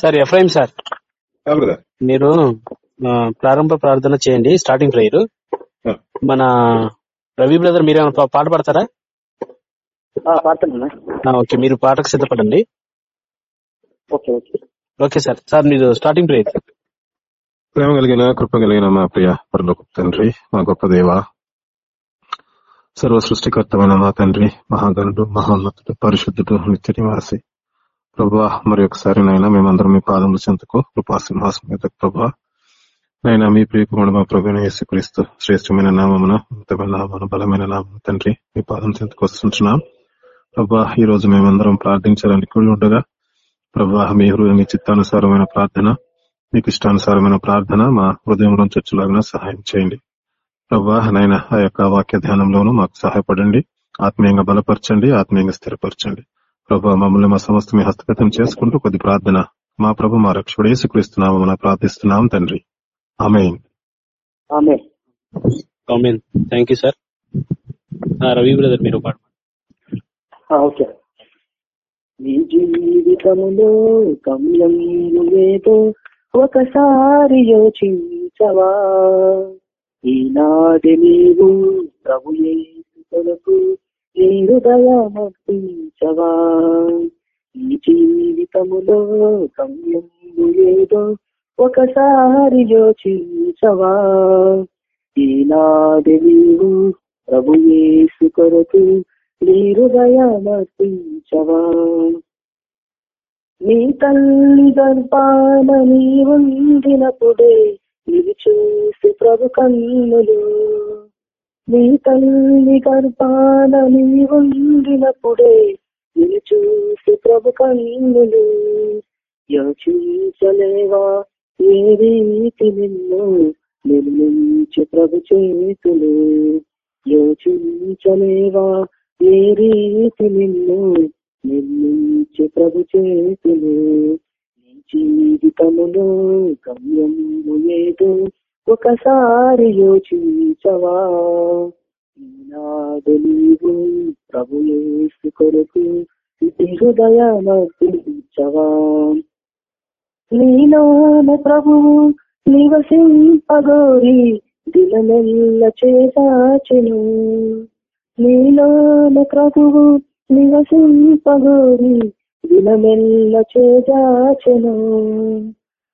Sir FIM sir. మీరు ఆ, ప్రారంభ ప్రార్థన చేయండి స్టార్టింగ్ ప్రేయర్ మన రవి బ్రదర్ మీరు ఏమైనా పా- పాట పాడతారా? ఓకే మీరు పాటకు సిద్ధపడండి. Okay okay. Okay sir sir మీరు స్టార్టింగ్ ప్రేయర్ ప్రేమ కలిగిన కృప కలిగిన మా ప్రియ పరలోక తండ్రి మా గొప్ప దేవ సర్వ సృష్టికర్తమైన మా తండ్రి మహాగణుడు మహోన్నతుడు పరిశుద్ధుడు నిత్య నివాసి ప్రభా మరి ఒకసారి నైనా మేమందరం మీ పాదముల చెంతకు కృపా సింహాసం ప్రభా. నైనా మీ ప్రియకుమారు మా ప్రభుని యేసుక్రీస్తు శ్రేష్టమైన నామమున ఉన్నతమైన నామమున బలమైన నామం తండ్రి మీ పాదం చెంతకు వస్తుంటున్నాం. ప్రభా ఈ రోజు మేమందరం ప్రార్థించాలని కూడి ఉండగా ప్రభా మీ హృదయం మీ చిత్తానుసారమైన ప్రార్థన మీకు ఇష్టానుసారమైన ప్రార్థన మా హృదయంలో చొచ్చులాగా సహాయం చేయండి. ప్రభా నైనా ఆ యొక్క వాక్య ధ్యానంలోనూ మాకు సహాయపడండి. ఆత్మీయంగా బలపరచండి ఆత్మీయంగా స్థిరపరచండి. ప్రభా మమ్మల్ని మా సమస్త మీ హస్తగతం చేసుకుంటూ కొద్ది ప్రార్థన. మా ప్రభు మా రక్షకుడు యేసుక్రీస్తున్నాము మనం ప్రార్థిస్తున్నాం తండ్రి. ఆమె ఆమె థ్యాంక్ యూ సార్. ఆ, రవి బ్రదర్ మీరు ఓకే. నీ జీవితములో ఒకసారి యోచించవా? ఈనాటి నీవు ప్రభు కొరకు నీ హృదయమర్పించవా ఈ జీవితములో గమ్యము ఏదో ఒకసారి యోచించవా ఈనాటి నీవు ప్రభు యేసు కొరకు నీ హృదయమర్పించవా నీ తల్లి గర్భాన నీ ఉండినప్పుడే ఇది చూసి ప్రభు కన్నులు నీ తల్లి గర్భాన నీ ఉండినప్పుడే ఇది చూసి ప్రభు కన్నులు యోచించలేవా? ఏ రీతి నిన్ను నిర్మించి ప్రభు చేతులు యోచించలేవా? ఏ రీతి నిన్ను నిర్మించి ప్రభు చేతులు నీ జీవితములో గమ్యము ఏదో ఒకసారి యోచించవా? ఈనాడు నీవు ప్రభు యేసు కొరకు నీ హృదయమర్పించవా? నీలోన ప్రభువు నివసింపగోరి దినమెల్ల చేసాచెను నీలోన ప్రభువు నివసింపగోరి దినమెల్ల చేసాచెను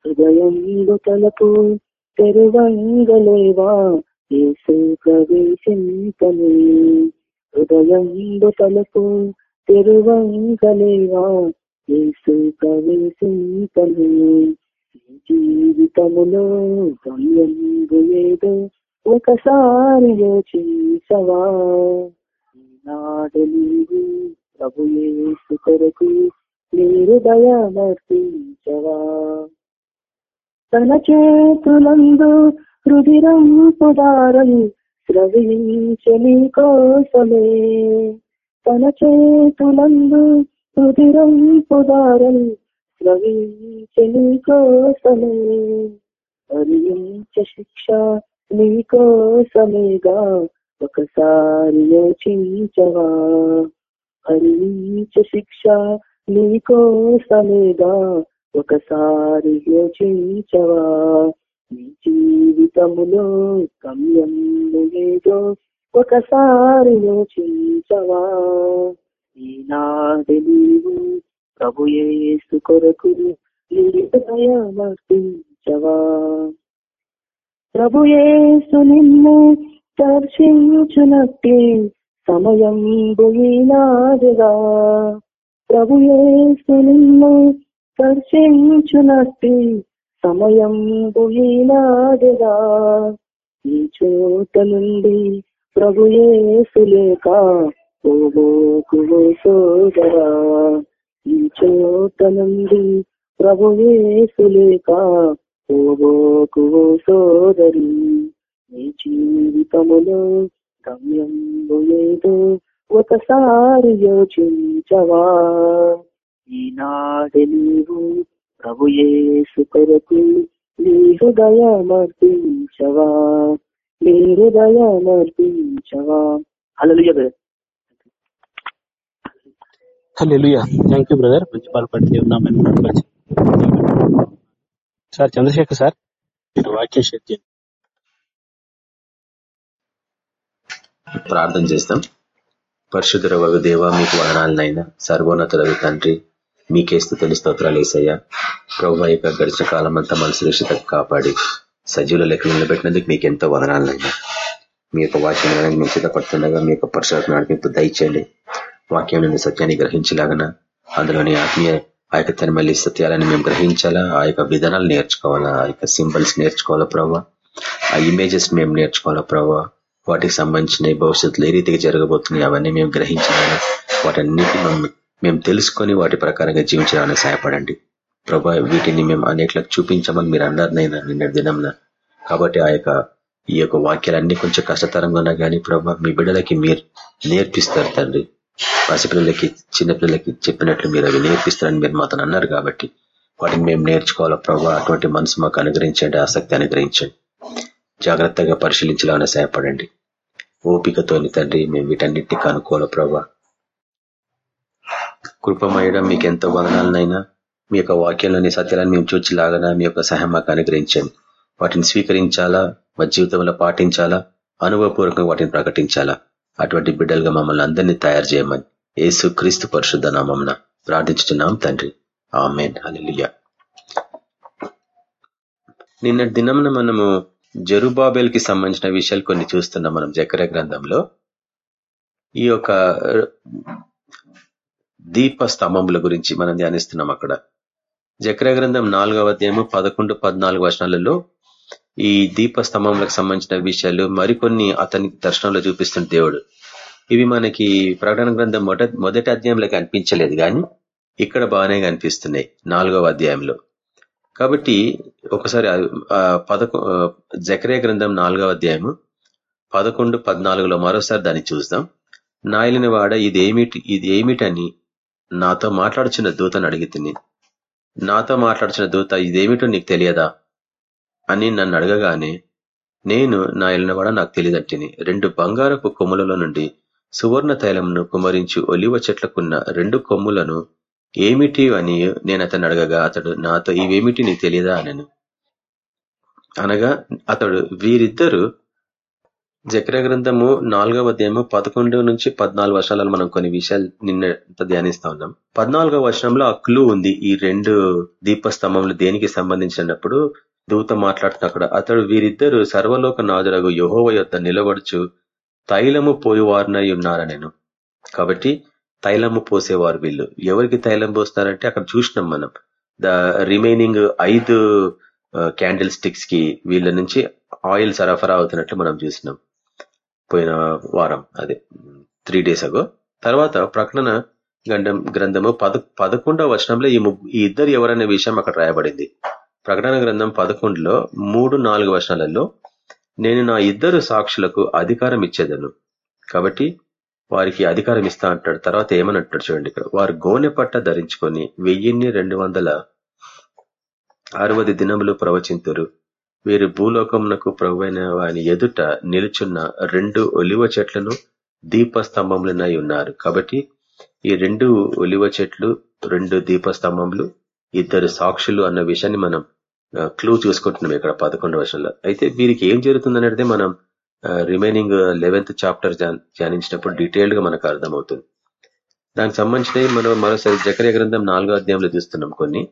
హృదయం తలకు తెరువంగలేవా యేసు ప్రవేశింపని హృదయం తలకు తెరువంగలేవా యేసు ప్రవేశింపని జీవితములో గమ్యం ఏదో ఒకసారి యోచించవా? ఈనాడు నీవు ప్రభు యేసు కొరకు మీరు దయామర్పించవా తన చేతులందు రుధిరం పుదారం స్రవించని కోసమే. తన చేతులందు రుధిరం పుదారం స్రవించని కోసమే. హరించ శిక్ష నీ కోసమేగా ఒకసారి యోచించవా? హరించ శిక్ష నీ కోసమేగా ఒకసారి యోచించవా? నీ జీవితములో గమ్యం ఏదో ఒకసారి యోచించవా? ఈనాడు నీవు ప్రభు ఏసు కొరకు నీ ప్రభు ఏసు నిన్ను దర్శించునట్టే సమయం పోయినాదుగా ప్రభు ఏసు నిన్ను దర్శించునట్టి సమయం పోయినాదుగా ఈ చోట నుండి ప్రభు యేసు సోదరా. ఈ చోట నుండి ప్రభు యేసు సోదరి. ఈ జీవితములో గమ్యం ఏదో ఒకసారి యోచించవా? ఈనాడు నీవు ప్రభు యేసు కొరకు నీ హృదయమర్పించవా నీ హృదయమర్పించవా hallelujah brother hallelujah thank you brother మంచి ఉన్నామని సార్ చంద్రశేఖర్ సార్ మీరు వాక్యం షేర్ చేయండి. ప్రార్థన చేస్తాం. పరిశుద్ధ రఘు దేవ మీకు వదనాలనైనా సర్వోన్నతులకు తండ్రి మీకే స్థుతులు స్తోత్రాలు వేసయ్యా ప్రభు యొక్క గడిచిన కాలం అంతా మన సురక్షిత కాపాడి సజీవుల లెక్క నిలబెట్టినందుకు మీకు ఎంతో వదనాలనైనా మీ యొక్క వాక్యం మేము సిద్ధపడుతుండగా మీ యొక్క పరిశోధన నడిపింపు దయచేయండి. వాక్యం నుండి సత్యాన్ని గ్రహించలాగన అందులోని ఆత్మీయ ఆ యొక్క తనమల్లి సత్యాలని మేము గ్రహించాలా? ఆ యొక్క విధానాలు నేర్చుకోవాలా? ఆ యొక్క సింబల్స్ నేర్చుకోవాలా ప్రభావ ఆ ఇమేజెస్ మేము నేర్చుకోవాలా ప్రభావ వాటికి సంబంధించిన భవిష్యత్తులో ఏ రీతిగా జరగబోతున్నాయి? అవన్నీ మేము గ్రహించాలా? వాటన్నిటి మేము మేము తెలుసుకొని వాటి ప్రకారంగా జీవించాలని సహాయపడండి. ప్రభా వీటిని మేము అనేకలకు చూపించమని మీరు అన్నారనైనా నిన్న దినంన. కాబట్టి ఆ యొక్క ఈ యొక్క వాక్యాలన్నీ కొంచెం కష్టతరంగా ఉన్నా కానీ ప్రభా మీ బిడ్డలకి మీరు నేర్పిస్తారు తండ్రి. పసిపిల్లలకి చిన్నపిల్లలకి చెప్పినట్లు మీరు అవి నేర్పిస్తారని మీరు మాతో అన్నారు కాబట్టి వాటిని మేము నేర్చుకోవాలా ప్రభా? అటువంటి మనసు మాకు అనుగ్రహించండి ఆసక్తి అనుగ్రహించండి. జాగ్రత్తగా పరిశీలించాలని సహాయపడండి. ఓపికతోని తండ్రి మేము వీటన్నిటిని కనుక్కోవాలా ప్రభా? కృపమయడం మీకు ఎంతో వదనాలనైనా మీ యొక్క వాక్యంలోని సత్యాలను మేము చూచిలాగన మీ యొక్క సహాయం మాకు అనుగ్రహించండి. వాటిని స్వీకరించాలా? మా జీవితంలో పాటించాలా? అనుభవపూర్వకంగా వాటిని ప్రకటించాలా? అటువంటి బిడ్డలుగా మమ్మల్ని అందరినీ తయారు చేయమని ఏసు క్రీస్తు పరిశుద్ధ నామం ప్రార్థించుతున్నాం తండ్రి. ఆమెన్. అలెలుయ్య నిన్న దినంన మనము జరుబాబేల్కి సంబంధించిన విషయాలు కొన్ని చూస్తున్నాం. మనం జకర గ్రంథంలో ఈ యొక్క దీప స్తంభముల గురించి మనం ధ్యానిస్తున్నాం అక్కడ. జక్ర గ్రంథం నాలుగవ అధ్యాయము పదకొండు పద్నాలుగు వర్షాలలో ఈ దీప స్తంభములకు సంబంధించిన విషయాలు మరికొన్ని అతని దర్శనంలో చూపిస్తున్న దేవుడు. ఇవి మనకి ప్రకటన గ్రంథం మొదటి అధ్యాయంలో కనిపించలేదు కానీ ఇక్కడ బాగానే కనిపిస్తున్నాయి నాలుగవ అధ్యాయంలో. కాబట్టి ఒకసారి పదకొ జకరే గ్రంథం నాలుగవ అధ్యాయము పదకొండు పద్నాలుగులో మరోసారి దాన్ని చూద్దాం. నాయలిన వాడ ఇదేమిటి ఇది ఏమిటని నాతో మాట్లాడుచున్న దూతను అడిగి నాతో మాట్లాడుచున్న దూత ఇదేమిటో నీకు తెలియదా? అని నన్ను అడగగానే నేను నా వాడ నాకు తెలియదంటిని. రెండు బంగారపు కొమ్ములలో నుండి సువర్ణ తైలంను కుమరించి ఒలివ చెట్లకున్న రెండు కొమ్ములను ఏమిటి అని నేను అతను అడగగా అతడు నాతో ఇవేమిటి నీకు తెలియదా? అనను. అనగా అతడు వీరిద్దరూ జక్ర గ్రంథము నాలుగవ అధ్యాయము పదకొండు నుంచి పద్నాలుగు వర్షాలలో మనం కొన్ని విషయాలు నిన్న ధ్యానిస్తా ఉన్నాం. పద్నాలుగవ వర్షంలో ఆ క్లూ ఉంది. ఈ రెండు దీపస్తంభంలో దేనికి సంబంధించినప్పుడు దూత మాట్లాడుతున్నక్కడ అతడు వీరిద్దరు సర్వలోక నాదురగు యహోవ యొక్క నిలబడుచు తైలము పోయివారినై ఉన్నారా నేను కాబట్టి తైలము పోసేవారు వీళ్ళు. ఎవరికి తైలం పోస్తారంటే అక్కడ చూసినాం మనం. ద రిమైనింగ్ ఐదు క్యాండిల్ స్టిక్స్కి వీళ్ళ నుంచి ఆయిల్ సరఫరా అవుతున్నట్లు మనం చూసినాం. పోయిన వారం అదే త్రీ డేస్ అగో తర్వాత ప్రకటన గండం గ్రంథము పద పదకొండవ వచనంలో ఈ ఈ ఇద్దరు ఎవరనే విషయం అక్కడ రాయబడింది. ప్రకటన గ్రంథం పదకొండులో మూడు నాలుగు వచనాలలో నేను నా ఇద్దరు సాక్షులకు అధికారం ఇచ్చేదను. కాబట్టి వారికి అధికారం ఇస్తా అంటాడు. తర్వాత ఏమని అంటాడు చూడండి ఇక్కడ. వారు గోనె పట్ట ధరించుకొని వెయ్యిన్ని రెండు వందల అరవది దినములు ప్రవచింతురు. వీరు భూలోకమునకు ప్రభువైన వాని ఎదుట నిలుచున్న రెండు ఒలివ చెట్లను దీపస్తంభములనై ఉన్నారు. కాబట్టి ఈ రెండు ఒలివ చెట్లు రెండు దీపస్తంభములు ఇద్దరు సాక్షులు అన్న విషయాన్ని మనం క్లూ చూసుకుంటున్నాం ఇక్కడ పదకొండు వర్షంలో అయితే వీరికి ఏం జరుగుతుంది మనం రిమైనింగ్ లెవెన్త్ చాప్టర్ ధ్యానించినప్పుడు డీటెయిల్డ్గా మనకు అర్థమవుతుంది. దానికి సంబంధించినవి మనం మరోసారి జకరే గ్రంథం నాలుగో అధ్యాయంలో చూస్తున్నాం కొన్ని.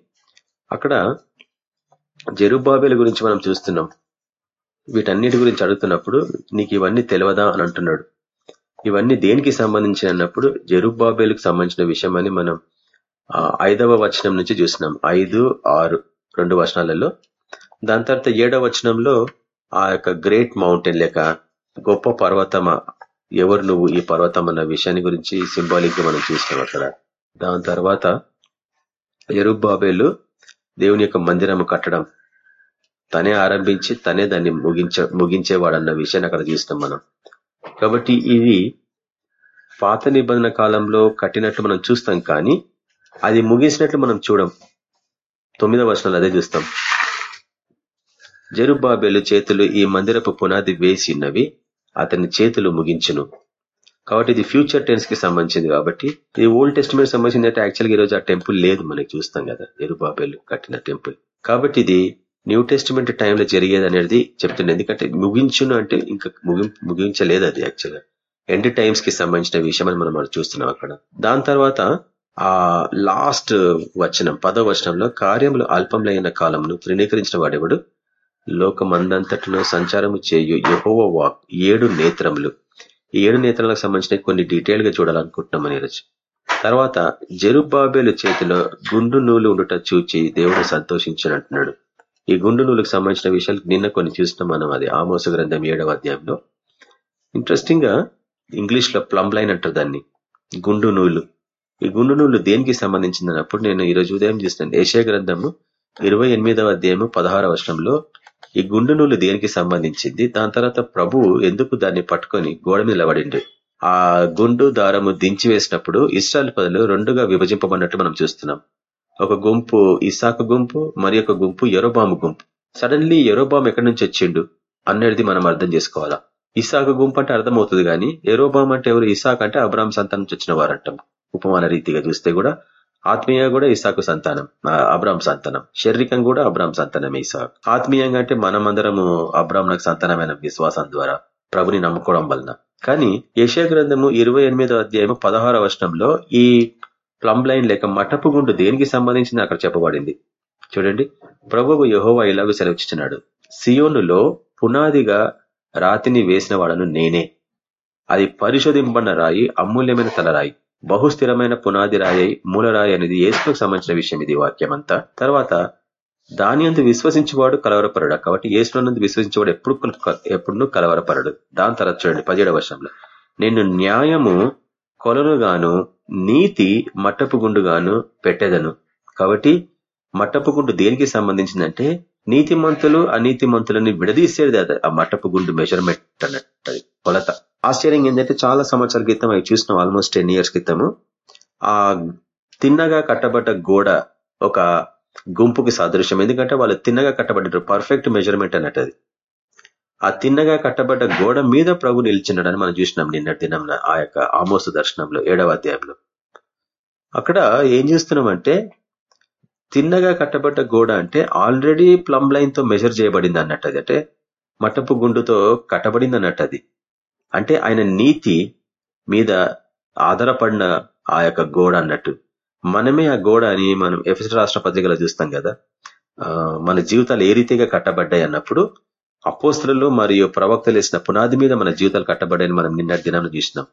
అక్కడ జరుబాబేల గురించి మనం చూస్తున్నాం. వీటన్నిటి గురించి అడుగుతున్నప్పుడు నీకు ఇవన్నీ తెలియదా అని అంటున్నాడు. ఇవన్నీ దేనికి సంబంధించి అన్నప్పుడు జరుబాబేలకు సంబంధించిన విషయం అని మనం ఐదవ వచనం నుంచి చూసినాం ఐదు ఆరు రెండు వచనాలలో. దాని తర్వాత ఏడవ వచనంలో ఆ యొక్క గ్రేట్ మౌంటైన్ లేక గొప్ప పర్వతమ ఎవరు నువ్వు ఈ పర్వతం అన్న విషయాన్ని గురించి సింబాలిక్ మనం చూసినాం అక్కడ. దాని తర్వాత ఎరుబాబేలు దేవుని యొక్క మందిరం కట్టడం. తనే ఆరంభించి తనే దాన్ని ముగించ ముగించేవాడన్న విషయాన్ని అక్కడ చూస్తాం మనం. కాబట్టి ఇది పాత నిబంధన కాలంలో కట్టినట్లు మనం చూస్తాం కానీ అది ముగించినట్లు మనం చూడం. తొమ్మిదవ వర్షాలు అదే చూస్తాం. జరుబాబేలు చేతులు ఈ మందిరపు పునాది వేసినవి అతని చేతులు ముగించును. కాబట్టి ఇది ఫ్యూచర్ టెన్స్కి సంబంధించింది కాబట్టి ఇది ఓల్డ్ టెస్ట్మెంట్ సంబంధించింది అంటే యాక్చువల్గా ఈ రోజు ఆ టెంపుల్ లేదు మనకి చూస్తాం కదా ఎరుబాబేలు కట్టిన టెంపుల్ కాబట్టి ఇది న్యూ టెస్ట్మెంట్ టైంలో జరిగేది అనేది చెప్తుండే ఎందుకంటే ముగించును అంటే ఇంకా ముగించలేదు అది యాక్చువల్గా ఎండ్ టైమ్స్కి సంబంధించిన విషయం అని మనం చూస్తున్నాం అక్కడ. దాని తర్వాత ఆ లాస్ట్ వచనం పదో వచనంలో కార్యములు అల్పంలైన కాలంను తృణీకరించిన వాడేవాడు? లోకమందంతటిలో సంచారము చేయు యహోవ వాక్ ఏడు నేత్రములు. ఈ ఏడు నేత్రాలకు సంబంధించిన కొన్ని డీటెయిల్గా చూడాలనుకుంటున్నాం ఈరోజు తర్వాత జెరుబాబేలు చేతిలో గుండు నూలు ఉండుట చూచి దేవుడు సంతోషించినట్టున్నాడు ఈ గుండు నూలుకు సంబంధించిన విషయాలు నిన్న కొన్ని చూసినాం మనం. అది ఆమోస గ్రంథం ఏడవ అధ్యాయంలో. ఇంట్రెస్టింగ్గా ఇంగ్లీష్లో ప్లంబ్ లైన్ అంటారు దాన్ని. గుండు నూలు. ఈ గుండు నూలు దేనికి సంబంధించింది అన్నప్పుడు నేను ఈరోజు ఉదయం చూసినాను. ఏషియా గ్రంథము ఇరవై ఎనిమిదవ అధ్యాయము పదహార వర్షంలో ఈ గుండు నూలు దేనికి సంబంధించింది? దాని తర్వాత ప్రభు ఎందుకు దాన్ని పట్టుకొని గోడ మీద నిలబడిండు? ఆ గుండు దారము దించి వేసినప్పుడు ఇస్రాయల్ పదలు రెండుగా విభజింపబడినట్టు మనం చూస్తున్నాం. ఒక గుంపు ఇసాకు గుంపు మరి ఒక గుంపు ఎరోబాము గుంపు. సడన్లీ ఎరోబాము ఎక్కడి నుంచి వచ్చిండు? అనేది మనం అర్థం చేసుకోవాలా? ఇసాకు గుంపు అంటే అర్థమవుతుంది కానీ ఎరోబామ్ అంటే ఎవరు? ఇసాక్ అంటే అబ్రామ్ సంతానం వచ్చిన వారంటాం. ఉపమాన రీతిగా చూస్తే కూడా ఆత్మీయంగా కూడా ఇసాకు సంతానం అబ్రామ్ సంతానం. శారీరకం కూడా అబ్రామ్ సంతానం ఇసాక్. ఆత్మీయంగా అంటే మనమందరము అబ్రామ్నకు సంతానమైన విశ్వాసం ద్వారా ప్రభుని నమ్ముకోవడం వలన. కానీ యశా గ్రంథము ఇరవై ఎనిమిదో అధ్యాయము పదహార వర్షంలో ఈ ప్లంబ్ లైన్ లేక మటపు గుండు దేనికి సంబంధించింది అక్కడ చెప్పబడింది? చూడండి. ప్రభువు యహోవా ఇలాగ సెలవుచ్చినాడు. సియోనులో పునాదిగా రాతిని వేసిన వాడను నేనే. అది పరిశోధింపబడిన రాయి అమూల్యమైన తలరాయి బహుస్థిరమైన పునాది రాయి మూలరాయి అనేది ఏసుకు సంబంధించిన విషయం ఇది వాక్యం అంతా తర్వాత దాని అందు విశ్వసించేవాడు కలవరపరుడు. కాబట్టి ఏసునందు విశ్వసించేవాడు ఎప్పుడు ఎప్పుడు కలవరపరడు. దాని తర్వాత చూడండి పదిహేడవ వర్షంలో నేను న్యాయము కొలనుగాను నీతి మట్టపు గుండుగాను పెట్టేదను. కాబట్టి మట్టపు గుండు దేనికి సంబంధించిందంటే నీతిమంతులు అనీతిమంతులని విడదీసేది ఆ మట్టపు గుండు మెజర్మెంట్ అన్నట్టు కొలత. ఆశ్చర్యం ఏంటంటే చాలా సంవత్సరాల క్రితం అవి చూసినాం ఆల్మోస్ట్ టెన్ ఇయర్స్ క్రితము. ఆ తిన్నగా కట్టబడ్డ గోడ ఒక గుంపుకి సాదృశ్యం. ఎందుకంటే వాళ్ళు తిన్నగా కట్టబడ్డారు పర్ఫెక్ట్ మెజర్మెంట్ అన్నట్టు అది. ఆ తిన్నగా కట్టబడ్డ గోడ మీద ప్రభు నిలిచినాడని మనం చూసినాం నిన్నటి దినం ఆ యొక్క ఆమోసు దర్శనంలో ఏడవ అధ్యాయంలో. అక్కడ ఏం చేస్తున్నామంటే తిన్నగా కట్టబడ్డ గోడ అంటే ఆల్రెడీ ప్లంబ్ లైన్తో మెజర్ చేయబడింది అన్నట్టు అది. అంటే మట్టపు గుండుతో కట్టబడింది అన్నట్టు అది. అంటే ఆయన నీతి మీద ఆధారపడిన ఆ యొక్క గోడ అన్నట్టు. మనమే ఆ గోడ అని మనం ఎఫ్ఎస్ రాష్ట్ర పత్రికలో చూస్తాం కదా. మన జీవితాలు ఏ రీతిగా కట్టబడ్డాయి అన్నప్పుడు అపోస్తులలో మరియు ప్రవక్తలు వేసిన పునాది మీద మన జీవితాలు కట్టబడ్డాయని మనం నిన్న దినాన్ని చూసినాం.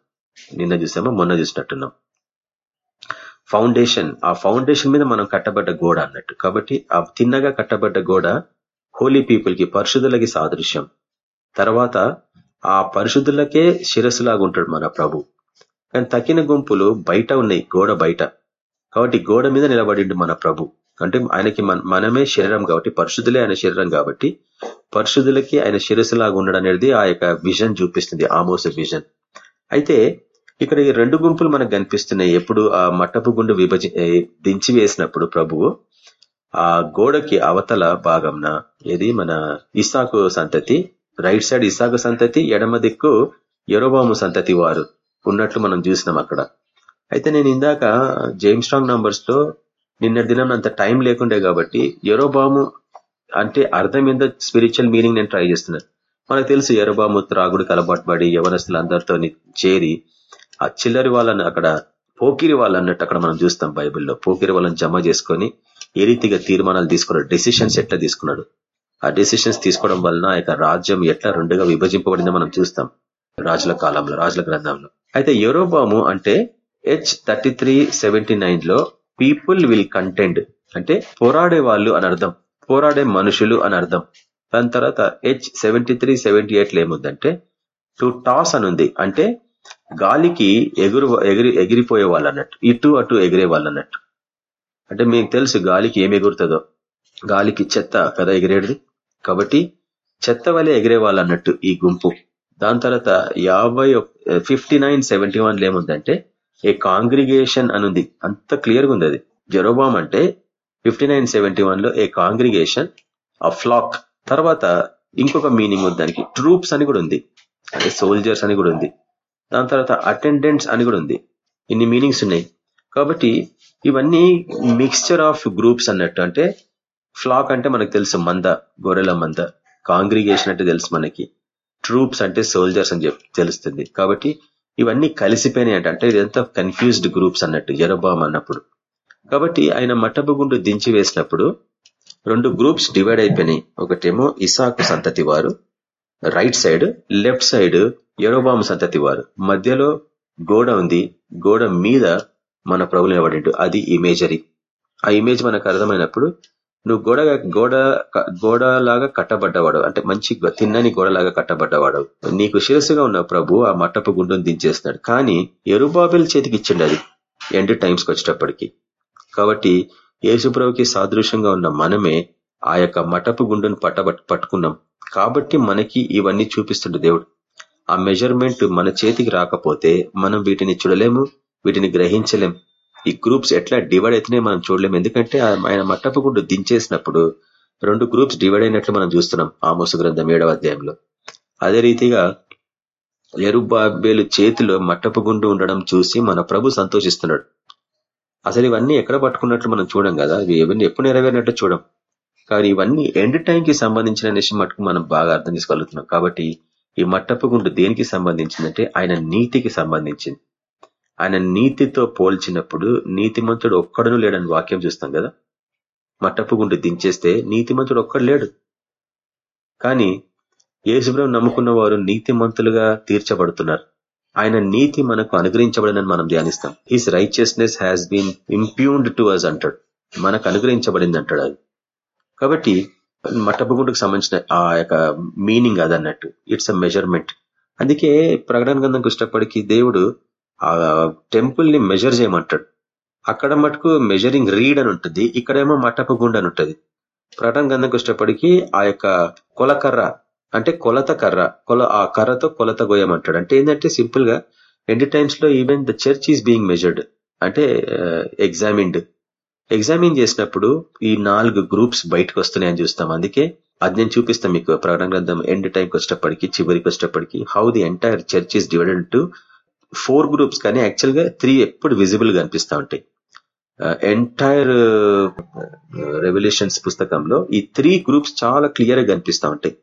నిన్న చూసామో? మొన్న చూసినట్టున్నాం. ఫౌండేషన్. ఆ ఫౌండేషన్ మీద మనం కట్టబడ్డ గోడ అన్నట్టు. కాబట్టి ఆ తిన్నగా కట్టబడ్డ గోడ హోలీ పీపుల్కి పరిశుద్ధులకి సాదృశ్యం. తర్వాత ఆ పరిశుద్ధులకే శిరస్సులాగా ఉంటాడు మన ప్రభు. కానీ తక్కిన గుంపులు బయట ఉన్నాయి గోడ బయట. కాబట్టి గోడ మీద నిలబడిండు మన ప్రభు. అంటే ఆయనకి మనమే శరీరం కాబట్టి పరిశుద్ధులే ఆయన శరీరం కాబట్టి పరిశుద్ధులకి ఆయన శిరస్సులాగా ఉండడం అనేది ఆ యొక్క విజన్ చూపిస్తుంది ఆమోస విజన్. అయితే ఇక్కడ ఈ రెండు గుంపులు మనకు కనిపిస్తున్నాయి. ఎప్పుడు ఆ మట్టపు గుండు విభజ దించి వేసినప్పుడు ప్రభువు ఆ గోడకి అవతల భాగంన ఏది? మన ఇసాకు సంతతి రైట్ సైడ్ ఇసాకు సంతతి ఎడమ దిక్కు ఎరోబాము సంతతి వారు. ఉన్నట్లు మనం చూసినాం అక్కడ. అయితే నేను ఇందాక జేమ్స్ స్ట్రాంగ్ నంబర్స్లో నిన్న దినం అంత టైం లేకుండే కాబట్టి ఎరోబాము అంటే అర్థం ఏందో స్పిరిచువల్ మీనింగ్ నేను ట్రై చేస్తున్నాను మనకు తెలుసు ఎరోబాము త్రాగుడు కలబాటుబడి యవనస్తులందరితో చేరి ఆ చిల్లరి వాళ్ళని అక్కడ పోకిరి వాళ్ళు అన్నట్టు అక్కడ మనం చూస్తాం బైబిల్లో. పోకిరి వాళ్ళని జమ చేసుకొని ఏ రీతిగా తీర్మానాలు తీసుకున్నాడు డెసిషన్స్ ఎట్లా తీసుకున్నాడు. ఆ డెసిషన్స్ తీసుకోవడం వలన ఆ రాజ్యం ఎట్లా రెండుగా విభజింపబడిందో మనం చూస్తాం. రాజుల కాలంలో రాజుల గ్రంథంలో. అయితే యూరోబాము అంటే హెచ్ థర్టీ త్రీ సెవెంటీ నైన్లో పీపుల్ విల్ కంటెండ్ అంటే పోరాడే వాళ్ళు అని అర్థం. పోరాడే మనుషులు అని అర్థం. దాని తర్వాత H seventy three seventy eight ఏముందంటే టు టాస్ అని ఉంది. అంటే గాలికి ఎగురు ఎగిరి ఎగిరిపోయే వాళ్ళు అన్నట్టు. ఇటు అటు ఎగిరే వాళ్ళు అన్నట్టు. అంటే మీకు తెలుసు గాలికి ఏమి ఎగురుతుందో. గాలికి చెత్త కదా ఎగిరేది? కాబట్టి చెత్త వలె ఎగిరేవాళ్ళు అన్నట్టు ఈ గుంపు. దాని తర్వాత యాభై ఫిఫ్టీ నైన్ సెవెంటీ వన్లో ఏముందంటే ఏ కాంగ్రిగేషన్ అనుంది. అంత క్లియర్గా ఉంది అది. జెరోబామ్ అంటే ఫిఫ్టీ నైన్ సెవెంటీ వన్లో ఏ కాంగ్రిగేషన్ ఆ ఫ్లాక్. తర్వాత ఇంకొక మీనింగ్ ఉంది దానికి. ట్రూప్స్ అని కూడా ఉంది. అంటే సోల్జర్స్ అని కూడా ఉంది. దాని తర్వాత అటెండెంట్స్ అని కూడా ఉంది. ఇన్ని మీనింగ్స్ ఉన్నాయి. కాబట్టి ఇవన్నీ మిక్స్చర్ ఆఫ్ గ్రూప్స్ అన్నట్టు. అంటే ఫ్లాక్ అంటే మనకు తెలుసు మంద గొర్రెల మంద. కాంగ్రిగేషన్ అంటే తెలుసు మనకి. ట్రూప్స్ అంటే సోల్జర్స్ అని చెప్పి తెలుస్తుంది. కాబట్టి ఇవన్నీ కలిసిపోయినాయి అంటే అంటే ఇదంతా కన్ఫ్యూజ్డ్ గ్రూప్స్ అన్నట్టు జరబామ్ అన్నప్పుడు. కాబట్టి ఆయన మట్టపు గుండు దించి వేసినప్పుడు రెండు గ్రూప్స్ డివైడ్ అయిపోయినాయి. ఒకటేమో ఇసాకు సంతతి వారు రైట్ సైడ్ లెఫ్ట్ సైడ్ ఎరోబాము సంతతి వారు. మధ్యలో గోడ ఉంది. గోడ మీద మన ప్రభులు నిలబడిండు. అది ఇమేజరీ ఆ ఇమేజ్ మనకు అర్థమైనప్పుడు నువ్వు గోడ గోడ గోడలాగా కట్టబడ్డవాడు. అంటే మంచి తిన్నని గోడలాగా కట్టబడ్డవాడు. నీకు శిరస్సుగా ఉన్న ప్రభు ఆ మట్టపు గుండును దించేస్తున్నాడు. కానీ ఎరుబాబెల్ చేతికి ఇచ్చిండు అది ఎండ్ టైమ్స్కి వచ్చేటప్పటికి. కాబట్టి యేసుప్రభుకి సాదృశ్యంగా ఉన్న మనమే ఆ యొక్క మటపు గుండును పట్టబట్ పట్టుకున్నాం. కాబట్టి మనకి ఇవన్నీ చూపిస్తుండే దేవుడు. ఆ మెజర్మెంట్ మన చేతికి రాకపోతే మనం వీటిని చూడలేము వీటిని గ్రహించలేం. ఈ గ్రూప్స్ ఎట్లా డివైడ్ అయితేనే మనం చూడలేము. ఎందుకంటే ఆయన మట్టపు గుండు దించేసినప్పుడు రెండు గ్రూప్స్ డివైడ్ అయినట్లు మనం చూస్తున్నాం. ఆమోసు గ్రంథం ఏడవ అధ్యాయంలో. అదే రీతిగా ఎరుబాబేలు చేతిలో మట్టపు గుండు ఉండడం చూసి మన ప్రభు సంతోషిస్తున్నాడు. అసలు ఇవన్నీ ఎక్కడ పట్టుకున్నట్లు మనం చూడం కదా? ఇవన్నీ ఎప్పుడు నెరవేరినట్లు చూడం. కానీ ఇవన్నీ ఎండ్ టైంకి సంబంధించిన విషయం మటుకు మనం బాగా అర్థం చేసుకోగలుగుతున్నాం. కాబట్టి ఈ మట్టపు గుండు దేనికి సంబంధించిందంటే ఆయన నీతికి సంబంధించింది. ఆయన నీతితో పోల్చినప్పుడు నీతిమంతుడు ఒక్కడను లేడని వాక్యం చూస్తాం కదా? మట్టపు గుండు దించేస్తే నీతిమంతుడు ఒక్కడు లేడు. కానీ యేసుబ్రహ్మ నమ్ముకున్న వారు నీతిమంతులుగా తీర్చబడుతున్నారు. ఆయన నీతి మనకు అనుగ్రహించబడినని మనం ధ్యానిస్తాం. His righteousness has been imputed to us అంటాడు. మనకు అనుగ్రహించబడింది అంటాడు అది. కాబట్టి మట్టపుగుండుకు సంబంధించిన ఆ యొక్క మీనింగ్ అదన్నట్టు. ఇట్స్ అ మెజర్మెంట్ అందుకే ప్రకటన గంధంకు ఇష్టపడికి దేవుడు ఆ టెంపుల్ని మెజర్ చేయమంటాడు. అక్కడ మటుకు మెజరింగ్ రీడ్ అని ఉంటుంది. ఇక్కడేమో మట్టపు గుండె అని ఉంటుంది. ప్రకటన గంధంకి ఇష్టపడికి ఆ యొక్క కొలకర్ర అంటే కొలత కర్ర కొల ఆ కర్రతో కొలత గోయమంటాడు. అంటే ఏంటంటే సింపుల్గా ఎండి టైమ్స్లో even the church is being measured అంటే uh, ఎగ్జామిన్డ్ ఎగ్జామిన్ చేసినప్పుడు ఈ నాలుగు గ్రూప్స్ బయటకు వస్తున్నాయని చూస్తాం. అందుకే అది నేను చూపిస్తాను మీకు ప్రకటన గ్రంథం ఎండ్ టైంకి వచ్చేటప్పటికి చివరికి వచ్చేటప్పటికి how the entire church is divided to four groups కానీ యాక్చువల్గా త్రీ ఎప్పుడు విజిబుల్గా ఉంటాయి. ఎంటైర్ రెవల్యూషన్స్ పుస్తకంలో ఈ త్రీ గ్రూప్స్ చాలా క్లియర్గా కనిపిస్తూ కనిపిస్తా ఉంటాయి.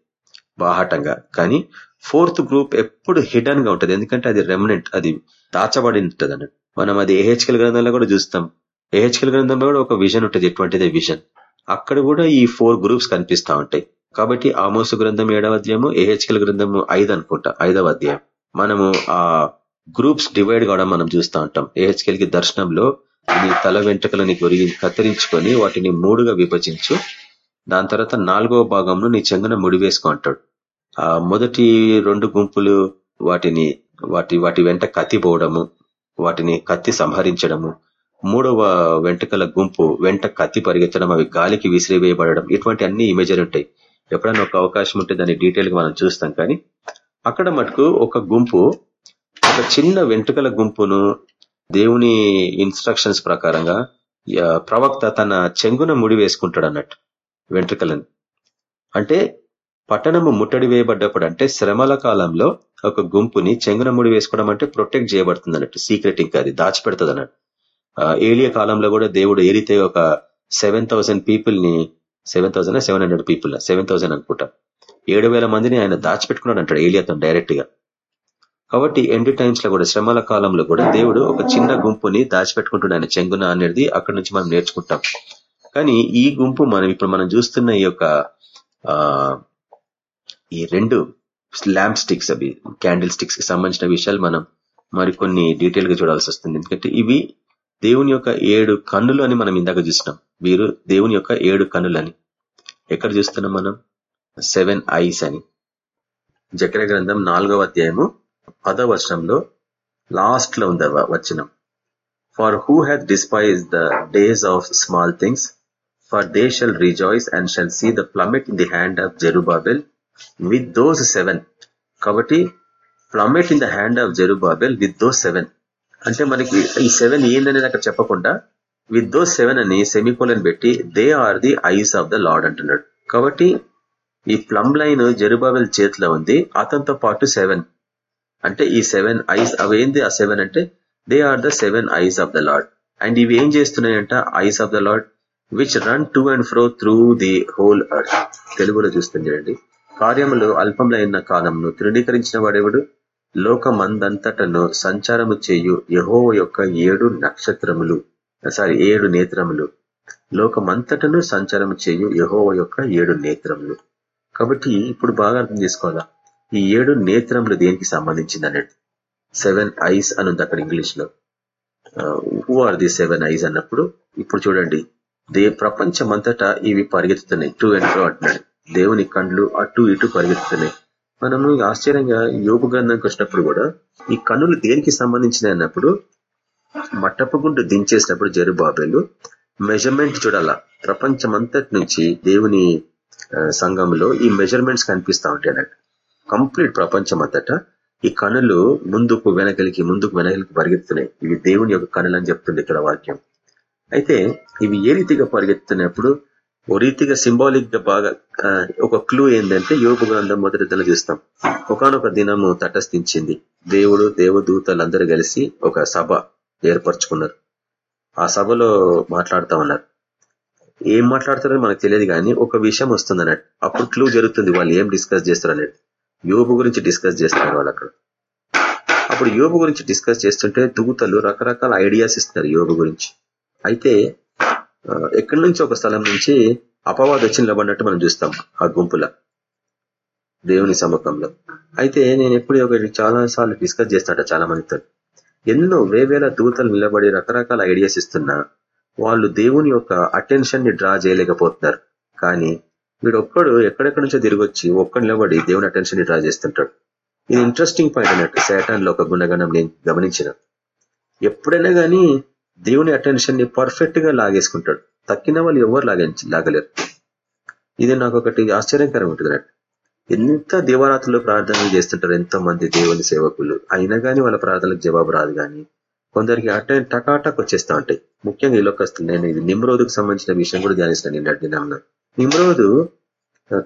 బాహాటంగా. కానీ ఫోర్త్ గ్రూప్ ఎప్పుడు హిడన్గా ఉంటుంది. ఎందుకంటే అది రెమినెంట్ అది దాచబడి ఉంటుంది అన్నట్టు. మనం అది ఏహెచ్కల్ గ్రంథంలో కూడా చూస్తాం. ఏహెచ్కల్ గ్రంథంలో కూడా ఒక విజన్ ఉంటుంది. ఎటువంటిదే విజన్? అక్కడ కూడా ఈ ఫోర్ గ్రూప్స్ కనిపిస్తా ఉంటాయి. కాబట్టి ఆమోసు గ్రంథం ఏడవ అధ్యాయము ఏహెచ్కల్ గ్రంథము ఐదు అనుకుంటా ఐదవ అధ్యాయం. మనము ఆ గ్రూప్స్ డివైడ్ కావడం మనం చూస్తూ ఉంటాం. ఏహెచ్కెల్కి దర్శనంలో నీ తల వెంట్రుకలని గురి కత్తిరించుకొని వాటిని మూడుగా విభజించు. దాని తర్వాత నాలుగవ భాగంలో నీ చెంగున ముడివేసుకో అంటాడు. ఆ మొదటి రెండు గుంపులు వాటిని వాటి వాటి వెంట కత్తి పోవడము వాటిని కత్తి సంహరించడము. మూడవ వెంటకల గుంపు వెంట కత్తి పరిగెత్తడం అవి గాలికి విసిరివేయబడడం. ఇటువంటి అన్ని ఇమేజర్ ఉంటాయి. ఎప్పుడైనా ఒక అవకాశం ఉంటే దాన్ని డీటెయిల్గా మనం చూస్తాం. కానీ అక్కడ మటుకు ఒక గుంపు ఒక చిన్న వెంట్రుకల గుంపును దేవుని ఇన్స్ట్రక్షన్స్ ప్రకారంగా ప్రవక్త తన చెంగున ముడి వేసుకుంటాడు అన్నట్టు వెంట్రుకలను. అంటే పట్టణము ముట్టడి వేయబడ్డప్పుడు అంటే శ్రమల కాలంలో ఒక గుంపుని చెంగున ముడి వేసుకోవడం అంటే ప్రొటెక్ట్ చేయబడుతుంది అన్నట్టు సీక్రెట్ ఇంకా అది దాచిపెడుతుంది అన్నట్టు ఏలియ కాలంలో కూడా దేవుడు ఏరితే ఒక సెవెన్ థౌసండ్ పీపుల్ని seven thousand seven hundred people seven thousand అనుకుంటా. ఏడు మందిని ఆయన దాచిపెట్టుకున్నాడు అంటాడు ఏలియాతో డైరెక్ట్గా. కాబట్టి ఎండ్ టైమ్స్లో కూడా శ్రమల కాలంలో కూడా దేవుడు ఒక చిన్న గుంపుని దాచిపెట్టుకుంటున్నాడు ఆయన చెంగున అనేది అక్కడి నుంచి మనం నేర్చుకుంటాం. కానీ ఈ గుంపు మనం ఇప్పుడు మనం చూస్తున్న ఈ యొక్క ఈ రెండు ల్యాంప్ స్టిక్స్ అవి క్యాండిల్ స్టిక్స్కి సంబంధించిన విషయాలు మనం మరికొన్ని డీటెయిల్గా చూడాల్సి వస్తుంది. ఎందుకంటే ఇవి దేవుని యొక్క ఏడు కన్నులు అని మనం ఇందాక చూసినాం. వీరు దేవుని యొక్క ఏడు కన్నులని. ఎక్కడ చూస్తున్నాం మనం? సెవెన్ ఐస్ అని. జకర గ్రంథం నాలుగవ అధ్యాయము పదవచనంలో లాస్ట్లో ఉంది వచనం? For who hath despise the days of small things for they shall rejoice and shall see the plummet in the hand of Zerubbabel with those seven కాబట్టి plummet in the hand of Zerubbabel with those seven అంటే మనకి ఈ seven ఏందనేది అక్కడ చెప్పకుండా with those seven అని semicolon పెట్టి they are the eyes of the Lord అంటున్నాడు. కాబట్టి ఈ ప్లమ్ లైన్ జెరుబాబెల్ చేతిలో ఉంది అతనితో పాటు సెవెన్ అంటే ఈ సెవెన్ ఐస్ అవేంది ఆ సెవెన్ అంటే they are the seven eyes of the Lord and ఇవి ఏం చేస్తున్నాయంట? Eyes of the Lord which run to and fro through the whole earth తెలుగులో చూస్తుంది చూడండి. కార్యములు అల్పములైన కాలంను తృణీకరించిన వాడెవడు? లోకమందంతటను సంచారము చేయు యహో యొక్క ఏడు నక్షత్రములు. సారీ ఏడు నేత్రములు. లోకమంతటను సంచారము చేయు యహోవ యొక్క ఏడు నేత్రములు. కాబట్టి ఇప్పుడు బాగా అర్థం చేసుకోవాలా? ఈ ఏడు నేత్రములు దేనికి సంబంధించింది అన్నట్టు సెవెన్ ఐస్ అని ఉంది అక్కడ ఇంగ్లీష్లో who are the seven eyes అన్నప్పుడు ఇప్పుడు చూడండి. దే ప్రపంచమంతటా ఇవి పరిగెత్తుతున్నాయి. టూ అండ్ టూ అంటున్నాడు. దేవుని కండ్లు అటు ఇటు పరిగెత్తుతున్నాయి. మనము ఆశ్చర్యంగా యోగు గ్రంథంకి వచ్చినప్పుడు కూడా ఈ కన్నులు దేనికి సంబంధించినవి అన్నప్పుడు మట్టపు గుండు దించేసినప్పుడు జరుబాబేలు మెజర్మెంట్ చూడాల. ప్రపంచమంతటి నుంచి దేవుని uh, సంఘంలో ఈ మెజర్మెంట్స్ కనిపిస్తా ఉంటాయి అన్నట్టు. కంప్లీట్ ప్రపంచం అంతటా ఈ కనులు ముందుకు వెనకలికి ముందుకు వెనకలికి పరిగెత్తున్నాయి ఇవి దేవుని యొక్క కనులు అని చెప్తుంది ఇక్కడ వాక్యం. అయితే ఇవి ఏ రీతిగా పరిగెత్తున్నప్పుడు? ఓ రీతిగా సింబాలిక్గా బాగా ఒక క్లూ ఏంటంటే యోగ గ్రంథం మొదటి దిన చూస్తాం. ఒకనొక దినము తటస్థించింది. దేవుడు దేవదూతలందరూ కలిసి ఒక సభ ఏర్పరచుకున్నారు. ఆ సభలో మాట్లాడుతూ ఉన్నారు. ఏం మాట్లాడతారో మనకు తెలియదు కానీ ఒక విషయం వస్తుంది అన్నట్టు అప్పుడు క్లూ జరుగుతుంది వాళ్ళు ఏం డిస్కస్ చేస్తారు అనేది. యోబు గురించి డిస్కస్ చేస్తున్నారు వాళ్ళు అక్కడ. అప్పుడు యోబు గురించి డిస్కస్ చేస్తుంటే దూతలు రకరకాల ఐడియాస్ ఇస్తున్నారు యోబు గురించి. అయితే ఎక్కడి నుంచి ఒక స్థలం నుంచి అపవాద వచ్చి నిలబడినట్టు మనం చూస్తాం ఆ గుంపుల దేవుని సముఖంలో. అయితే నేను ఎప్పుడు ఒకటి చాలా సార్లు డిస్కస్ చేస్తాట చాలా మందితో ఎన్నో వేవేల దూతలు నిలబడి రకరకాల ఐడియాస్ ఇస్తున్నా వాళ్ళు దేవుని యొక్క అటెన్షన్ని డ్రా చేయలేకపోతున్నారు. కానీ వీడు ఒక్కడు ఎక్కడెక్కడి నుంచో తిరిగి వచ్చి ఒక్కడు నిలబడి దేవుని అటెన్షన్ని డ్రా చేస్తుంటాడు. ఇది ఇంట్రెస్టింగ్ పాయింట్ అన్నట్టు శాటాన్లో ఒక గుణగణం నేను గమనించిన. ఎప్పుడైనా కానీ దేవుని అటెన్షన్ని పర్ఫెక్ట్గా లాగేసుకుంటాడు. తక్కిన వాళ్ళు ఎవరు లాగించి లాగలేరు. ఇది నాకు ఒకటి ఆశ్చర్యకరం ఉంటుంది అన్నట్టు. ఎంత దేవరాత్రులు ప్రార్థనలు చేస్తుంటారు ఎంతో మంది దేవుని సేవకులు. అయినా కానీ వాళ్ళ ప్రార్థనలకు జవాబు రాదు కానీ కొందరికి అటే టకాటక్ వచ్చేస్తా ఉంటాయి. ముఖ్యంగా ఈ లోకస్తులు. నేను ఇది నిమ్రోదుకు సంబంధించిన విషయం కూడా ధ్యానిస్తాను. నిన్నటి దినం నిమ్రోదు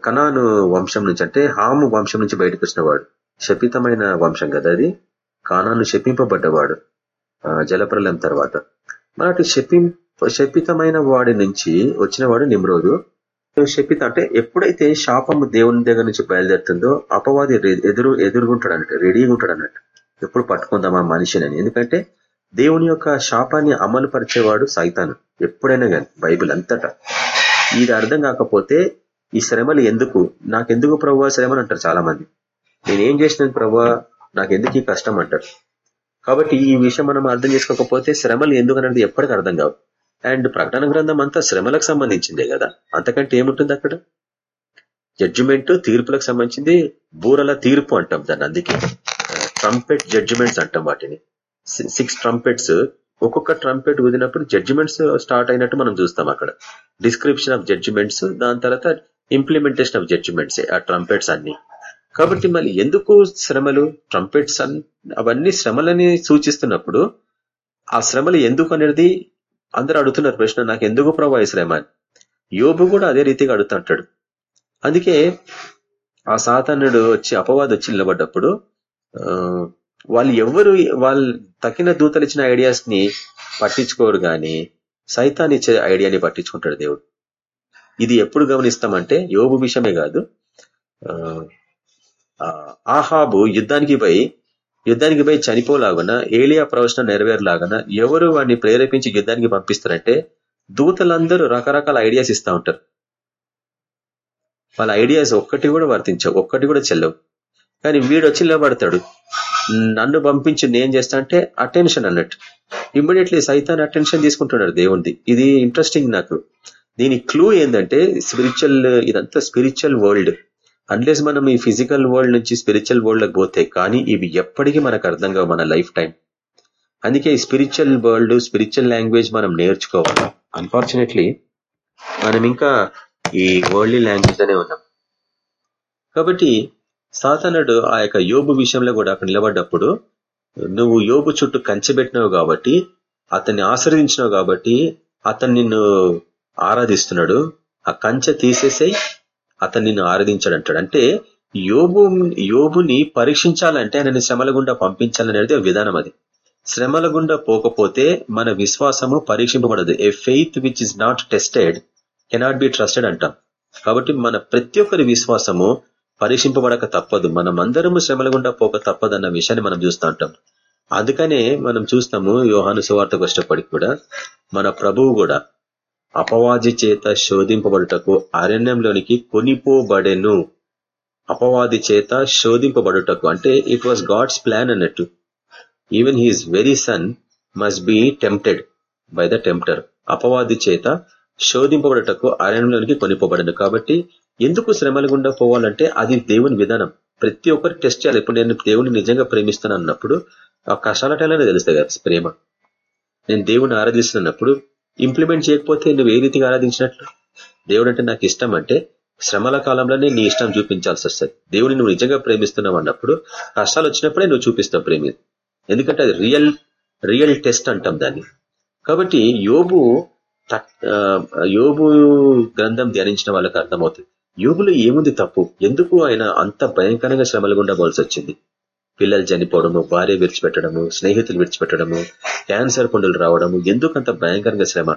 కనాను వంశం నుంచి అంటే హాము వంశం నుంచి బయటకు వచ్చినవాడు. శపితమైన వంశం కదా అది. కానాను శపింపబడ్డవాడు జలప్రలయం తర్వాత. మరి శపి శపితమైన వాడి నుంచి వచ్చిన వాడు నిమ్రోదు శపిత అంటే ఎప్పుడైతే శాపము దేవుని దగ్గర నుంచి బయలుదేరుతుందో అపవాది ఎదురు ఎదురుగుంటాడు అన్నట్టు రెడీగా ఉంటాడు అన్నట్టు ఎప్పుడు పట్టుకుందామా మనిషిని ఎందుకంటే దేవుని యొక్క శాపాన్ని అమలు పరిచేవాడు సైతాను ఎప్పుడైనా కానీ బైబిల్ అంతటా. ఇది అర్థం కాకపోతే ఈ శ్రమలు ఎందుకు? నాకెందుకు ప్రభావ శ్రమలు అంటారు చాలా మంది నేనేం చేసినాను ప్రభావ నాకెందుకు ఈ కష్టం అంటారు. కాబట్టి ఈ విషయం మనం అర్థం చేసుకోకపోతే శ్రమలు ఎందుకు అనేది ఎప్పటికీ అర్థం కావు. అండ్ ప్రకటన గ్రంథం అంతా శ్రమలకు సంబంధించిందే కదా. అంతకంటే ఏముంటుంది అక్కడ? జడ్జిమెంట్ తీర్పులకు సంబంధించింది బూరల తీర్పు అంటాం దాన్ని అందుకే. ట్రంపెట్ జడ్జిమెంట్స్ అంటాం వాటిని. సిక్స్ ట్రంపెట్స్ ఒక్కొక్క ట్రంపెట్ ఊదినప్పుడు జడ్జిమెంట్స్ స్టార్ట్ అయినట్టు మనం చూస్తాం అక్కడ. డిస్క్రిప్షన్ ఆఫ్ జడ్జిమెంట్స్ దాని తర్వాత ఇంప్లిమెంటేషన్ ఆఫ్ జడ్జిమెంట్స్ ఆ ట్రంపెట్స్ అన్ని. కాబట్టి మళ్ళీ ఎందుకు శ్రమలు? ట్రంపెట్స్ అవన్నీ శ్రమలని సూచిస్తున్నప్పుడు ఆ శ్రమలు ఎందుకు అనేది అందరూ అడుగుతున్నారు ప్రశ్న నాకు ఎందుకు ప్రభావ శ్రమ అని. యోబు కూడా అదే రీతిగా అడుగుతుంటాడు అందుకే ఆ సాతానుడు వచ్చి అపవాదం వచ్చి నిలబడ్డప్పుడు వాళ్ళు ఎవరు వాళ్ళు తక్కిన దూతలు ఇచ్చిన ఐడియాస్ని పట్టించుకోరు కానీ సైతాన్ ఇచ్చే ఐడియాని పట్టించుకుంటాడు దేవుడు. ఇది ఎప్పుడు గమనిస్తామంటే యోగు విషయమే కాదు ఆహాబు యుద్ధానికి పోయి యుద్ధానికి పోయి చనిపోలాగున ఏలియా ప్రవచనం నెరవేరలాగన ఎవరు వాడిని ప్రేరేపించి యుద్ధానికి పంపిస్తారంటే దూతలందరూ రకరకాల ఐడియాస్ ఇస్తా ఉంటారు. వాళ్ళ ఐడియాస్ ఒక్కటి కూడా వర్తించవు ఒక్కటి కూడా చెల్లవు. కానీ వీడు వచ్చి నిలబడతాడు. నన్ను పంపించి నేను చేస్తా అంటే అటెన్షన్ అన్నట్టు. ఇమ్మీడియట్లీ సైతాన్ అటెన్షన్ తీసుకుంటున్నాడు దేవుడిది ఇది ఇంట్రెస్టింగ్ నాకు. దీని క్లూ ఏంటంటే స్పిరిచువల్ ఇదంతా స్పిరిచువల్ వరల్డ్ అన్లెస్ మనం ఈ ఫిజికల్ వరల్డ్ నుంచి స్పిరిచువల్ వరల్డ్కి పోతే కానీ ఇవి ఎప్పటికీ మనకు అర్థం కావు మన లైఫ్ టైం అందుకే ఈ స్పిరిచువల్ వరల్డ్ స్పిరిచువల్ లాంగ్వేజ్ మనం నేర్చుకోవాలి. అన్ఫార్చునేట్లీ మనం ఇంకా ఈ వరల్డ్ లాంగ్వేజ్ అనే ఉన్నాం. కాబట్టి సాతనుడు ఆ యొక్క యోబు విషయంలో కూడా అక్కడ నిలబడ్డప్పుడు నువ్వు యోబు చుట్టూ కంచెబెట్టినావు కాబట్టి అతన్ని ఆశ్రయించినావు కాబట్టి అతను నిన్ను ఆరాధిస్తున్నాడు. ఆ కంచె తీసేసాయి అతను నిన్ను ఆరాధించాడు అంటాడు అంటే యోబు యోబుని పరీక్షించాలంటే ఆయనని శ్రమల గుండా పంపించాలనేది విధానం అది. శ్రమల గుండా పోకపోతే మన విశ్వాసము పరీక్షింపబడదు. A faith which is not tested cannot be trusted అంటాం. కాబట్టి మన ప్రతి ఒక్కరి విశ్వాసము పరీక్షింపబడక తప్పదు. మనం అందరము శ్రమల గుండా పోక తప్పదు అన్న విషయాన్ని మనం చూస్తూ ఉంటాం. అందుకనే మనం చూస్తాము యోహాను సువార్తకు కష్టపడి కూడా మన ప్రభువు కూడా అపవాది చేత శోధింపబడుటకు అరణ్యంలోనికి కొనిపోబడెను. అపవాది చేత శోధింపబడుటకు. అంటే ఇట్ వాస్ గాడ్స్ ప్లాన్ అన్నట్టు. Even his very son must be tempted by the tempter అపవాది చేత శోధింపబడటకు అరణ్యంలోనికి కొనిపోబడను. కాబట్టి ఎందుకు శ్రమల గుండా పోవాలంటే అది దేవుని విధానం. ప్రతి ఒక్కరు టెస్ట్ చేయాలి. ఇప్పుడు నేను దేవుని నిజంగా ప్రేమిస్తాను అన్నప్పుడు ఆ కష్టాల టైంలోనే తెలుస్తాయి కదా ప్రేమ. నేను దేవుని ఆరాధిస్తున్నప్పుడు ఇంప్లిమెంట్ చేయకపోతే నువ్వు ఏ రీతిగా ఆరాధించినట్లు? దేవుడు అంటే నాకు ఇష్టం అంటే శ్రమల కాలంలోనే నీ ఇష్టం చూపించాల్సి వస్తుంది. దేవుని నువ్వు నిజంగా ప్రేమిస్తున్నావు అన్నప్పుడు కష్టాలు వచ్చినప్పుడే నువ్వు చూపిస్తావు ప్రేమి. ఎందుకంటే అది రియల్ రియల్ టెస్ట్ అంటాం దాన్ని. కాబట్టి యోబు యోబు గ్రంథం ధ్యానించిన వాళ్ళకి అర్థమవుతుంది. యోగులో ఏముంది తప్పు? ఎందుకు ఆయన అంత భయంకరంగా శ్రమలు గుండా పోవాల్సి వచ్చింది? పిల్లలు చనిపోవడము భార్య విడిచిపెట్టడము స్నేహితులు విడిచిపెట్టడము క్యాన్సర్ పుండులు రావడము ఎందుకు అంత భయంకరంగా శ్రమ?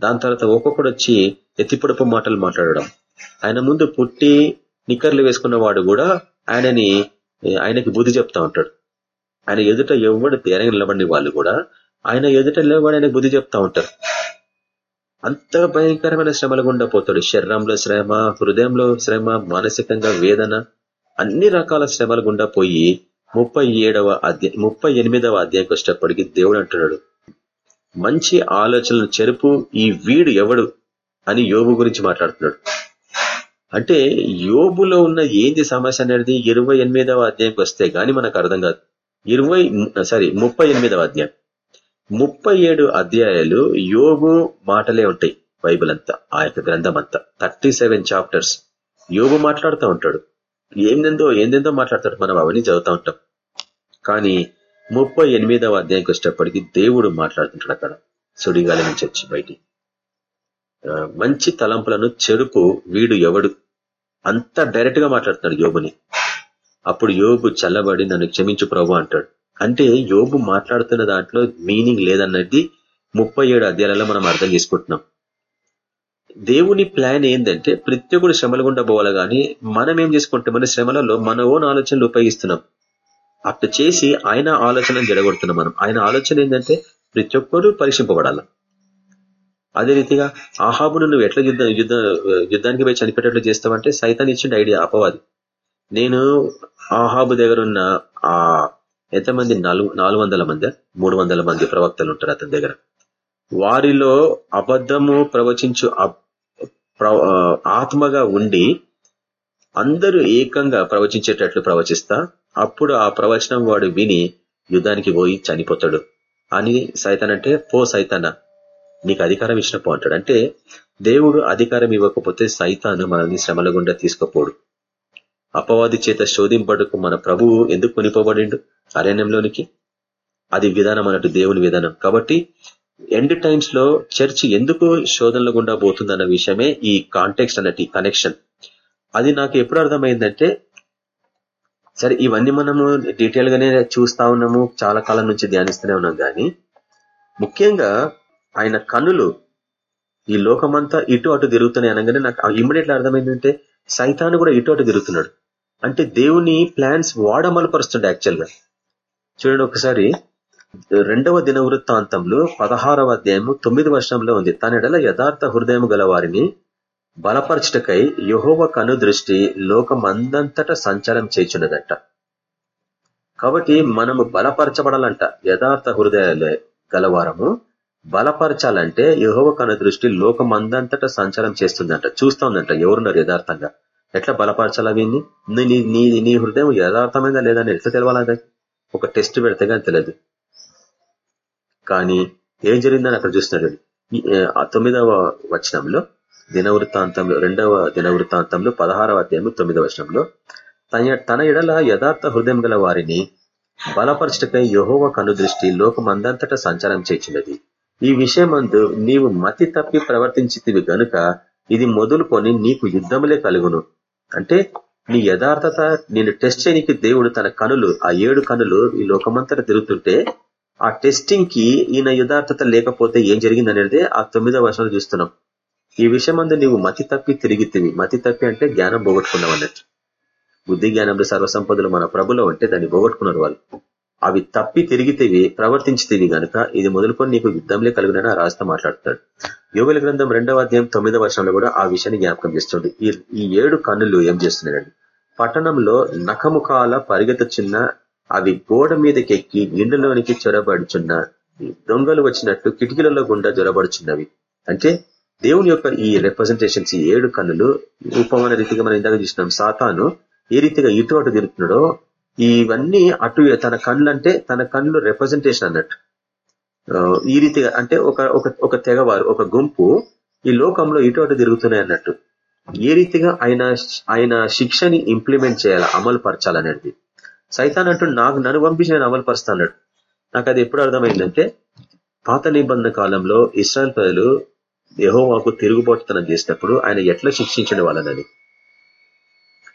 దాని తర్వాత ఒక్కొక్కడు వచ్చి ఎత్తిపొడపు మాటలు మాట్లాడడం. ఆయన ముందు పుట్టి నిక్కర్లు వేసుకున్న వాడు కూడా ఆయనని ఆయనకి బుద్ధి చెప్తా ఉంటాడు. ఆయన ఎదుట ఎవడు తేరగా నిలబడిన వాళ్ళు కూడా ఆయన ఎదుట నిలబడి ఆయనకు బుద్ధి చెప్తా ఉంటారు. అంత భయంకరమైన శ్రమలు గుండా పోతాడు. శరీరంలో శ్రమ హృదయంలో శ్రమ మానసికంగా వేదన అన్ని రకాల శ్రమలు గుండా పోయి ముప్పై ఏడవ అధ్యాయ ముప్పై ఎనిమిదవ అధ్యాయకు వచ్చేటప్పటికి దేవుడు అంటున్నాడు. మంచి ఆలోచనలు చెరుపు ఈ వీడు ఎవడు అని యోబు గురించి మాట్లాడుతున్నాడు. అంటే యోబులో ఉన్న ఏంది సమస్య అనేది ఇరవై ఎనిమిదవ అధ్యాయంకి వస్తే గాని మనకు అర్థం కాదు. ఇరవై సారీ ముప్పై ఎనిమిదవ అధ్యాయం. ముప్పై ఏడు అధ్యాయాలు యోగు మాటలే ఉంటాయి బైబిల్ అంతా ఆ యొక్క గ్రంథం అంతా. Thirty seven chapters. యోగు మాట్లాడుతూ ఉంటాడు. ఏందెందో ఏందెందో మాట్లాడతాడు మనం అవన్నీ చదువుతూ ఉంటాం. కానీ ముప్పై ఎనిమిదవ అధ్యాయంకి వచ్చేటప్పటికి దేవుడు మాట్లాడుతుంటాడు అక్కడ సుడిగాలి నుంచి వచ్చి బయటి మంచి తలంపులను చెరుపు వీడు ఎవడు? అంత డైరెక్ట్గా మాట్లాడుతున్నాడు యోగుని అప్పుడు యోగు చల్లబడి నన్ను క్షమించు ప్రభు అంటాడు. అంటే యోగు మాట్లాడుతున్న దాంట్లో మీనింగ్ లేదన్నది ముప్పై ఏడు అధ్యాయాలలో మనం అర్థం చేసుకుంటున్నాం. దేవుని ప్లాన్ ఏంటంటే ప్రతి ఒక్కరు శ్రమలు గుండా పోవాలి కానీ మనం ఏం చేసుకుంటామని శ్రమలలో మన ఓన్ ఆలోచనలు ఉపయోగిస్తున్నాం. అట్లా చేసి ఆయన ఆలోచనను జడగొడుతున్నాం మనం. ఆయన ఆలోచన ఏంటంటే ప్రతి ఒక్కరు పరీక్షింపబడాల. అదే రీతిగా ఆహాబును నువ్వు ఎట్లా యుద్ధ యుద్ధ యుద్ధానికి పోయి చనిపెట్టేట్లు చేస్తావంటే సైతాన్ని ఇచ్చిండు ఐడియా అపవాది. నేను ఆహాబు దగ్గర ఉన్న ఆ ఎంతమంది? నాలుగు నాలుగు వందల మంది మూడు వందల మంది ప్రవక్తలు ఉంటారు అతని దగ్గర. వారిలో అబద్ధము ప్రవచించు ఆత్మగా ఉండి అందరూ ఏకంగా ప్రవచించేటట్లు ప్రవచిస్తా అప్పుడు ఆ ప్రవచనం వాడు విని యుద్ధానికి పోయి చనిపోతాడు. అని సైతాన్ అంటే పో సైతాన నీకు అధికారం ఇచ్చిన పో అంటాడు. అంటే దేవుడు అధికారం ఇవ్వకపోతే సైతాను మనల్ని శ్రమల గుండా తీసుకోపోడు. అపవాది చేత శోధింపడకు మన ప్రభువు ఎందుకు కొనిపోబడిండు? అరణ్యంలోనికి? అది విధానం అన్నట్టు దేవుని విధానం. కాబట్టి ఎండ్ టైమ్స్లో చర్చ్ ఎందుకు శోధనలు గుండా పోతుందన్న విషయమే ఈ కాంటెక్స్ట్ అన్నట్టు కనెక్షన్ అది నాకు ఎప్పుడు అర్థమైందంటే సరే ఇవన్నీ మనము డీటెయిల్ గానే చూస్తా ఉన్నాము చాలా కాలం నుంచి ధ్యానిస్తూనే ఉన్నాం కానీ ముఖ్యంగా ఆయన కన్నులు ఈ లోకమంతా ఇటు అటు తిరుగుతున్నాయి అనగానే నాకు ఇమ్మీడియట్లీ అర్థమైందంటే సైతాను కూడా ఇటు అటు తిరుగుతున్నాడు. అంటే దేవుని ప్లాన్స్ వాడమలపరుస్తుండే యాక్చువల్గా. చూడండి ఒకసారి రెండవ దిన వృత్తాంతంలో పదహారవ అధ్యాయము తొమ్మిది వర్షంలో ఉంది. తన ఎడల యథార్థ హృదయం గల వారిని బలపరచుటకై యహోవ కను దృష్టి లోకమందంతట సంచారం చేయుచున్నదంట. కాబట్టి మనము బలపరచబడాలంట. యథార్థ హృదయాలు గలవారము బలపరచాలంటే యహోవ కను దృష్టి లోకమందంతట సంచారం చేస్తుందంట. చూస్తా ఉందంట ఎవరున్నారు యథార్థంగా? ఎట్లా బలపరచాలా వీన్ని? నీ నీ నీ హృదయం యథార్థమైందా లేదని ఎట్లా తెలవాలా ఒక టెస్ట్ పెడితే కానీ తెలియదు. కానీ ఏం జరిగిందని అక్కడ చూస్తున్నాడు. తొమ్మిదవ వచనంలో దినవృత్తాంతంలో రెండవ దినవృత్తాంతంలో పదహారవ అధ్యాయం తొమ్మిదవ వచనంలో తన తన ఎడల యథార్థ హృదయం గల వారిని బలపరచటకై యహోవ కనుదృష్టి లోకమందంతటా సంచారం చేసినది ఈ విషయమందు నీవు మతి తప్పి ప్రవర్తించితివి గనుక ఇది మొదలుకొని నీకు యుద్ధములే కలుగును. అంటే నీ యథార్థత నేను టెస్ట్ చేయనికి దేవుడు తన కనులు ఆ ఏడు కనులు ఈ లోకమంతట తిరుగుతుంటే ఆ టెస్టింగ్కి ఈయన యథార్థత లేకపోతే ఏం జరిగింది అనేది ఆ తొమ్మిదో వర్షాలు చూస్తున్నాం. ఈ విషయం అందు నీవు మతి తప్పి తిరిగితివి. మతి తప్పి అంటే జ్ఞానం పోగొట్టుకున్నావు అన్నట్టు. బుద్ధి జ్ఞానంలో సర్వసంపదలు మన ప్రభులో ఉంటే దాన్ని పోగొట్టుకున్నారు వాళ్ళు. అవి తప్పి తిరిగితేవి ప్రవర్తించితేవి గనుక ఇది మొదలుకొని నీకు యుద్ధంలో కలిగిన రాజుతో మాట్లాడుతాడు. యోగుల గ్రంథం రెండవ అధ్యాయం తొమ్మిదవ వర్షంలో కూడా ఆ విషయాన్ని జ్ఞాపకం చేస్తుంది. ఈ ఏడు కన్నులు ఏం చేస్తున్నాయండి? పట్టణంలో నఖముఖాల పరిగెత్తుచున్న అవి గోడ మీదకెక్కి ఇండులోనికి చొరబడుచున్న దొంగలు వచ్చినట్టు కిటికీలలో గుండా జొరబడుచున్నవి. అంటే దేవుని యొక్క ఈ రిప్రజెంటేషన్స్ ఈ ఏడు కన్నులు ఉపమాన రీతిగా మనం ఇందాక చూసినాం. సాతాను ఏ రీతిగా ఇటు అటు తిరుగుతున్నాడో ఇవన్నీ అటు తన కళ్ళు అంటే తన కళ్ళు రిప్రజెంటేషన్ అన్నట్టు. ఈ రీతిగా అంటే ఒక ఒక తెగవారు ఒక గుంపు ఈ లోకంలో ఇటు అటు తిరుగుతున్నాయి అన్నట్టు. ఏ రీతిగా ఆయన ఆయన శిక్షని ఇంప్లిమెంట్ చేయాలి అమలు పరచాలనేది సైతాన్ అంటూ నాకు నన్ను పంపించి నేను అమలు పరుస్తాడు నాకు అది ఎప్పుడు అర్థమైందంటే పాత నిబంధన కాలంలో ఇస్రాయల్ ప్రజలు యహోవాకు తిరుగుబాటుతనం చేసినప్పుడు ఆయన ఎట్లా శిక్షించడం వాళ్ళనని.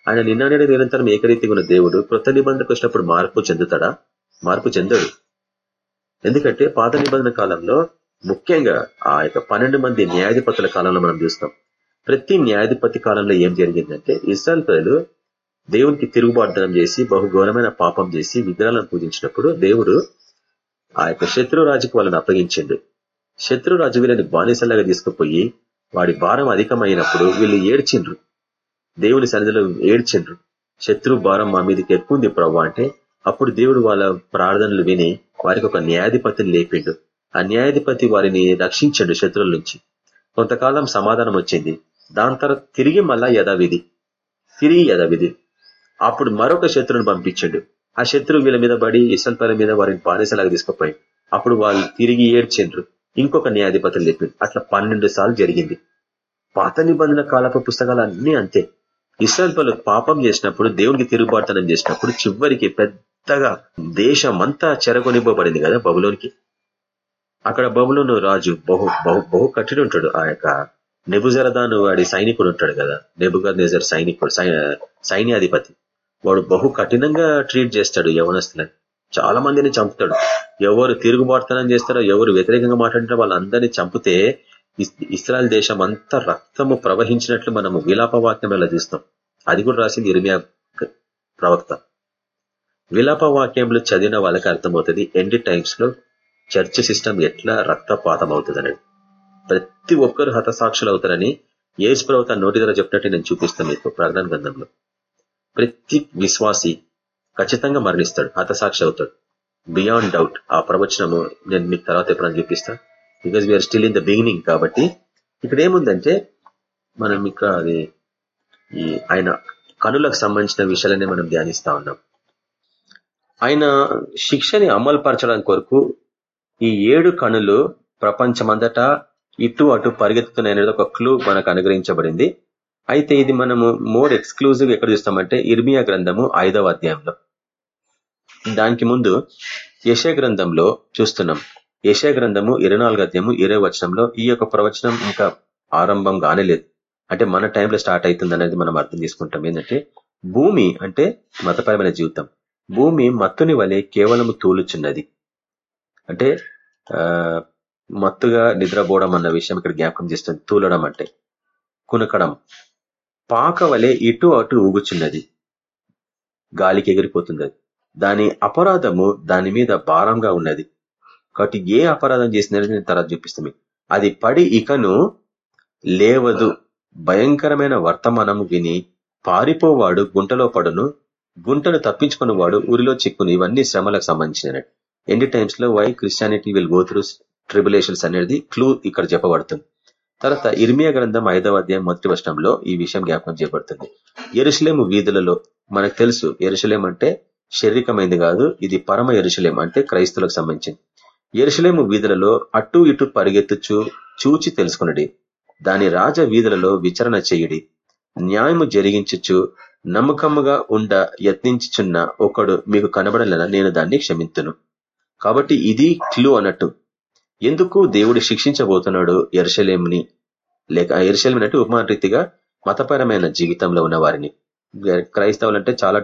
ఆయన నిన్ననే నిరంతరం ఏకరీతిగా ఉన్న దేవుడు కృత నిబంధనకు వచ్చినప్పుడు మార్పు చెందుతాడా? మార్పు చెందడు. ఎందుకంటే పాత నిబంధన కాలంలో ముఖ్యంగా ఆ యొక్క పన్నెండు మంది న్యాయాధిపతుల కాలంలో మనం చూస్తాం. ప్రతి న్యాయాధిపతి కాలంలో ఏం జరిగిందంటే ఇస్రాయల్ ప్రజలు దేవునికి తిరుగుబాటుదనం చేసి బహుఘోరమైన పాపం చేసి విగ్రహాలను పూజించినప్పుడు దేవుడు ఆ యొక్క శత్రురాజుకు వాళ్ళని అప్పగించిండు. శత్రురాజు వీళ్ళని బానిసలాగా తీసుకుపోయి వాడి భారం అధికమైనప్పుడు వీళ్ళు ఏడ్చిండ్రు. దేవుని సన్నిధిలో ఏడ్చిండ్రు. శత్రు భారం మా మీదకి ఎక్కువ ఉంది ప్రభు అంటే అప్పుడు దేవుడు వాళ్ళ ప్రార్థనలు విని వారికి ఒక న్యాయాధిపతిని లేపిండు. ఆ న్యాయాధిపతి వారిని రక్షించండు శత్రువుల నుంచి. కొంతకాలం సమాధానం వచ్చింది. దాని తర్వాత తిరిగి మళ్ళా యథావిధి. తిరిగి యథావిధి. అప్పుడు మరొక శత్రువుని పంపించండు. ఆ శత్రువు వీళ్ళ మీద పడి ఇసల్పల మీద వారిని బానిసలాగా తీసుకుపోయి అప్పుడు వాళ్ళు తిరిగి ఏడ్చిండ్రు. ఇంకొక న్యాయాధిపతిని లేపిండు. అట్లా పన్నెండు సార్లు జరిగింది. పాత నిబంధన కాలపు పుస్తకాలు అన్నీ అంతే. ఇస్రాయల్ పనులు పాపం చేసినప్పుడు దేవునికి తిరుగుబాటుతనం చేసినప్పుడు చివరికి పెద్దగా దేశం అంతా చెరగొనివ్వబడింది కదా బబులోనికి. అక్కడ బబులోను రాజు బహు బహు బహు కఠిన ఉంటాడు. ఆ యొక్క నెబుజరదాను వాడి సైనికుడు ఉంటాడు కదా. నెబుగా నేజర్ సైనికుడు సైన్యాధిపతి. వాడు బహు కఠినంగా ట్రీట్ చేస్తాడు యవనస్తులని. చాలా మందిని చంపుతాడు. ఎవరు తిరుగుబాటుతనం చేస్తారో ఎవరు వ్యతిరేకంగా మాట్లాడినారో వాళ్ళందరినీ చంపితే ఇస్రాయల్ దేశం అంతా రక్తము ప్రవహించినట్లు మనము విలాపవాక్యం ఎలా చూస్తాం? అది కూడా రాసింది ఇరిమియా ప్రవక్త. విలాపవాక్యంలో చదివిన వాళ్ళకి అర్థమవుతుంది ఎండ్ టైమ్స్లో చర్చ్ సిస్టమ్ ఎట్లా రక్తపాతం అవుతుంది ప్రతి ఒక్కరు హతసాక్షులు అవుతారని ఏజ్ ప్రవక్త నోటి ద్వారా చెప్పినట్టు నేను చూపిస్తాను మీకు ప్రకటన గ్రంథంలో. ప్రతి విశ్వాసి ఖచ్చితంగా మరణిస్తాడు హతసాక్షి అవుతాడు. బియాండ్ డౌట్ ఆ ప్రవచనము నేను మీకు తర్వాత ఎప్పుడైనా చూపిస్తాను because we are still in the beginning కాబట్టి ఇక్కడ ఏముందంటే మనం ఇక్కడ అది ఈ ఆయన కనులకు సంబంధించిన విషయాలనే మనం ధ్యానిస్తా ఉన్నాం. ఆయన శిక్షని అమలు పరచడం కొరకు ఈ ఏడు కనులు ప్రపంచమంతటా ఇటు అటు పరిగెత్తుతున్నాయి ఒక క్లూ మనకు అనుగ్రహించబడింది. అయితే ఇది మనము మోర్ ఎక్స్క్లూజివ్ ఎక్కడ చూస్తామంటే ఇర్మియా గ్రంథము ఐదవ అధ్యాయంలో. దానికి ముందు యశ గ్రంథంలో చూస్తున్నాం. యశా గ్రంథము ఇరవై నాలుగు అధ్యాయము ఇరవై వచనంలో ఈ యొక్క ప్రవచనం ఇంకా ఆరంభం కానేలేదు. అంటే మన టైంలో స్టార్ట్ అవుతుంది అనేది మనం అర్థం చేసుకుంటాం. ఏంటంటే భూమి అంటే మతపరమైన జీవితం. భూమి మత్తుని వలె కేవలం తూలుచున్నది. అంటే మత్తుగా నిద్రపోవడం అన్న విషయం ఇక్కడ జ్ఞాపకం చేస్తుంది. తూలడం అంటే కునకడం. పాక వలె ఇటు అటు ఊగుచున్నది. గాలికి ఎగిరిపోతుంది దాని అపరాధము దాని మీద భారంగా ఉన్నది. కాబట్టి ఏ అపరాధం చేసిందని నేను తర్వాత చూపిస్తాను అది పడి ఇకను లేవదు. భయంకరమైన వర్తమానము విని పారిపోవాడు గుంటలో పడును. గుంటను తప్పించుకున్న వాడు ఊరిలో చిక్కును. ఇవన్నీ శ్రమలకు సంబంధించినవి. ఎన్ని టైమ్స్లో why Christianity will go through tribulations అనేది క్లూ ఇక్కడ చెప్పబడుతుంది. తర్వాత ఇర్మియా గ్రంథం ఐదవ అధ్యాయం మొదటి వర్షంలో ఈ విషయం జ్ఞాపకం చేయబడుతుంది. ఎరుసలేము వీధులలో మనకు తెలుసు ఎరుసలేం అంటే శారీరకమైంది కాదు ఇది పరమ ఎరుసలేం అంటే క్రైస్తులకు సంబంధించింది. ఎరుసలేము వీధులలో అటు ఇటు పరిగెత్తుచు చూచి తెలుసుకునడి. దాని రాజ వీధులలో విచరణ చేయుడి. న్యాయము జరిగించుచు నమ్మకముగా ఉండ యత్నించుచున్న ఒకడు మీకు కనబడలేన? నేను దాన్ని క్షమింతును. కాబట్టి ఇది క్లూ అన్నట్టు. ఎందుకు దేవుడు శిక్షించబోతున్నాడు ఎరుసలేంని లేక ఎరుసలేం అంటే ఉపమాన రీతిగా మతపరమైన జీవితంలో ఉన్న వారిని. క్రైస్తవులు అంటే చాలా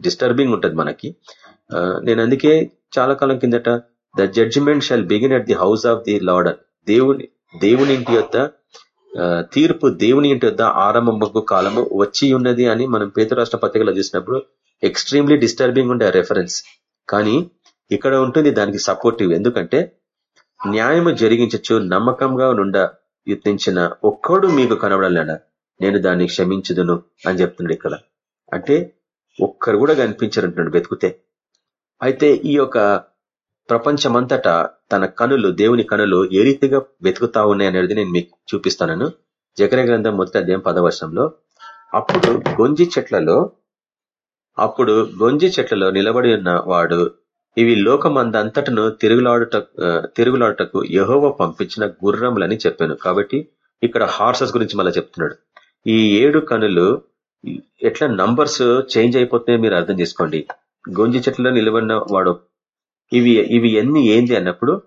డిస్టర్బింగ్ ఉంటుంది మనకి. నేను అందుకే చాలా కాలం కిందట the judgement shall begin at the house of the Lord దేవుని దేవుని ఇంటి యొక్క తీర్పు దేవుని ఇంటి యొక్క ఆరంభకు కాలము వచ్చి ఉన్నది అని మనం పేదరాష్ట్ర పత్రికలో చూసినప్పుడు ఎక్స్ట్రీమ్లీ డిస్టర్బింగ్ ఉండే రెఫరెన్స్ కానీ ఇక్కడ ఉంటుంది దానికి సపోర్టివ్ ఎందుకంటే న్యాయము జరిగించచ్చు నమ్మకంగా నుండ యత్నించిన ఒక్కడు మీకు కనబడాలన్నా నేను దాన్ని క్షమించుదును అని చెప్తున్నాడు ఇక్కడ. అంటే ఒక్కరు కూడా కనిపించారంటున్నాడు వెతుకుతే అయితే ఈ యొక్క ప్రపంచమంతటా తన కనులు దేవుని కనులు ఏ రీతిగా వెతుకుతా ఉన్నాయి అనేది నేను మీకు చూపిస్తాను జకర గ్రంథం మొదటి అధ్యాయం పదవర్షంలో అప్పుడు గొంజి చెట్లలో అప్పుడు గొంజి చెట్లలో నిలబడి ఉన్న వాడు ఇవి లోకమందంతటను తిరుగులాడుట తిరుగులాడుటకు యహోవ పంపించిన గుర్రములని చెప్పాను. కాబట్టి ఇక్కడ హార్సెస్ గురించి మళ్ళీ చెప్తున్నాడు. ఈ ఏడు కనులు ఎట్లా నంబర్స్ చేంజ్ అయిపోతున్నాయో మీరు అర్థం చేసుకోండి. గొంజి చెట్లలో నిలబడిన వాడు ఇవి ఇవి ఎన్ని ఏంది అన్నప్పుడు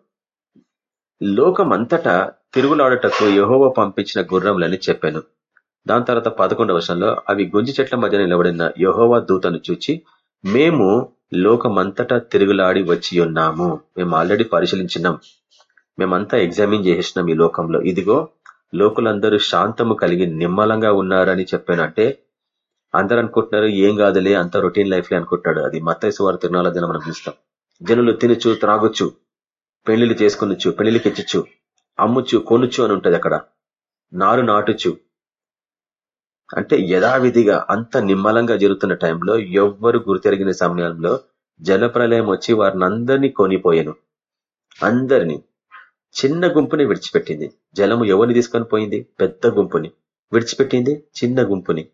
లోకమంతటా తిరుగులాడుటకు యహోవ పంపించిన గుర్రములని చెప్పాను. దాని తర్వాత పదకొండవ వర్షంలో అవి గుంజి చెట్ల మధ్య నిలబడిన యహోవా దూతను చూచి మేము లోకమంతటా తిరుగులాడి వచ్చి ఉన్నాము. మేము ఆల్రెడీ పరిశీలించినాం. మేమంతా ఎగ్జామిన్ చేసేసినాం ఈ లోకంలో. ఇదిగో లోకులందరూ శాంతము కలిగి నిమ్మలంగా ఉన్నారని చెప్పానంటే అందరు అనుకుంటున్నారు ఏం కాదులే అంత రొటీన్ లైఫ్ లే అనుకుంటున్నాడు. అది మత్తైసు వారి తిరునాల మనం చూస్తాం. జనులు తినచ్చు త్రాగొచ్చు పెళ్ళిళ్ళు చేసుకునొచ్చు పెళ్ళికి ఇచ్చచ్చు అమ్ముచ్చు కొనుచ్చు అని ఉంటది అక్కడ. నారు నాటుచు. అంటే యథావిధిగా అంత నిమ్మలంగా జరుగుతున్న టైంలో ఎవ్వరు గురితెరిగిన సమయంలో జలప్రలయం వచ్చి వారిని అందరినీ కొనిపోయాను. అందరినీ. చిన్న గుంపుని విడిచిపెట్టింది. జలము ఎవరిని తీసుకొని పోయింది? పెద్ద గుంపుని. విడిచిపెట్టింది? చిన్న గుంపుని.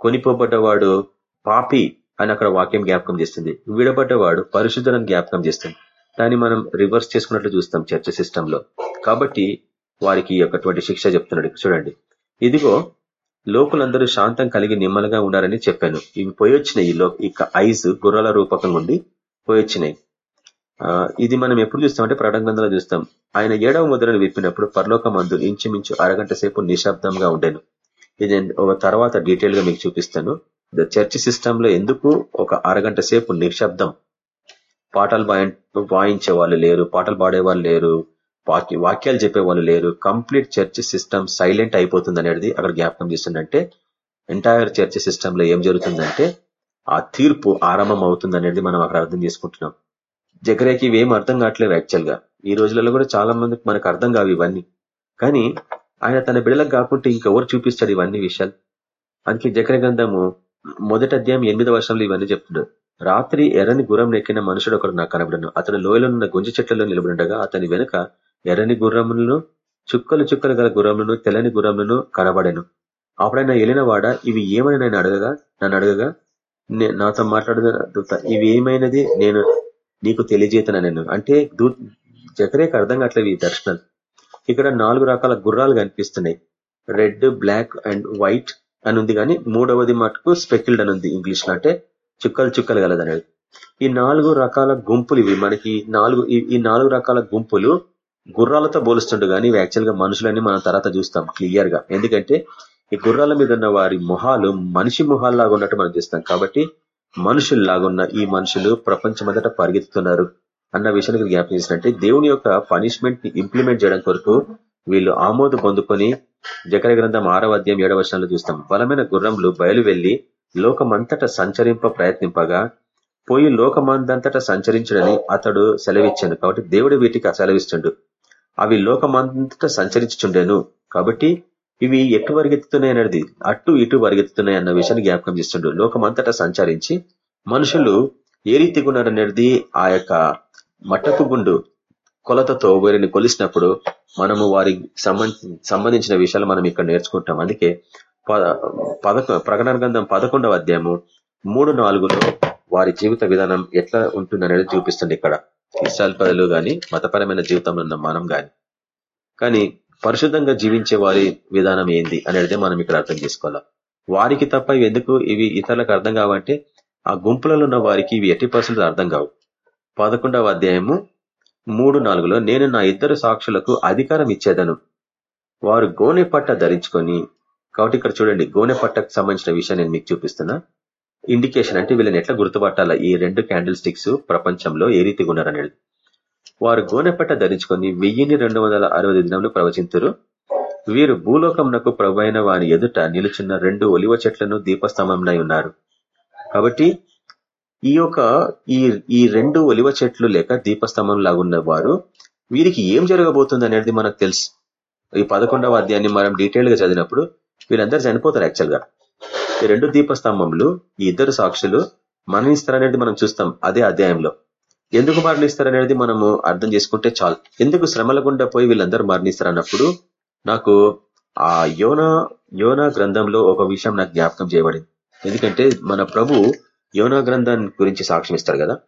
కొనిపోబడ్డవాడు పాపి అని అక్కడ వాక్యం జ్ఞాపకం చేస్తుంది. విడబడ్డవాడు పరిశుద్ధులను జ్ఞాపకం చేస్తుంది. దాన్ని మనం రివర్స్ చేసుకున్నట్లు చూస్తాం చర్చ సిస్టమ్లో కాబట్టి వారికి ఒకటువంటి శిక్ష చెప్తున్నాడు. చూడండి. ఇదిగో లోకులందరూ శాంతం కలిగి నిమ్మలుగా ఉండాలని చెప్పాను. ఇవి పోయొచ్చినాయి ఈ లో ఇక ఐజ్ గుర్రాల రూపకంగా ఉండి పోయొచ్చినాయి ఇది మనం ఎప్పుడు చూస్తామంటే ప్రకటన చూస్తాం. ఆయన ఏడవ ముద్రను విప్పినప్పుడు పరలోక మందు ఇంచుమించు అరగంట సేపు నిశ్శబ్దంగా ఉండేను. ఇది ఒక తర్వాత డీటెయిల్గా మీకు చూపిస్తాను. చర్చ్ సిస్టమ్లో ఎందుకు ఒక అరగంట సేపు నిశ్శబ్దం పాటలు వాయించే వాళ్ళు లేరు పాటలు పాడే వాళ్ళు లేరు వాక్యాలు చెప్పే వాళ్ళు లేరు. కంప్లీట్ చర్చ్ సిస్టమ్ సైలెంట్ అయిపోతుంది అనేది అక్కడ జ్ఞాపకం చేస్తుందంటే ఎంటైర్ చర్చ్ సిస్టమ్లో ఏం జరుగుతుందంటే ఆ తీర్పు ఆరంభం అవుతుంది అనేది మనం అక్కడ అర్థం చేసుకుంటున్నాం. జగరేకి ఇవేం అర్థం కావట్లేదు యాక్చువల్గా. ఈ రోజులలో కూడా చాలా మందికి మనకు అర్థం కావు ఇవన్నీ. కానీ ఆయన తన బిడలకు కాకుంటే ఇంకెవరు చూపిస్తాడు ఇవన్నీ విషయాలు? అందుకే జకర గ్రంథము మొదటి అధ్యాయం ఎనిమిది వర్షంలో ఇవన్నీ చెప్తున్నాడు. రాత్రి ఎర్రని గుర్రం నెక్కిన మనుషుడు ఒకడు నాకు కనబడను. అతను లోయలో ఉన్న గుంజి చెట్లలో నిలబడిగా అతని వెనుక ఎర్రని గుర్రములను చుక్కలు చుక్కలు గల గుర్రములను తెల్లని గుర్రములను కనబడను. అప్పుడైనా వెళ్ళిన వాడ ఇవి ఏమని నేను అడగగా? నన్ను అడగగా? నాతో మాట్లాడదు? ఇవి ఏమైనది? నేను నీకు తెలియజేతన నేను అంటే దూ జకరేకి అర్థం కావట్లేదు ఈ దర్శనాలు. ఇక్కడ నాలుగు రకాల గుర్రాలు కనిపిస్తున్నాయి. రెడ్ బ్లాక్ అండ్ వైట్ అని ఉంది కానీ మూడవది మటుకు స్పెకిల్డ్ అని ఉంది ఇంగ్లీష్లో అంటే చుక్కలు చుక్కలు కలదనేది ఈ నాలుగు రకాల గుంపులు ఇవి. మనకి నాలుగు ఈ నాలుగు రకాల గుంపులు గుర్రాలతో పోలుస్తుండు కానీ ఇవి యాక్చువల్గా మనుషులని మనం తర్వాత చూస్తాం క్లియర్గా. ఎందుకంటే ఈ గుర్రాల మీద ఉన్న వారి మొహాలు మనిషి మొహాల్లాగా ఉన్నట్టు మనం చూస్తాం కాబట్టి మనుషుల్లాగున్న ఈ మనుషులు ప్రపంచమంతటా పరిగెత్తుతున్నారు అన్న విషయానికి జ్ఞాపకం చేసినట్టే దేవుని యొక్క పనిష్మెంట్ని ఇంప్లిమెంట్ చేయడం కొరకు వీళ్ళు ఆమోద పొందుకొని జకర గ్రంథం ఆరవ అధ్యాయం ఏడవ వర్షంలో చూస్తాం. బలమైన గుర్రంలు బయలు వెళ్ళి లోకమంతట సంచరింప ప్రయత్నింపగా పోయి లోకమందంతట సంచరించడని అతడు సెలవిచ్చాను. కాబట్టి దేవుడు వీటికి సెలవిస్తుండు. అవి లోకమంతట సంచరించుండేను కాబట్టి ఇవి ఎటు వరిగెత్తుతున్నాయి అనేది అటు ఇటు వరిగెత్తుతున్నాయి అన్న విషయాన్ని జ్ఞాపకం చేస్తుండు. లోకమంతటా సంచరించి మనుషులు ఏ రీతిగా ఉన్నారనేది ఆ యొక్క మట్టపు గుండు కొలతతో వీరిని కొలిసినప్పుడు మనము వారికి సంబంధించిన విషయాలు మనం ఇక్కడ నేర్చుకుంటాం. అందుకే పదకొ ప్రకటన గ్రంథం పదకొండవ అధ్యాయము మూడు నాలుగులో వారి జీవిత విధానం ఎట్లా ఉంటుందనేది చూపిస్తుంది ఇక్కడ. ఇష్టాల పదలు గాని మతపరమైన జీవితంలో ఉన్న మనం గాని. కానీ పరిశుద్ధంగా జీవించే వారి విధానం ఏంది అనేది మనం ఇక్కడ అర్థం చేసుకోవాలి? వారికి తప్ప ఎందుకు ఇవి ఇతరులకు అర్థం కావంటే ఆ గుంపులలో ఉన్న వారికి ఇవి ఎట్టి పరిస్థితులు అర్థం కావు. పదకొండవ అధ్యాయము మూడు నాలుగులో నేను నా ఇద్దరు సాక్షులకు అధికారం ఇచ్చేదను. వారు గోనె పట్ట ధరించుకొని కాబట్టి ఇక్కడ చూడండి గోనె పట్టకు సంబంధించిన విషయం నేను మీకు చూపిస్తున్నా. ఇండికేషన్ అంటే వీళ్ళని ఎట్లా గుర్తుపట్టాలా? ఈ రెండు క్యాండిల్ స్టిక్స్ ప్రపంచంలో ఏ రీతిగా ఉన్నారనేది. వారు గోనెపట్ట ధరించుకొని వెయ్యిని రెండు వందల అరవై దినములు ప్రవచింతురు. వీరు భూలోకమునకు ప్రభు అయిన వారి ఎదుట నిలుచున్న రెండు ఒలివ చెట్లను దీపస్తంభంలో ఉన్నారు. కాబట్టి ఈ యొక్క ఈ ఈ రెండు ఒలివ చెట్లు లేక దీపస్తంభం లాగున్న వారు వీరికి ఏం జరగబోతుంది అనేది మనకు తెలుసు. ఈ పదకొండవ అధ్యాయాన్ని మనం డీటెయిల్గా చదివినప్పుడు వీళ్ళందరూ చనిపోతారు యాక్చువల్గా. ఈ రెండు దీపస్తంభంలు ఈ ఇద్దరు సాక్షులు మరణిస్తారనేది మనం చూస్తాం అదే అధ్యాయంలో. ఎందుకు మరణిస్తారనేది మనము అర్థం చేసుకుంటే చాలు. ఎందుకు శ్రమల గుండా పోయి వీళ్ళందరూ మరణిస్తారన్నప్పుడు నాకు ఆ యోనా యోనా గ్రంథంలో ఒక విషయం నాకు జ్ఞాపకం చేయబడింది. ఎందుకంటే మన ప్రభు యోనా గ్రంథాన్ని గురించి సాక్ష్యం ఇస్తారు కదా?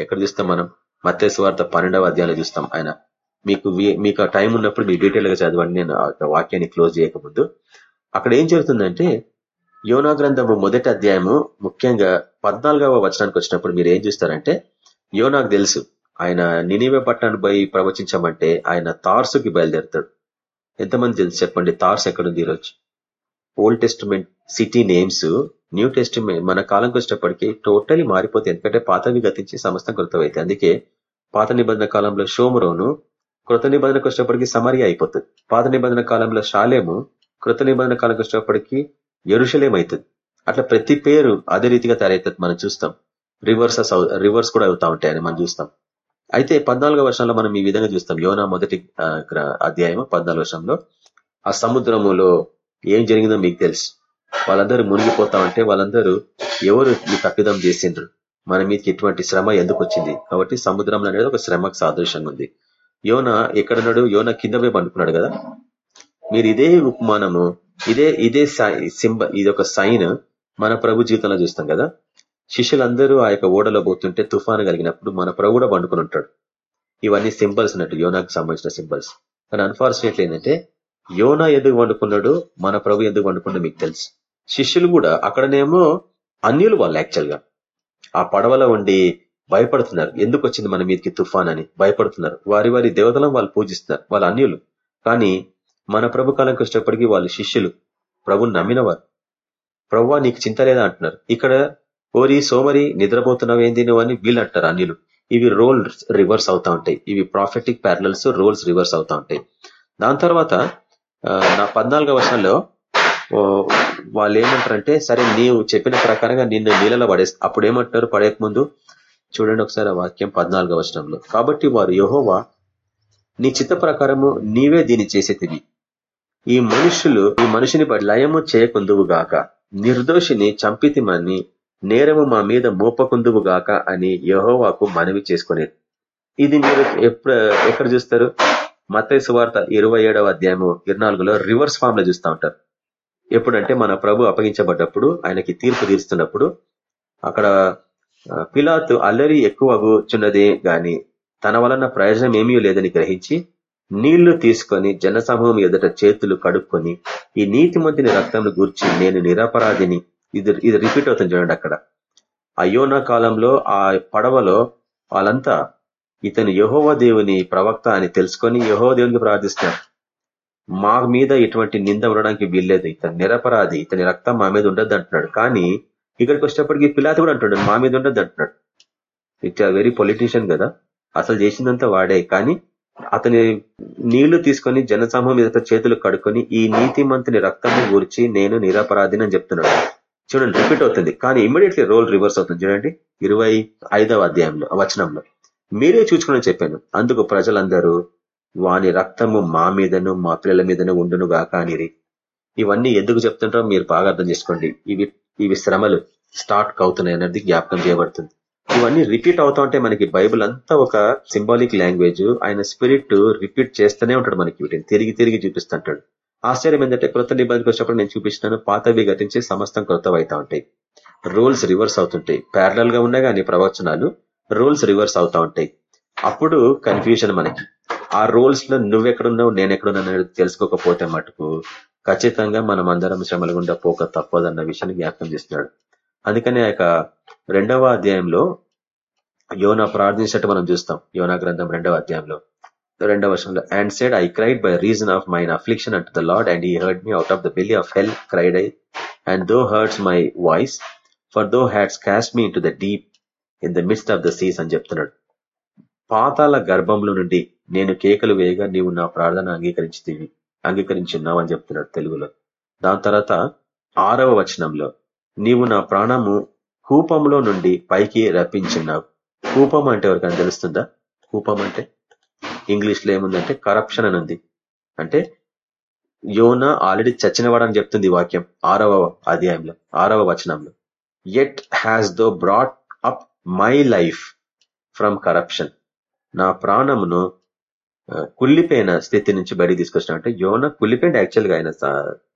ఎక్కడ చూస్తాం మనం? మత్స్యవార్త పన్నెండవ అధ్యాయంలో చూస్తాం ఆయన. మీకు మీకు ఆ టైం ఉన్నప్పుడు మీ డీటెయిల్గా చదవండి నేను వాక్యాన్ని క్లోజ్ చేయకముందు. అక్కడ ఏం జరుగుతుందంటే యోనా గ్రంథము మొదటి అధ్యాయము ముఖ్యంగా పద్నాలుగవ వచనానికి వచ్చినప్పుడు మీరు ఏం చూస్తారంటే యోనాకు తెలుసు ఆయన నినివే పట్టణాన్ని పోయి ప్రవచించమంటే ఆయన తార్సుకి బయలుదేరుతాడు. ఎంతమంది తెలుసు చెప్పండి? తార్స్ ఎక్కడుంది ఈరోజు? Old Testament city names New Testament మన కాలంకి వచ్చేటప్పటికి టోటలీ మారిపోతాయి. ఎందుకంటే పాతవి గతించి సమస్తం కృతమైతే. అందుకే పాత నిబంధన కాలంలో షోమరోను కృత నిబంధనకు వచ్చేటప్పటికి సమరి అయిపోతుంది. పాత నిబంధన కాలంలో శాలేము కృత నిబంధన కాలంకి వచ్చేటప్పటికి ఎరుషలేం అవుతుంది అట్లా ప్రతి పేరు అదే రీతిగా తయారవుతుంది మనం చూస్తాం. రివర్స్ రివర్స్ కూడా అవుతా ఉంటాయని మనం చూస్తాం. అయితే పద్నాలుగో వర్షంలో మనం ఈ విధంగా చూస్తాం. యోనా మొదటి అధ్యాయం పద్నాలుగు వర్షంలో ఆ సముద్రములో ఏం జరిగిందో మీకు తెలుసు. వాళ్ళందరూ మునిగిపోతా ఉంటే వాళ్ళందరూ ఎవరు ఈ తప్పిదం చేసిండ్రు? మన మీదకి ఇటువంటి శ్రమ ఎందుకు వచ్చింది? కాబట్టి సముద్రం అనేది ఒక శ్రమకు సాదృశ్యంగా ఉంది. యోన ఎక్కడున్నాడు యోన కింద పోయి పండుకున్నాడు కదా? మీరు ఇదే ఉపమానము ఇదే ఇదే సింబ ఇది ఒక సైన్ మన ప్రభు జీవితంలో చూస్తాం కదా? శిష్యులందరూ ఆ యొక్క ఓడలో పోతుంటే తుఫాను కలిగినప్పుడు మన ప్రభు కూడా పండుకుని ఉంటాడు. ఇవన్నీ సింబల్స్ అన్నట్టు యోనాకు సంబంధించిన సింబల్స్. కానీ అన్ఫార్చునేట్లీ ఏంటంటే యోనా ఎందుకు వండుకున్నాడు? మన ప్రభు ఎందుకు వండుకున్నాడు మీకు తెలుసు. శిష్యులు కూడా అక్కడనేమో అన్యులు వాళ్ళు యాక్చువల్గా. ఆ పడవలో ఉండి భయపడుతున్నారు. ఎందుకు వచ్చింది మన మీదకి తుఫాన్ అని భయపడుతున్నారు. వారి వారి దేవతలను వాళ్ళు పూజిస్తున్నారు. వాళ్ళ అన్యులు. కానీ మన ప్రభు కాలంకి వచ్చేటప్పటికీ వాళ్ళు శిష్యులు. ప్రభుని నమ్మినవారు. ప్రభు నీకు చింత లేదా అంటున్నారు. ఇక్కడ ఓరి సోమరి నిద్రపోతున్నావేంది నువ్వు అని వీళ్ళు అంటారు అన్యులు. ఇవి రోల్ రివర్స్ అవుతా ఉంటాయి. ఇవి ప్రాఫిటిక్ ప్యారలల్స్ రోల్స్ రివర్స్ అవుతా ఉంటాయి. దాని తర్వాత నా పద్నాలుగో వర్షంలో వాళ్ళు ఏమంటారంటే సరే నీవు చెప్పిన ప్రకారంగా నిన్ను నీళ్ళలో పడేస్తా అప్పుడు ఏమంటారు పడేక ముందు చూడండి ఒకసారి ఆ వాక్యం పద్నాలుగో వర్షంలో. కాబట్టి వారు యహోవా నీ చిత్త ప్రకారము నీవే దీన్ని చేసేటివి ఈ మనుషులు ఈ మనిషిని లయము చేయకుందువు గాక. నిర్దోషిని చంపితిమని నేరము మా మీద మోపకుందువు గాక అని యహోవాకు మనవి చేసుకునేది. ఇది మీరు ఎప్పుడు ఎక్కడ చూస్తారు? మతయ సువార్త ఇరవై ఏడవ అధ్యాయము ఇరవై రివర్స్ ఫామ్లో చూస్తూ ఉంటారు. ఎప్పుడంటే మన ప్రభు అప్పగించబడ్డప్పుడు ఆయనకి తీర్పు తీరుస్తున్నప్పుడు అక్కడ పిలాతు అల్లరి ఎక్కువ చున్నదే గాని తన వలన ప్రయోజనం ఏమీ లేదని గ్రహించి నీళ్ళు తీసుకొని జనసమూహం ఎదుట చేతులు కడుక్కొని ఈ నీతిమంతిని రక్తంను గూర్చి నేను నిరపరాధిని. ఇది ఇది రిపీట్ అవుతుంది చూడండి అక్కడ. అయోనా కాలంలో ఆ పడవలో వాళ్ళంతా ఇతను యహోవ దేవుని ప్రవక్త అని తెలుసుకొని యహోవ దేవునికి ప్రార్థిస్తున్నాడు. మా మీద ఇటువంటి నింద ఉండడానికి వీల్లేదు. ఇతను నిరపరాధి. ఇతని రక్తం మా మీద ఉండదు అంటున్నాడు. కానీ ఇక్కడికి వచ్చేటప్పటికి పిల్లాతి కూడా అంటున్నాడు మా మీద ఉండదు అంటున్నాడు. ఇట్ వెరీ పొలిటీషియన్ కదా. అసలు చేసిందంతా వాడే. కానీ అతని నీళ్ళు తీసుకొని జనసమూహం మీద చేతులు కడుకొని ఈ నీతి మంత్రిని రక్తాన్ని గురించి నేను నిరపరాధిని అని చెప్తున్నాడు. చూడండి రిపీట్ అవుతుంది. కానీ ఇమ్మీడియట్లీ రోల్ రివర్స్ అవుతుంది. చూడండి ఇరవై అధ్యాయంలో వచనంలో. మీరే చూసుకుని చెప్పాను. అందుకు ప్రజలందరూ వాని రక్తము మా మీదను మా పిల్లల మీదను ఉండును గాక ఇవన్నీ ఎందుకు చెప్తుంటారో మీరు బాగా అర్థం చేసుకోండి. ఇవి ఇవి శ్రమలు స్టార్ట్ అవుతున్నాయి అనేది జ్ఞాపకం చేయబడుతుంది. ఇవన్నీ రిపీట్ అవుతా ఉంటే మనకి బైబుల్ అంతా ఒక సింబాలిక్ లాంగ్వేజ్. ఆయన స్పిరిట్ రిపీట్ చేస్తూనే ఉంటాడు మనకి వీటిని. తిరిగి తిరిగి చూపిస్తుంటాడు. ఆశ్చర్యం ఏంటంటే కృత నిబంధనకు వచ్చినప్పుడు నేను చూపించినాను పాతవి గతించి సమస్తం కృతం అవుతా ఉంటాయి. రూల్స్ రివర్స్ అవుతుంటాయి. ప్యారలల్గా ఉన్నాయి కానీ ప్రవచనాలు రూల్స్ రివర్స్ అవుతా ఉంటాయి. అప్పుడు కన్ఫ్యూజన్ మనకి. ఆ రోల్స్లో నువ్వెక్కడున్నావు నేను ఎక్కడున్నా తెలుసుకోకపోతే మటుకు ఖచ్చితంగా మనం అందరం శ్రమల గుండా పోక తప్పదన్న విషయాన్ని జ్ఞాపకం చేస్తున్నాడు. అందుకని ఆ రెండవ అధ్యాయంలో యోన ప్రార్థించినట్టు మనం చూస్తాం. యోనా గ్రంథం రెండవ అధ్యాయంలో. రెండవ వర్షంలో and said I cried by reason of mine affliction at the Lord and he heard me out of the belly of hell cried I and thou heardest my voice for thou hadst cast me in the deep in the midst of the seas అని చెప్తున్నాడు. పాతాల గర్భంలో నుండి నేను కేకలు వేయగా నీవు నా ప్రార్థన అంగీకరించితివి అంగీకరించున్నావు అని చెప్తున్నాడు తెలుగులో. దాని తర్వాత ఆరవ వచనంలో నీవు నా ప్రాణము కూపంలో నుండి పైకి రప్పించున్నావు. కూపం అంటే ఎవరికైనా తెలుస్తుందా? కూపం అంటే? ఇంగ్లీష్లో ఏముందంటే కరప్షన్ అని ఉంది. అంటే యోన ఆల్రెడీ చచ్చినవాడని చెప్తుంది వాక్యం ఆరవ అధ్యాయంలో ఆరవ వచనంలో. Yet hast thou brought up my life from corruption నా ప్రాణమును కుళ్ళిపోయిన స్థితి నుంచి బయటికి తీసుకొచ్చిన అంటే యోన కుళ్ళిపోయింది యాక్చువల్గా ఆయన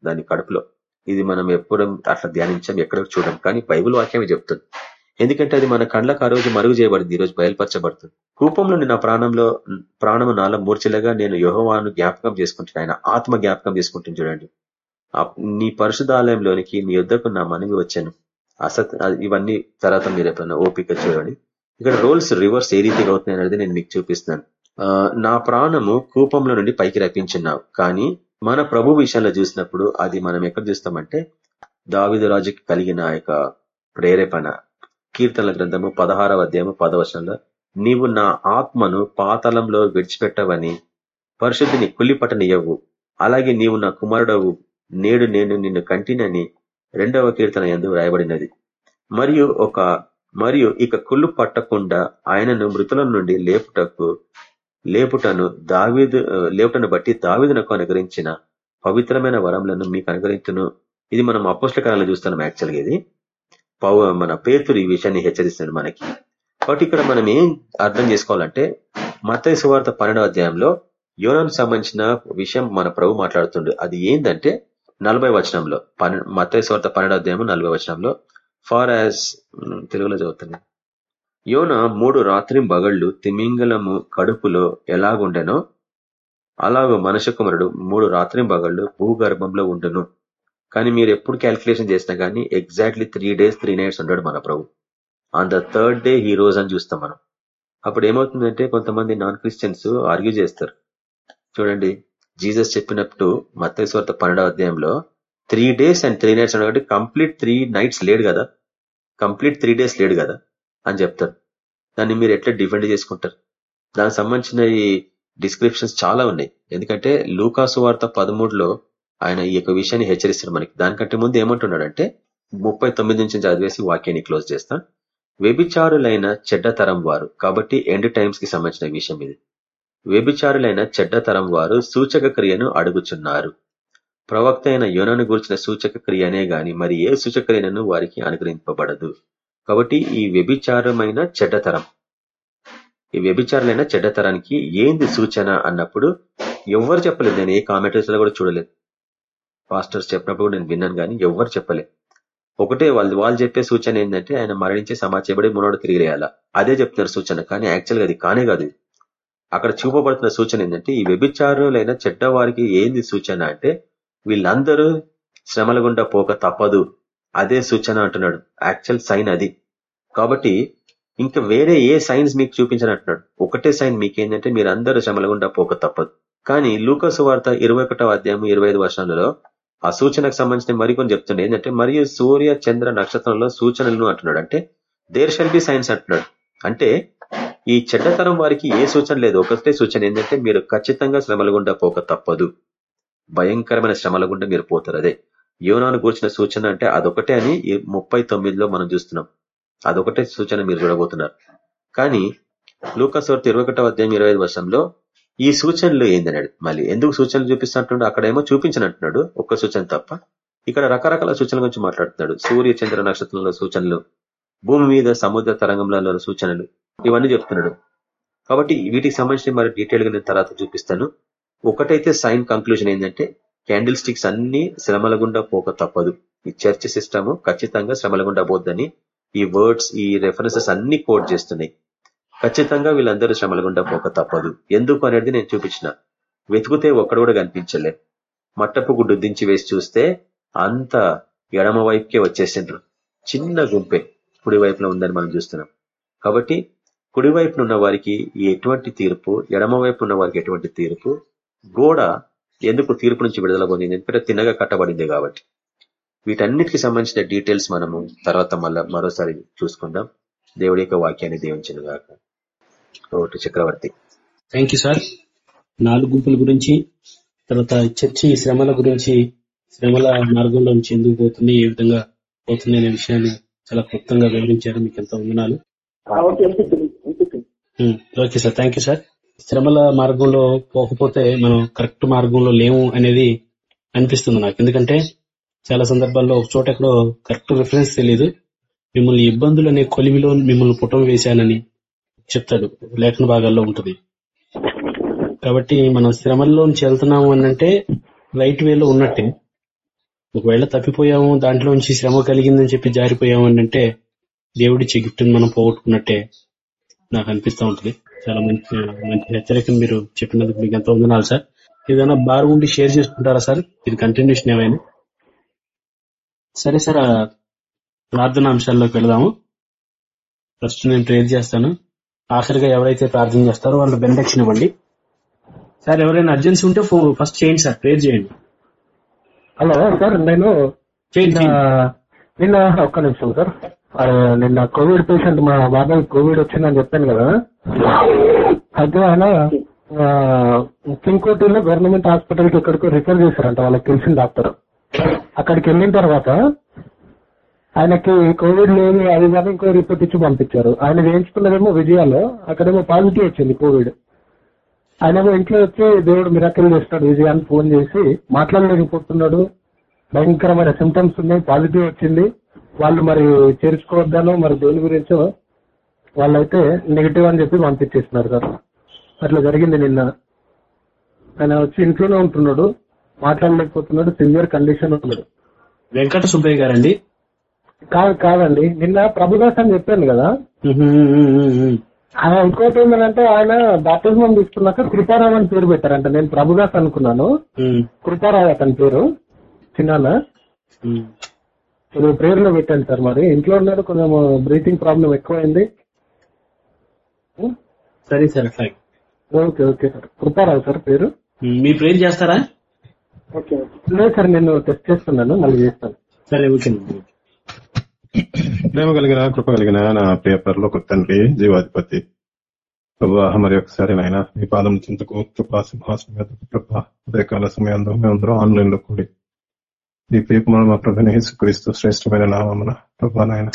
దాని కడుపులో. ఇది మనం ఎప్పుడు అట్లా ధ్యానించాం ఎక్కడ చూడం కానీ బైబుల్ వాక్యమే చెప్తుంది. ఎందుకంటే అది మన కండ్లకు ఆ రోజు మరుగు చేయబడింది ఈ రోజు బయలుపరచబడుతుంది. కూపంలోని నా ప్రాణంలో ప్రాణము నాలో మూర్చిలగా నేను యోహవాను జ్ఞాపకం చేసుకుంటున్నాను ఆయన ఆత్మ జ్ఞాపకం చేసుకుంటుంది చూడండి. నీ పరిశుధాలయంలోనికి నీ యుద్ధకు నా మనవి వచ్చాను. అసత్ ఇవన్నీ తర్వాత మీరు ఎప్పుడైనా ఓపిక చూడండి. ఇక్కడ రోల్స్ రివర్స్ ఏ రీతిగా అవుతున్నాయి అనేది నేను మీకు చూపిస్తున్నాను. నా ప్రాణము కూపంలో నుండి పైకి రప్పించున్నావు. కానీ మన ప్రభు విషయంలో చూసినప్పుడు అది మనం ఎక్కడ చూస్తామంటే దావిదు రాజుకి కలిగిన యొక్క ప్రేరేపణ. కీర్తనల గ్రంథము పదహారవ అధ్యాయము పదవశంలో నీవు నా ఆత్మను పాతలంలో విడిచిపెట్టవని పరిశుద్ధిని కుల్లిపట్టనియవు అలాగే నీవు నా కుమారుడవు. నేడు నేను నిన్ను కంటినని రెండవ కీర్తన ఎందు వ్రాయబడినది. మరియు ఒక మరియు ఇక కుళ్ళు పట్టకుండా ఆయనను మృతుల నుండి లేపుటకు లేపుటను దావీదు లేపుటను బట్టి దావీదునకు అనుగ్రహించిన పవిత్రమైన వరములను మీకు అనుగ్రహించును. ఇది మనం అపోస్ల కాలంలో చూస్తున్నాం యాక్చువల్గా ఇది. మన పేతురు ఈ విషయాన్ని హెచ్చరిస్తున్నాడు మనకి. కాబట్టి ఇక్కడ మనం ఏం అర్థం చేసుకోవాలంటే మత్తయి సువార్త పన్నెండవ అధ్యాయంలో యోనాకు సంబంధించిన విషయం మన ప్రభు మాట్లాడుతుండు. అది ఏంటంటే నలభై వచనంలో. పన్నె మతేశ్వార్త సువార్త పన్నెండవ నలభై వచనంలో. ఫార్ యాజ్ తెలుగులో చదువుతుంది. యోన మూడు రాత్రి బగళ్ళు తిమింగలము కడుపులో ఎలాగుండెనో అలాగో మనుష్య కుమారుడు మూడు రాత్రి బగళ్ళు భూగర్భంలో ఉండును. కానీ మీరు ఎప్పుడు క్యాల్కులేషన్ చేసినా కానీ exactly three days three nights ఉంటాడు మన ప్రభు. ఆన్ ద థర్డ్ డే ఈ రోజు అని చూస్తాం మనం. అప్పుడు ఏమవుతుందంటే కొంతమంది నాన్ క్రిస్టియన్స్ ఆర్గ్యూ చేస్తారు. చూడండి జీసస్ చెప్పినప్పుడు మత్తేశ్వర్త పన్నెండవ అధ్యాయంలో three days and three nights కాబట్టి కంప్లీట్ త్రీ నైట్స్ లేడు కదా. కంప్లీట్ త్రీ డేస్ లేడు కదా అని చెప్తారు. దాన్ని మీరు ఎట్లా డిఫెండ్ చేసుకుంటారు? దానికి సంబంధించిన ఈ డిస్క్రిప్షన్స్ చాలా ఉన్నాయి. ఎందుకంటే లూకాసు వార్త పదమూడులో ఆయన ఈ యొక్క విషయాన్ని హెచ్చరిస్తారు మనకి. దానికంటే ముందు ఏమంటున్నాడంటే ముప్పై తొమ్మిది నుంచి చదివేసి వాక్యాన్ని క్లోజ్ చేస్తాను. వ్యభిచారులైన చెడ్డ తరం వారు. కాబట్టి ఎండ్ టైమ్స్కి సంబంధించిన విషయం ఇది. వ్యభిచారులైన చెడ్డ తరం వారు సూచక క్రియను అడుగుచున్నారు. ప్రవక్త అయిన యోనను గురించిన సూచక క్రియనే గాని మరి ఏ సూచక క్రియను వారికి అనుగ్రహింపబడదు. కాబట్టి ఈ వ్యభిచారమైన చెడ్డతరం. ఈ వ్యభిచారులైన చెడ్డతరానికి ఏంది సూచన అన్నప్పుడు ఎవరు చెప్పలేదు. నేను ఏ కామెంటరీస్లో కూడా చూడలేదు. పాస్టర్స్ చెప్పినప్పుడు నేను విన్నాను కానీ ఎవరు చెప్పలేదు. ఒకటే వాళ్ళు వాళ్ళు చెప్పే సూచన ఏంటంటే ఆయన మరణించి సమాచేయబడి మునోడు తిరిగి అదే చెప్తున్నారు సూచన. కానీ యాక్చువల్గా అది కానే కాదు. అక్కడ చూపబడుతున్న సూచన ఏంటంటే ఈ వ్యభిచారులైన చెడ్డవారికి ఏంది సూచన అంటే వీళ్ళందరూ శ్రమల గుండా పోక తప్పదు. అదే సూచన అంటున్నాడు. యాక్చువల్ సైన్ అది. కాబట్టి ఇంకా వేరే ఏ సైన్స్ మీకు చూపించనంటున్నాడు ఒకటే సైన్ మీకేంటంటే మీరు అందరూ శ్రమల గుండా పోక తప్పదు. కానీ లూకసు వార్త ఇరవై ఒకటో అధ్యాయం ఇరవై ఐదు వర్షాలలో ఆ సూచనకు సంబంధించిన మరికొన్ని చెప్తుండే ఏంటంటే మరియు సూర్య చంద్ర నక్షత్రంలో సూచనలను అంటున్నాడు. అంటే దేర్ షెల్ బి సైన్స్ అంటున్నాడు. అంటే ఈ చెడ్డతరం వారికి ఏ సూచన లేదు. ఒకటే సూచన ఏంటంటే మీరు ఖచ్చితంగా శ్రమల గుండా పోక తప్పదు. భయంకరమైన శ్రమల గుండా మీరు పోతారు. అదే యోనాను కూర్చిన సూచన అంటే అదొకటే అని ఈ ముప్పై తొమ్మిదిలో మనం చూస్తున్నాం. అదొకటే సూచన మీరు చూడబోతున్నారు. కానీ లూకాసోర్తి ఇరవై ఒకటో అధ్యాయం ఇరవై ఐదు వర్షంలో ఈ సూచనలు ఏందన్నాడు? మళ్ళీ ఎందుకు సూచనలు చూపిస్తున్నట్టు అక్కడేమో చూపించినట్టున్నాడు. ఒక్క సూచన తప్ప ఇక్కడ రకరకాల సూచనల గురించి మాట్లాడుతున్నాడు. సూర్య చంద్ర నక్షత్రంలో సూచనలు భూమి మీద సముద్ర తరంగంలో సూచనలు. ఇవన్నీ చెప్తున్నాడు. కాబట్టి వీటికి సంబంధించిన మరి డీటెయిల్గా నేను తర్వాత చూపిస్తాను. ఒకటైతే సైన్ కంక్లూజన్ ఏంటంటే క్యాండిల్ స్టిక్స్ అన్ని శ్రమల గుండా పోక తప్పదు. ఈ చర్చ్ సిస్టమ్ ఖచ్చితంగా శ్రమల గుండా పోద్దని ఈ వర్డ్స్ ఈ రెఫరెన్సెస్ అన్ని కోట్ చేస్తున్నాయి. ఖచ్చితంగా వీళ్ళందరూ శ్రమల గుండా పోక తప్పదు. ఎందుకు అనేది నేను చూపించిన. వెతుకుతే ఒక్కడ కూడా కనిపించలే. మట్టపు గుడ్డు దించి వేసి చూస్తే అంత ఎడమ వైపుకే వచ్చేసిండ్రు. చిన్న గుంపే కుడి వైపులో ఉందని మనం చూస్తున్నాం. కాబట్టి కుడి వైపున ఉన్న వారికి ఎటువంటి తీర్పు ఎడమ వైపు ఉన్న వారికి ఎటువంటి తీర్పు? గోడ ఎందుకు తీర్పు నుంచి విడుదల పొందింది? ఎందుకంటే తిన్నగా కట్టబడింది కాబట్టి. వీటన్నిటికి సంబంధించిన డీటెయిల్స్ మనము తర్వాత మళ్ళా మరోసారి చూసుకుందాం. దేవుడి యొక్క వాక్యాన్ని దీవించిన గాక. ఒకటి చక్రవర్తి. థ్యాంక్ యూ సార్ నాలుగు గుంపుల గురించి తర్వాత చర్చి శ్రమల గురించి శ్రమల మార్గంలో నుంచి ఎందుకు పోతుంది ఏ విధంగా పోతుంది అనే విషయాన్ని చాలా క్లుప్తంగా వివరించారు. మీకు ఎంతో వందనాలు. Okay sir thank you sir. శ్రమల మార్గంలో పోకపోతే మనం కరెక్ట్ మార్గంలో లేము అనేది అనిపిస్తుంది నాకు. ఎందుకంటే చాలా సందర్భాల్లో ఒక చోట ఎక్కడో కరెక్ట్ రిఫరెన్స్ తెలియదు మిమ్మల్ని ఇబ్బందులు అనే కొలిమిలో మిమ్మల్ని పుటం వేశానని చెప్తాడు. లేఖన భాగాల్లో ఉంటుంది. కాబట్టి మనం శ్రమల్లోంచి వెళ్తున్నాము అనంటే రైట్ వేలో ఉన్నట్టే. ఒకవేళ తప్పిపోయాము దాంట్లోంచి శ్రమ కలిగిందని చెప్పి జారిపోయాము అనంటే అంటే దేవుడిచ్చే గిఫ్ట్ మనం పోగొట్టుకున్నట్టే. నాకు అనిపిస్తూ ఉంటుంది. చాలా మంచి మంచి హెచ్చరికను మీరు చెప్పినందుకు మీకు ఎంతో వందనాలు సార్. ఏదైనా బార్ ఉండి షేర్ చేసుకుంటారా సార్? ఇది కంటిన్యూషన్ ఏమైనా? సరే సార్ ప్రార్థన అంశాల్లోకి వెళదాము. ఫస్ట్ నేను ప్రేర్ చేస్తాను. ఆఖరిగా ఎవరైతే ప్రార్థన చేస్తారో వాళ్ళు బెనిడక్షన్ ఇవ్వండి. సార్ ఎవరైనా అర్జెన్సీ ఉంటే ఫస్ట్ చేయండి సార్. ప్రేర్ చేయండి. హలో సార్ నేను నిన్న ఒక్క నిమిషం సార్. నిన్న కోవిడ్ పేషెంట్ మా బాబాయ్ కోవిడ్ వచ్చిందని చెప్పాను కదా. అయితే ఆయన కింకోటిలో గవర్నమెంట్ హాస్పిటల్కి ఎక్కడికో రిఫర్ చేశారంట వాళ్ళకి తెలిసిన డాక్టర్. అక్కడికి వెళ్ళిన తర్వాత ఆయనకి కోవిడ్ లేదు అది కానీ ఇంకో రిపోర్ట్ ఇచ్చి పంపించారు. ఆయన వేయించుకున్నదేమో విజయాలో అక్కడేమో పాజిటివ్ వచ్చింది కోవిడ్. ఆయనేమో ఇంట్లో వచ్చి దేవుడు మిరాకిల్ చేస్తాడు విజయాన్ని ఫోన్ చేసి మాట్లాడలేకపోతున్నాడు. భయంకరమైన సిమ్టమ్స్ ఉన్నాయి పాజిటివ్ వచ్చింది. వాళ్ళు మరి చేర్చుకోవద్దానో మరి దేని గురించో వాళ్ళైతే నెగిటివ్ అని చెప్పి పంపించేస్తున్నారు సార్ అట్లా జరిగింది నిన్న. ఆయన వచ్చి ఇంట్లోనే ఉంటున్నాడు మాట్లాడలేకపోతున్నాడు సివియర్ కండిషన్ ఉన్నాడు. వెంకట సుబ్బయ్య గారండి? కాదు కాదండి. నిన్న ప్రభుదాస్ అని చెప్పాను కదా. ఆయన ఇంకోటి ఏంటంటే ఆయన బాప్తిజం తీసుకున్నాక కృపారావు అని పేరు పెట్టారంట. నేను ప్రభుదాస్ అనుకున్నాను. కృపారావు అతని పేరు. చిన్నాన్న ఉమ్. నేను ప్రేయర్లో పెట్టాను సార్ మరి. ఇంట్లో ఉన్నాడు కొంచెం బ్రీతింగ్ ప్రాబ్లం ఎక్కువైంది. సరే sir okay okay sir. Kriparao sir పేరు. ఉమ్, మీ ప్రేర్ చేస్తారా? ఓకే లేదు సార్ నేను టెస్ట్ చేస్తున్నాను మళ్ళీ చేస్తాను. సరే ఓకే ప్రేమ కలిగిన కృప కలిగిన నా ప్రియ పరలోక తండ్రి జీవాధిపతి. ప్రభా మరి ఒకసారి నాయన మీ పాదం చింతకు కృపా సింహాసనం ప్రభా ఉదయకాల సమయంలో మేమందరం ఆన్లైన్లో కూడి ఈ ప్రియకుమారు మా ప్రభుని యేసుక్రీస్తు శ్రేష్టమైన నామమున ప్రభా నాయన.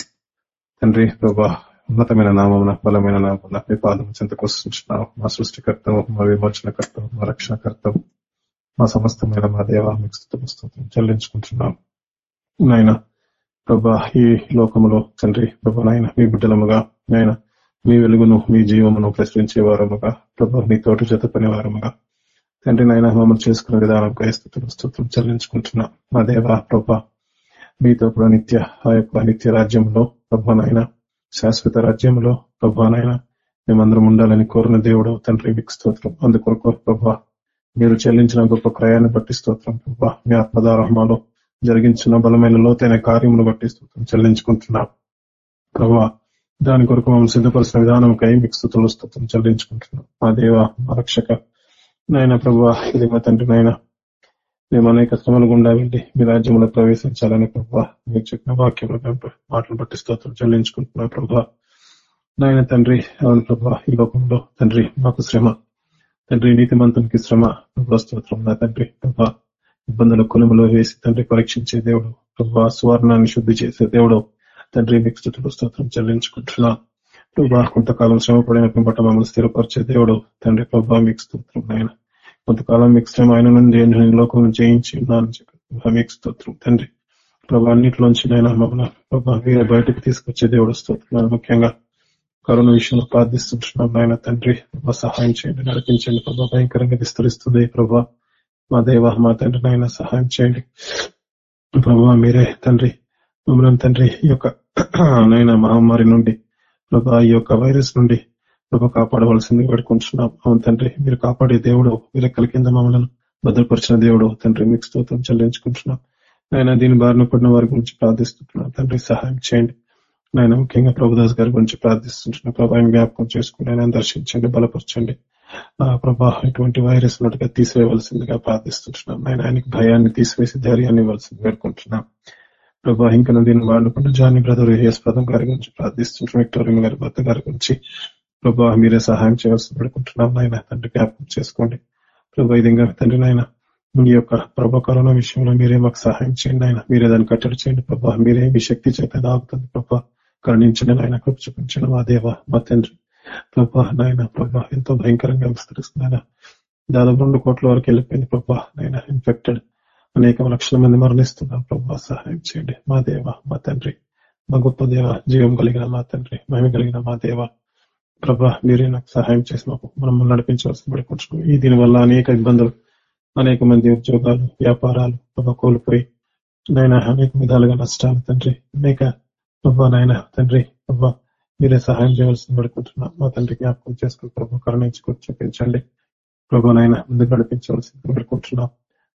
తండ్రి ప్రభా ఉన్నతమైన నామమున బలమైన నామమున మీ పాదం చింతకు వస్తున్నాం మా సృష్టికర్తవు మా విమోచనకర్తవు మా రక్షణకర్తవు మా సమస్తమైన మా దేవ మీకు చెల్లించుకుంటున్నాం. నాయన ప్రభా ఈ లోకములో తండ్రి ప్రభా నాయన మీ బిడ్డలముగా నాయన మీ వెలుగును మీ జీవమును ప్రశ్నించే వారముగా ప్రభా మీ తోటి జత పని వారముగా తండ్రి నాయన మమ్మల్ని చేసుకున్న విధానం క్రైస్తుతులు స్థుతులు చెల్లించుకుంటున్నా. మా దేవ ప్రభ మీతో కూడా నిత్య ఆ యొక్క నిత్య రాజ్యంలో ప్రభానైనా శాశ్వత రాజ్యంలో ప్రభానైనా మేమందరం ఉండాలని కోరిన దేవుడు తండ్రి మీకు స్తోత్రం అందుకొరకు ప్రభా మీరు చెల్లించిన గొప్ప క్రయాన్ని బట్టి స్తోత్రం ప్రభా మీ ఆత్మదారహమాలో జరిగించిన బలమైన లోతైన కార్యమును బట్టి స్తోత్రం చెల్లించుకుంటున్నాం. ప్రభా దాని కొరకు మమ్మల్ని సిద్ధపరిచిన విధానంకై మీకు స్థుతులు స్తోత్రం చెల్లించుకుంటున్నాం. మా దేవ మా రక్షక నాయన ప్రభా ఇది మా తండ్రి నాయన. మేము అనేక శ్రమల గుండా వెళ్ళి మీ రాజ్యంలో ప్రవేశించాలని ప్రభా మీరు చెప్పిన వాక్యం మాటలు బట్టి స్తోత్రం చెల్లించుకుంటున్నా ప్రభా. నాయన తండ్రి అవును ప్రభా ఈ లోకంలో తండ్రి మాకు శ్రమ. తండ్రి నీతిమంతునికి శ్రమ. ప్రభా స్తోత్రం నా తండ్రి ప్రభా. ఇబ్బందుల కులములో వేసి తండ్రి పరీక్షించే దేవుడు. ప్రభా స్వర్ణాన్ని శుద్ధి చేసే దేవుడు. తండ్రి మీకు స్థుతులు స్తోత్రం చెల్లించుకుంటున్నా. ప్రభా కొంతకాలం శ్రమ పడిన పిమ్మట మమ్మల్ని స్థిరపరిచే దేవుడు తండ్రి ప్రభా మీకు స్తోత్రం ఆయన కొంతకాలం మీకు శ్రమ ఆయన నుండి లోకం జయించి ఉన్నానని చెప్పి మీకు స్తోత్రం తండ్రి. ప్రభా అన్నింటిలోంచి నైనా మమ్మల్ని ప్రభా వీరే బయటకు తీసుకొచ్చే దేవుడు స్తోత్రం ముఖ్యంగా కరోనా విషయంలో ప్రార్థిస్తుంటున్నాం నాయన తండ్రి. ప్రభా సహాయం చేయండి నడిపించండి ప్రభా భయంకరంగా విస్తరిస్తుంది ప్రభా. మా దేవ మా తండ్రి నాయన సహాయం చేయండి. ప్రభా మీరే తండ్రి మమ్మల్ని తండ్రి ఈ యొక్క నైనా మహమ్మారి నుండి ప్రభా ఈ యొక్క వైరస్ నుండి ప్రభా కాపాడవలసింది వేడుకుంటున్నాం అవును తండ్రి మీరు కాపాడే దేవుడు విరక్కల కింద మమ్మల్ని భద్రపరిచిన దేవుడు. తండ్రి మీకు స్తోత్రం చెల్లించుకుంటున్నాం. ఆయన దీని బారిన పడిన వారి గురించి ప్రార్థిస్తున్నాం. తండ్రి సహాయం చేయండి. నాయన ముఖ్యంగా ప్రభుదాస్ గారి గురించి ప్రార్థిస్తుంటున్నా. ప్రభా జ్ఞాపకం చేసుకుని ఆయన దర్శించండి బలపరచండి. ఆ ప్రభా ఇటువంటి వైరస్ నటుగా తీసివేయవలసిందిగా ప్రార్థిస్తుంటున్నాం. ఆయన ఆయనకి భయాన్ని తీసివేసి ధైర్యాన్ని ఇవ్వాల్సింది వేడుకుంటున్నాం. ప్రభా ఇంకా దీన్ని వాడుకుంటూ జాని బ్రదర్ హేస్పదం పదం గారి గురించి ప్రార్థిస్తుంటున్నాం విక్టోరియం గారి భర్త గారి గురించి ప్రభా మీరే సహాయం చేయాల్సి పడుకుంటున్నాం నాయన. తండ్రి జ్ఞాపకం చేసుకోండి. ప్రభా ఈ విధంగా తండ్రి నాయన మీ యొక్క ప్రభా కరోనా విషయంలో మీరే మాకు సహాయం చేయండి ఆయన మీరే దాన్ని కట్టడి చేయండి ప్రభా. మీరే మీ శక్తి చేత ఆగుతుంది ప్రభా. కరుణించండి నాయన కృప చూపించండి మా దేవ మా తండ్రి. ప్రభా నాయన ప్రభా ఎంతో భయంకరంగా విస్తరిస్తుంది ఆయన దాదాపు రెండు కోట్ల వరకు వెళ్ళిపోయింది ప్రభా నాయన ఇన్ఫెక్టెడ్ అనేక లక్షల మంది మరణిస్తున్నారు ప్రభు సహాయం చేయండి మా దేవ మా తండ్రి మా గొప్ప దేవ జీవం కలిగిన మా తండ్రి మహిమ కలిగిన మా దేవ ప్రభా మీరే నాకు సహాయం చేసి మాకు మనం నడిపించవలసి పడుకుంటున్నాం ఈ దీని వల్ల అనేక ఇబ్బందులు అనేక మంది ఉద్యోగాలు వ్యాపారాలు ప్రభా కోల్పోయి నాయన అనేక విధాలుగా నష్టాలు తండ్రి అనేక ప్రభా నాయన తండ్రి ప్రభా మీరే సహాయం చేయవలసి పడుకుంటున్నా మా తండ్రి జ్ఞాపకం చేసుకుని ప్రభు కరుణించుకొని చూపించండి ప్రభు నాయన ముందుకు నడిపించవలసింది పడుకుంటున్నాం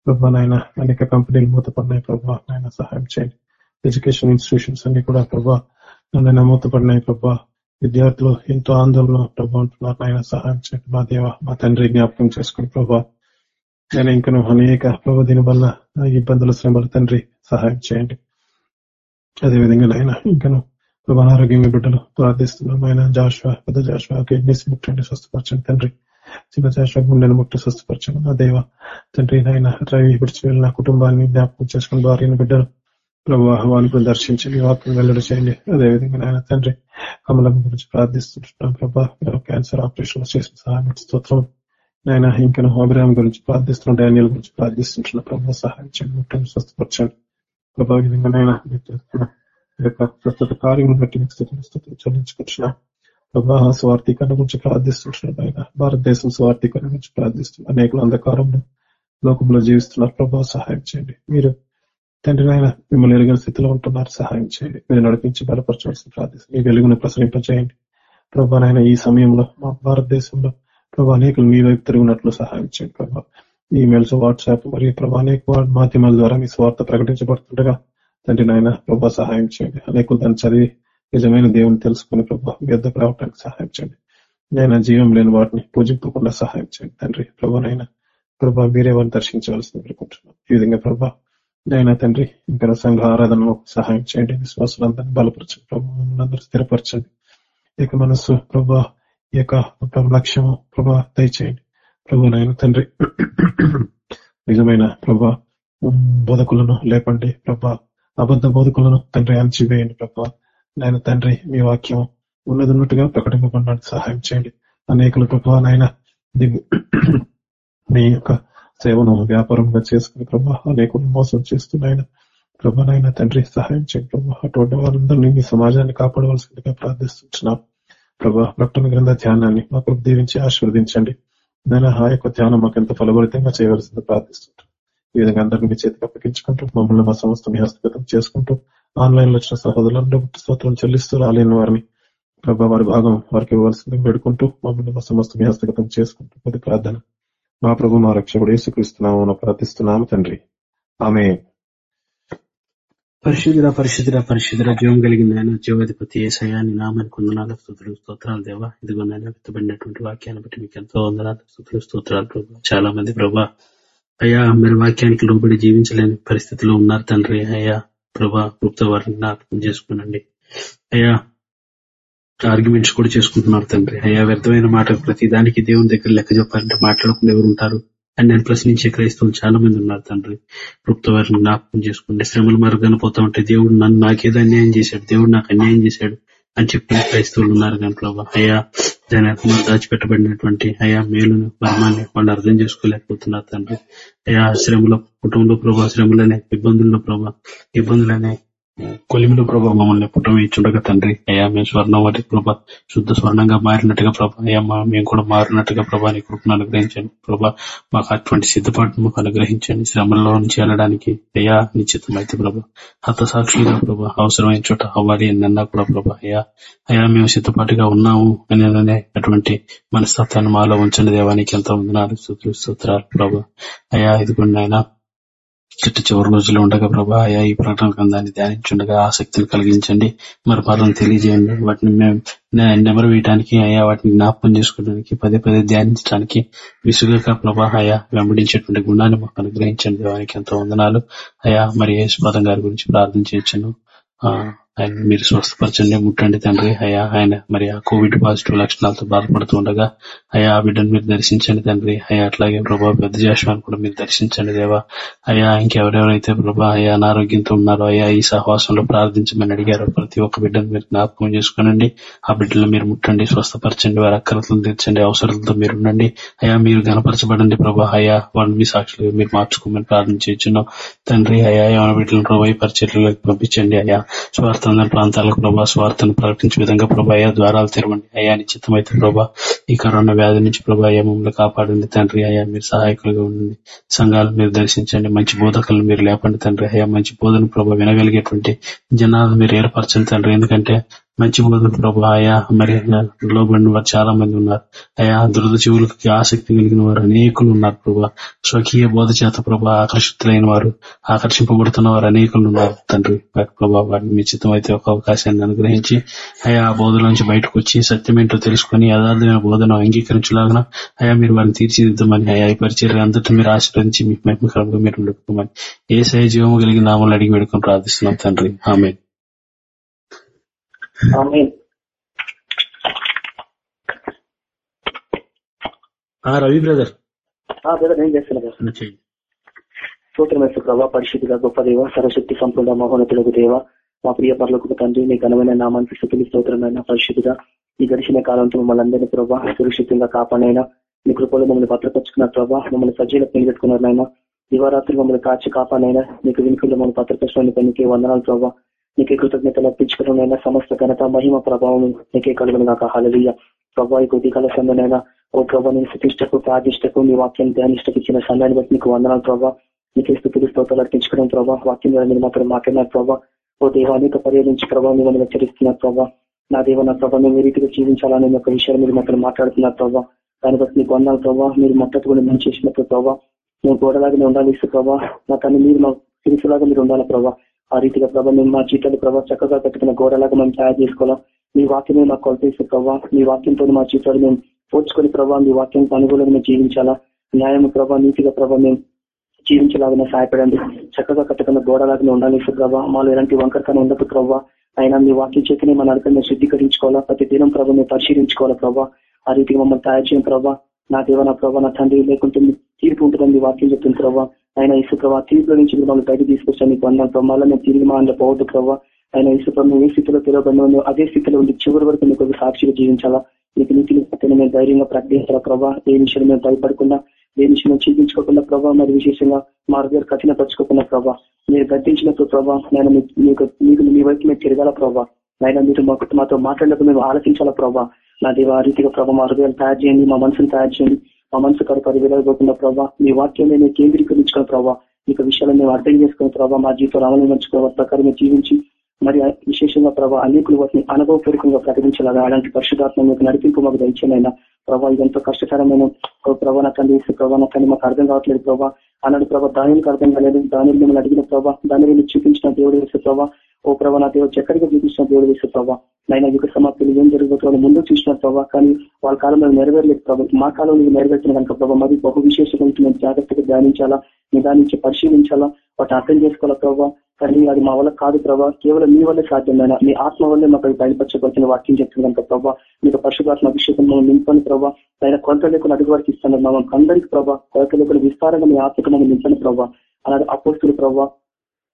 ప్రభా నాయన అనేక కంపెనీలు మూతపడినాయి ప్రభా. నాయన సహాయం చేయండి. ఎడ్యుకేషన్ ఇన్స్టిట్యూషన్స్ అన్ని కూడా ప్రభా నాయన మూతపడినాయి ప్రభా. విద్యార్థులు ఎంతో ఆందోళన ప్రభా ఉంటున్నారు. నాయన సహాయం చేయండి. మా దేవ మా తండ్రి జ్ఞాపకం చేసుకుని ప్రభా. నేను ఇంకను అనేక ప్రభు దీని వల్ల ఇబ్బందులు శ్రమలు తండ్రి సహాయం చేయండి. అదేవిధంగా నాయన ఇంకను ప్రభా అనారోగ్యం మీ బిడ్డలు ప్రార్థిస్తున్నాం. ఆయన జాషువా పెద్ద జాషువా కిడ్నీస్ ముట్టండి స్వస్థపరచండి తండ్రి. చిన్న జాషువా గుండెను ముట్టి స్వస్థపరచను. నా దేవ తండ్రి నాయన రవి విడిచిపోయిన నా కుటుంబాన్ని జ్ఞాపకం చేసుకుని భార్యను బిడ్డను ప్రభు వాళ్ళు దర్శించి మీ వాక్యం వెల్లడి చేయండి. అదేవిధంగా నాయన తండ్రి కమలం గురించి ప్రార్థిస్తుంటున్నాం ప్రభావ క్యాన్సర్ ఆపరేషన్ చేసిన సహాయం స్తోత్రం. నాయన ఇంకా అభిరామ్ గురించి ప్రార్థిస్తున్నాం డానియల్ గురించి ప్రార్థిస్తుంటున్న ప్రభావ సహాయం చేయండి స్వస్థపరచండి. ప్రభావ విధంగా నాయన మీరు ప్రస్తుత కార్యం బట్టి చెల్లించుకుంటున్నాం. ప్రభా స్వార్థికాన్ని గురించి ప్రార్థిస్తుంటున్నాడు ఆయన భారతదేశం స్వార్థికాన్ని గురించి ప్రార్థిస్తున్నాడు అనేకులు అంధకారంలో లోకంలో జీవిస్తున్నారు ప్రభావ సహాయం చేయండి మీరు తండ్రి నాయన మిమ్మల్ని ఎరుగిన స్థితిలో ఉంటున్నారు సహాయం చేయండి మీరు నడిపించి బలపరచవలసిన ప్రార్థిస్తుంది మీ వెలుగును ప్రసరింపచేయండి ప్రభా నాయన ఈ సమయంలో మా భారతదేశంలో ప్రభా అనేకులు మీ వైపు తిరుగునట్లు సహాయం చేయండి ప్రభా ఈమెయిల్స్ వాట్సాప్ మరియు ప్రభా అనేక మాధ్యమాల ద్వారా మీ స్వార్థ ప్రకటించబడుతుండగా తండ్రి నాయన ప్రభా సహాయం చేయండి అనేకులు దాన్ని చదివి నిజమైన దేవుని తెలుసుకుని ప్రభా వ్యర్థకు రావడానికి సహాయం చేయండి. నేను జీవం లేని వాటిని పూజింపకుండా సహాయం చేయండి. తండ్రి ప్రభునైనా ప్రభా మీరే వారిని దర్శించవలసింది పెట్టుకుంటున్నాం ఈ విధంగా ప్రభా నైనా తండ్రి ఇంకా సంఘ ఆరాధనలో సహాయం చేయండి. విశ్వాసులందరినీ బలపరచండి. ప్రభావ స్థిరపరచండి. ఇక మనస్సు ప్రభా ఈ యొక్క లక్ష్యము ప్రభా దయచేయండి. ప్రభు నాయన తండ్రి నిజమైన ప్రభా బోధకులను లేపండి. ప్రభా అబద్ధ బోధకులను తండ్రి అణచివేయండి. ప్రభా నాయన తండ్రి మీ వాక్యం ఉన్నదన్నట్టుగా ప్రకటింపబడడానికి సహాయం చేయండి. అనేకులు ప్రభా నాయన మీ యొక్క సేవను వ్యాపారంగా చేసుకుని ప్రభా అనేకులు మోసం చేస్తున్నాయన ప్రభానైనా తండ్రి సహాయం చేయండి ప్రభా. అటువంటి వారందరినీ మీ సమాజాన్ని కాపాడవలసిందిగా ప్రార్థిస్తున్నాం ప్రభా ప్రకటన గ్రంథ ధ్యానాన్ని మాకు దీవించి ఆశీర్వదించండి. నేను ఆ యొక్క ధ్యానం మాకు ఎంత ఫలభరితంగా చేయవలసింది ప్రార్థిస్తుంటాం ఈ విధంగా అందరినీ మీ చేతికి అప్పగించుకుంటూ మమ్మల్ని మా సంస్థ మీ హస్తగతం చేసుకుంటూ ఆన్లైన్లో వచ్చిన సహోదరులందరూ స్తోత్రం చెల్లిస్తూ రాలేని వారిని ప్రభా వారి భాగం వారికి ఇవ్వాల్సింది పెడుకుంటూ మమ్మల్ని మా సంస్థ మీ హస్తగతం చేసుకుంటూ కొద్ది ప్రార్థన. మా ప్రభు మా రక్షకుడు యేసుక్రీస్తున్నాము ప్రార్థిస్తున్నాము తండ్రి. ఆమె పరిశుద్ధుల పరిశుద్ధుల పరిశుద్ధుల జీవం కలిగిన ఆయన జీవాధిపతి ఏసయాన్ని నామని కొందనాలు స్థుతులు స్తోత్రాలు దేవా. ఇదిగో నాయన విత్తబడినటువంటి వాక్యాన్ని బట్టి మీకు ఎంతో వందనాలు స్థుతులు స్తోత్రాలు ప్రభా. చాలా మంది ప్రభా అయ్యా మీరు వాక్యానికి లోబడి జీవించలేని పరిస్థితిలో ఉన్నారు తండ్రి అయ్యా. ప్రభా గుప్త వారిని జ్ఞాపకం చేసుకునండి. అయ్యా ఆర్గ్యుమెంట్స్ కూడా చేసుకుంటున్నారు తండ్రి. అయ్యా వ్యర్థమైన మాట ప్రతి దానికి దేవుని దగ్గర లెక్క చెప్పాలంటే మాట్లాడకుండా ఎవరు ఉంటారు? అని నేను ప్రశ్నించే క్రైస్తవులు చాలా మంది ఉన్నారు తండ్రి. గుప్త వారిని జ్ఞాపకం చేసుకోండి. శ్రమల మార్గాన్ని పోతా ఉంటే దేవుడు నన్ను నాకేదో అన్యాయం చేశాడు దేవుడు నాకు అన్యాయం చేశాడు అని చెప్పి క్రైస్తవులు ఉన్నారు కానీ ప్రభా. అయ్యా దాని దాచిపెట్టబడినటువంటి అయా మేలును మర్మాన్ని వాళ్ళు అర్థం చేసుకోలేకపోతున్నారు తండ్రి. అయా శ్రమలో కుటుంబంలో ప్రభా శ్రమలనే ఇబ్బందుల్లో ప్రభా ఇబ్బందులనే కొలిమిలో ప్రభా మమ్మల్ని పుట్టం ఇచ్చుండగా తండ్రి. అయ్యా మేము స్వర్ణం వాటి ప్రభా శుద్ధ స్వర్ణంగా మారినట్టుగా ప్రభా అయ్యా మేము కూడా మారినట్టుగా ప్రభా నీ కృపను అనుగ్రహించండి. ప్రభా మాకు అటువంటి సిద్ధపాటు మాకు అనుగ్రహించండి. శ్రమంలో నుంచి వెళ్ళడానికి అయ్యా నిశ్చితమైతే ప్రభా హత సాక్షిగా ప్రభా అవసరమైన చోట అవ్వాలి అని అన్నా కూడా ప్రభా అయ్యా. అయ్యా మేము సిద్ధపాటుగా ఉన్నాము అని అటువంటి మనస్తత్వాన్ని మాలో ఉంచండి దేవానికి ఎంతో వందనాలు సూత్రాలు ప్రభా. అయ్యా ఇది ఆయన చిట్ట చివరి రోజులు ఉండగా ప్రభా అయా ఈ ప్రకటన గ్రంథాన్ని ధ్యానించుండగా ఆసక్తిని కలిగించండి. మరి మరలను తెలియజేయండి. వాటిని మేము నెమరు వేయడానికి అయా వాటిని జ్ఞాపకం చేసుకోవడానికి పదే పదే ధ్యానించడానికి విసుగక ప్రభా అయా వెంబడించేటువంటి గుణాన్ని మాకు అనుగ్రహించండి. వారికి ఎంతో వందనాలు. అయా మరి యేసుపాదం గారి గురించి ప్రార్థన చేయొచ్చును. ఆయన మీరు స్వస్థపరచండి ముట్టండి తండ్రి. అయ్యా ఆయన మరి ఆ కోవిడ్ పాజిటివ్ లక్షణాలతో బాధపడుతూ ఉండగా అయ్యా ఆ బిడ్డను మీరు దర్శించండి తండ్రి. అయ్యా అట్లాగే ప్రభా పెద్ద చేసాను కూడా మీరు దర్శించండి దేవా. అయ్యా ఇంకెవరెవరైతే ప్రభా అయ్యా అనారోగ్యంతో ఉన్నారో అయ్యా ఈ సహవాసంలో ప్రార్థించమని అడిగారో ప్రతి ఒక్క బిడ్డను మీరు జ్ఞాపకం చేసుకోనండి. ఆ బిడ్డలు మీరు ముట్టండి స్వస్థపరచండి వారి అక్కరతలు తీర్చండి అవసరాలతో మీరు ఉండండి. అయ్యా మీరు గనపరచబడండి ప్రభా. అయా వాళ్ళని మీ సాక్షులు మీరు మార్చుకోమని ప్రార్థించున్నాం తండ్రి అయ్యా ఏమైనా బిడ్డలను ప్రభా ఈ పరిచర్లకు పంపించండి అయ్యా. స్వార్థమైన ప్రాంతాలకు ప్రభా స్వార్థను ప్రకటించే విధంగా ప్రభా అయ్యా ద్వారాలు తెరవండి. అయ్యా నిశ్చితమైతే ప్రభా ఈ కరోనా వ్యాధి నుంచి ప్రభా అయ్యా మమ్మల్ని కాపాడండి. తండ్రి అయ్యా మీరు సహాయకులుగా ఉండండి. సంఘాలు మీరు దర్శించండి. మంచి బోధకులను మీరు లేపండి తండ్రి అయ్యా. మంచి బోధన ప్రభా వినగలిగేటువంటి జనాలు మీరు ఏర్పరచండి తండ్రి. ఎందుకంటే మంచి బోధన ప్రభు అయా మరి లోబడిన వారు చాలా మంది ఉన్నారు. అయా దురద చెవులకి ఆసక్తి కలిగిన వారు అనేకులు ఉన్నారు ప్రభా. స్వకీయ బోధ చేత ప్రభా ఆకర్షితులైన వారు ఆకర్షింపబడుతున్న వారు అనేకులు ఉన్నారు తండ్రి. ప్రభా వారిని నిశ్చితం అయితే ఒక అవకాశాన్ని అనుగ్రహించి అయా ఆ బోధలోంచి బయటకు వచ్చి సత్యమేంటో తెలుసుకుని యథార్థమైన బోధన అంగీకరించలాగిన అయా మీరు వారిని తీర్చిదిద్దామని అయా ఈ పరిచయం అందరితో మీరు ఆశీర్వదించి మీకు మహిమకరంగా మీరు ఏ సహజ జీవము కలిగిన నామలు అడిగి వేడుకొని ప్రార్థిస్తున్నాం తండ్రి. ఆమె రవి బ్రదర్ బ్రదర్ నేను చేస్తున్నా ప్రభా పరిశుద్ధిగా గొప్ప దేవ సరశక్తి సంపూర్ణ మహోన్నతులకు దేవ మా ప్రియ పర్లకు తండ్రి నీ ఘనమైన నామానికి స్థుతులు స్తోత్రమైన పరిశుద్ధిగా ఈ గడిచిన కాలంతో మమ్మల్ని అందరినీ ప్రభా సురక్షితంగా కాపాడైనా మీ కృపలో మమ్మల్ని భద్రపరుచుకున్న ప్రభా మమ్మల్ని సజ్జీలకు నిలబెట్టుకున్నారైనా దివారాత్రులు మమ్మల్ని కాచి కాపాడైనా మీకు వెనుకల్లో మమ్మల్ని భద్రపరచడానికి నీకే వందనాలు ప్రభా నీకే కృతజ్ఞతలు అర్పించుకున్నైనా సమస్త ఘనత మహిమ ప్రభావం నీకే కలుగును కాక హలలియ ప్రభా ఈ కొద్ది కాల ఓ ప్రభా నేను స్థితిష్టకు ప్రార్థిష్టకు మీ వాక్యం ధ్యానిష్టకు ఇచ్చిన సమయాన్ని బట్టి నీకు వందనాలు ప్రభావ నీకే స్థుతులు స్తోత్రాలు అర్పించుకోవడం ప్రభావ వాక్యం ద్వారా మీరు మాత్రం మాట్లాడినారు ప్రభావ ఓ దేవానికి పర్యటించి ప్రభావ మిమ్మల్ని హెచ్చరిస్తున్నారు ప్రభా. నా దేవ నా ప్రభావం మేము ఏ రీతిగా జీవించాలనే ఒక విషయాలు మీరు మాత్రం మాట్లాడుతున్నారు ప్రభావ దాన్ని బట్టి నీకు వందాలు ప్రభావ మీరు మద్దతు కూడా మంచి చేసినప్పుడు ప్రభా మేము గోడలాగానే ఉండాలి ఇస్తూ ప్రభావ నా తను మీరు మా సిరిసులాగా మీరు ఉండాలి ప్రభా. ఆ రీతిగా ప్రభావ మేము మా జీవితాలు ప్రభా చక్కగా కట్టుకున్న గోడలాగా మేము తయారు చేసుకోవాలా. మీ వాక్యమే మాకు కొలతేస్తే ప్రభావ మీ వాక్యంతో మా జీవితాలు మేము పోల్చుకొని ప్రభావ మీ వాక్యానికి అనుగుణంగా మేము జీవించాలా. న్యాయం ప్రభావ నీతిగా ప్రభావ మేము జీవించలాగా సహాయపడండి. చక్కగా కట్టుకున్న గోడలాగా ఉండాలి ప్రభావ మాలో ఎలాంటి వంకరతనం ఉండదు ప్రభావ అయినా మీ వాక్యం చేతనే మన అడగ శుద్ధీకరించుకోవాలా. ప్రతి దినం ప్రభావ మేము పరిశీలించుకోవాలా ప్రభావ ఆ రీతిగా మమ్మల్ని తయారు చేయడం ప్రభా. నా దేవ నా ప్రభావ నా తండ్రి లేకుంటే తీర్పు ఉంటుందని మీ వాక్యం చెప్తుంది ప్రభావ ఆయన ఇసుక తీర్పుల నుంచి మిమ్మల్ని మమ్మల్ని బయట తీసుకొచ్చాను నీకు అన్నాను మళ్ళీ తిరిగి మా అందులో పోవద్దు ప్రభా. ఆయన ఇసు ఏ స్థితిలో తెలియబడిన అదే స్థితిలో ఉండి చివరి వరకు మీకు సాక్షిగా జీవించాలా? నీకు నీతిని పట్టిన మేము ధైర్యంగా ప్రకటించాలా ప్రభా? ఏ విషయంలో మేము భయపడకుండా ఏ విషయంలో చూపించుకోకుండా ప్రభా? మరి విశేషంగా మా హృదయాలు కఠినపరచుకోకుండా ప్రభావ మీరు గద్దించినప్పుడు ప్రభావ నేను మీకు మీకు మీ వైపు మేము తిరగాల ప్రభావ ఆయన మీరు మాతో మాట్లాడినప్పుడు మేము ఆలోచించాలా ప్రభావ నా దేవ ఆ రీతిగా ప్రభావ మా హృదయాలు తయారు చేయండి మా మనసును తయారు చేయండి. మా మనసు కొరకు అది వెళ్ళగోకుండా ప్రభావ మీ వాక్యాన్ని మేము కేంద్రీకరించుకున్న ప్రభావ ఈ విషయాలను మేము అర్థం చేసుకున్న ప్రభా మా జీవితంలో అమలు మంచుకున్న ప్రకారం జీవించి మరి విశేషంగా ప్రభా అనేకులు వాటిని అనుభవపూర్వకంగా ప్రకటించలాగా అలాంటి పరిశుధాత్మ మీకు నడిపింపు మాకు దయచేనైనా ప్రభావ ఇదంతా కష్టతరమైన ప్రభావ నాకు తండ్రి ప్రభావ నాకు మాకు అర్థం కావట్లేదు ప్రభావ అలాంటి ప్రభావ దానికి అర్థం కాలేదు. దాని మిమ్మల్ని అడిగిన ప్రభావ దాని వెళ్ళి చూపించిన దేవుడు వేసే ప్రభా ఓ ప్రభా నా దేవుడు చక్కడిగా చూపించిన దేవుడు వేసే ప్రభావ నైనా యుగ సమాప్తిలో ఏం జరుగుతుందో ముందు చూసిన ప్రభావ కానీ వాళ్ళ కాలంలో నెరవేరలేదు ప్రభా. మా కాలంలో నెరవేర్చిన కనుక ప్రభావ మరి బహు విశేషమైన మేము జాగ్రత్తగా ధ్యానించాలా? నిదానించి పరిశీలించాలా? వాటిని అర్థం చేసుకోవాలా ప్రభావ కానీ అది మా వల్ల కాదు ప్రభావ కేవలం మీ వల్లే సాధ్యమైన మీ ఆత్మ వల్లే మాకు అది వాక్యం చెప్తుంది కనుక ప్రభావ మీకు పరిశుభాత్మ అభిషేకం మనం నింపని ప్రభావ ఆయన కొరత లేకుండా అడుగు వారికి ఇస్తాను. మమ్మల్ని అందరికీ ప్రభావ కొరత లేకుండా విస్తారంగా మీ ఆత్మకు మమ్మల్ని నింపని ప్రభా. అలాగే అపోస్తులు ప్రభా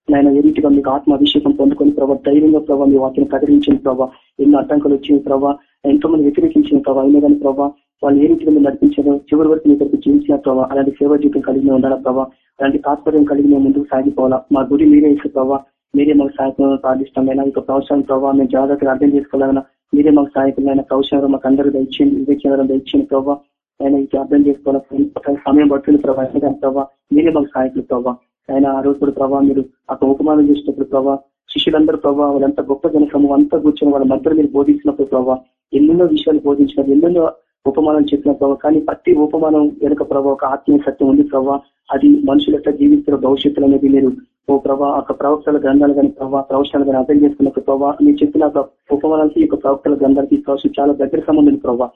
నాయన ఏ రీతిగా మీకు ఆత్మ అభిషేకం పొందుకొని ప్రభావ ధైర్యంగా ప్రభావ మీ వాక్యం ప్రకటించిన ప్రభావ ఎన్నో అడ్డంకులు వచ్చిన ప్రభావ ఎంతో మంది వ్యతిరేకించిన ప్రభావ అయినా కానీ ప్రభావ వాళ్ళు ఏ రీతిగా మీరు నడిపించారో చివరి వరకు మీ దగ్గరికి జీవించిన ప్రభావ అలాంటి సేవ జీవితం కలిగి ఉండాలా ప్రభావ అలాంటి తాత్పర్యం కలిగి మేము ముందుకు సాగిపోవాలా. మా గురి మీరే ఇస్తే ప్రభావ మీరే మాకు సాయకులను ప్రార్థిస్తామైనా ఇక ప్రవచనం ప్రభావ మేము జాగ్రత్తగా అర్థం చేసుకోవాలన్నా మీరే మాకు సాయకులైన ప్రవచనం మాకు అందరూ దయచేయండి వివేచన దయచేయండి ప్రభావ ఆయన ఇది అర్థం చేసుకోవాలి సమయం పడుతుంది ప్రభావ ప్రభావ మీరే మాకు సాయకులు ప్రభావ ఆయన ఆ రోజు కూడా ప్రభావ మీరు అక్కడ ఉపమానం చేసినప్పుడు ప్రభావ శిష్యులందరూ ప్రభావ వాళ్ళంతా గొప్ప జన సమూహం అంతా కూర్చొని వాళ్ళ మధ్యలో మీరు బోధించినప్పుడు ప్రభావ ఎన్నెన్నో విషయాలు బోధించినప్పుడు ఎన్నెన్నో ఉపమానం చెప్పిన ప్రభావ కానీ ప్రతి ఉపమానం వెనుక ప్రభావ ఒక ఆత్మీయ సత్యం ఉంది ప్రభావ అది మనుషుల యొక్క జీవిస్తున్న భవిష్యత్తులు అనేది మీరు ఓ ప్రభా ఒక ప్రవక్తల గ్రంథాలు కానీ ప్రభావ ప్రవచనాలు కానీ అర్థం చేసుకున్నప్పుడు ప్రభావ మీరు చెప్పిన ఉపమానాలకి యొక్క ప్రవక్తల గ్రంథాలకి ప్రవచనం చాలా దగ్గర సంబంధం ప్రభావ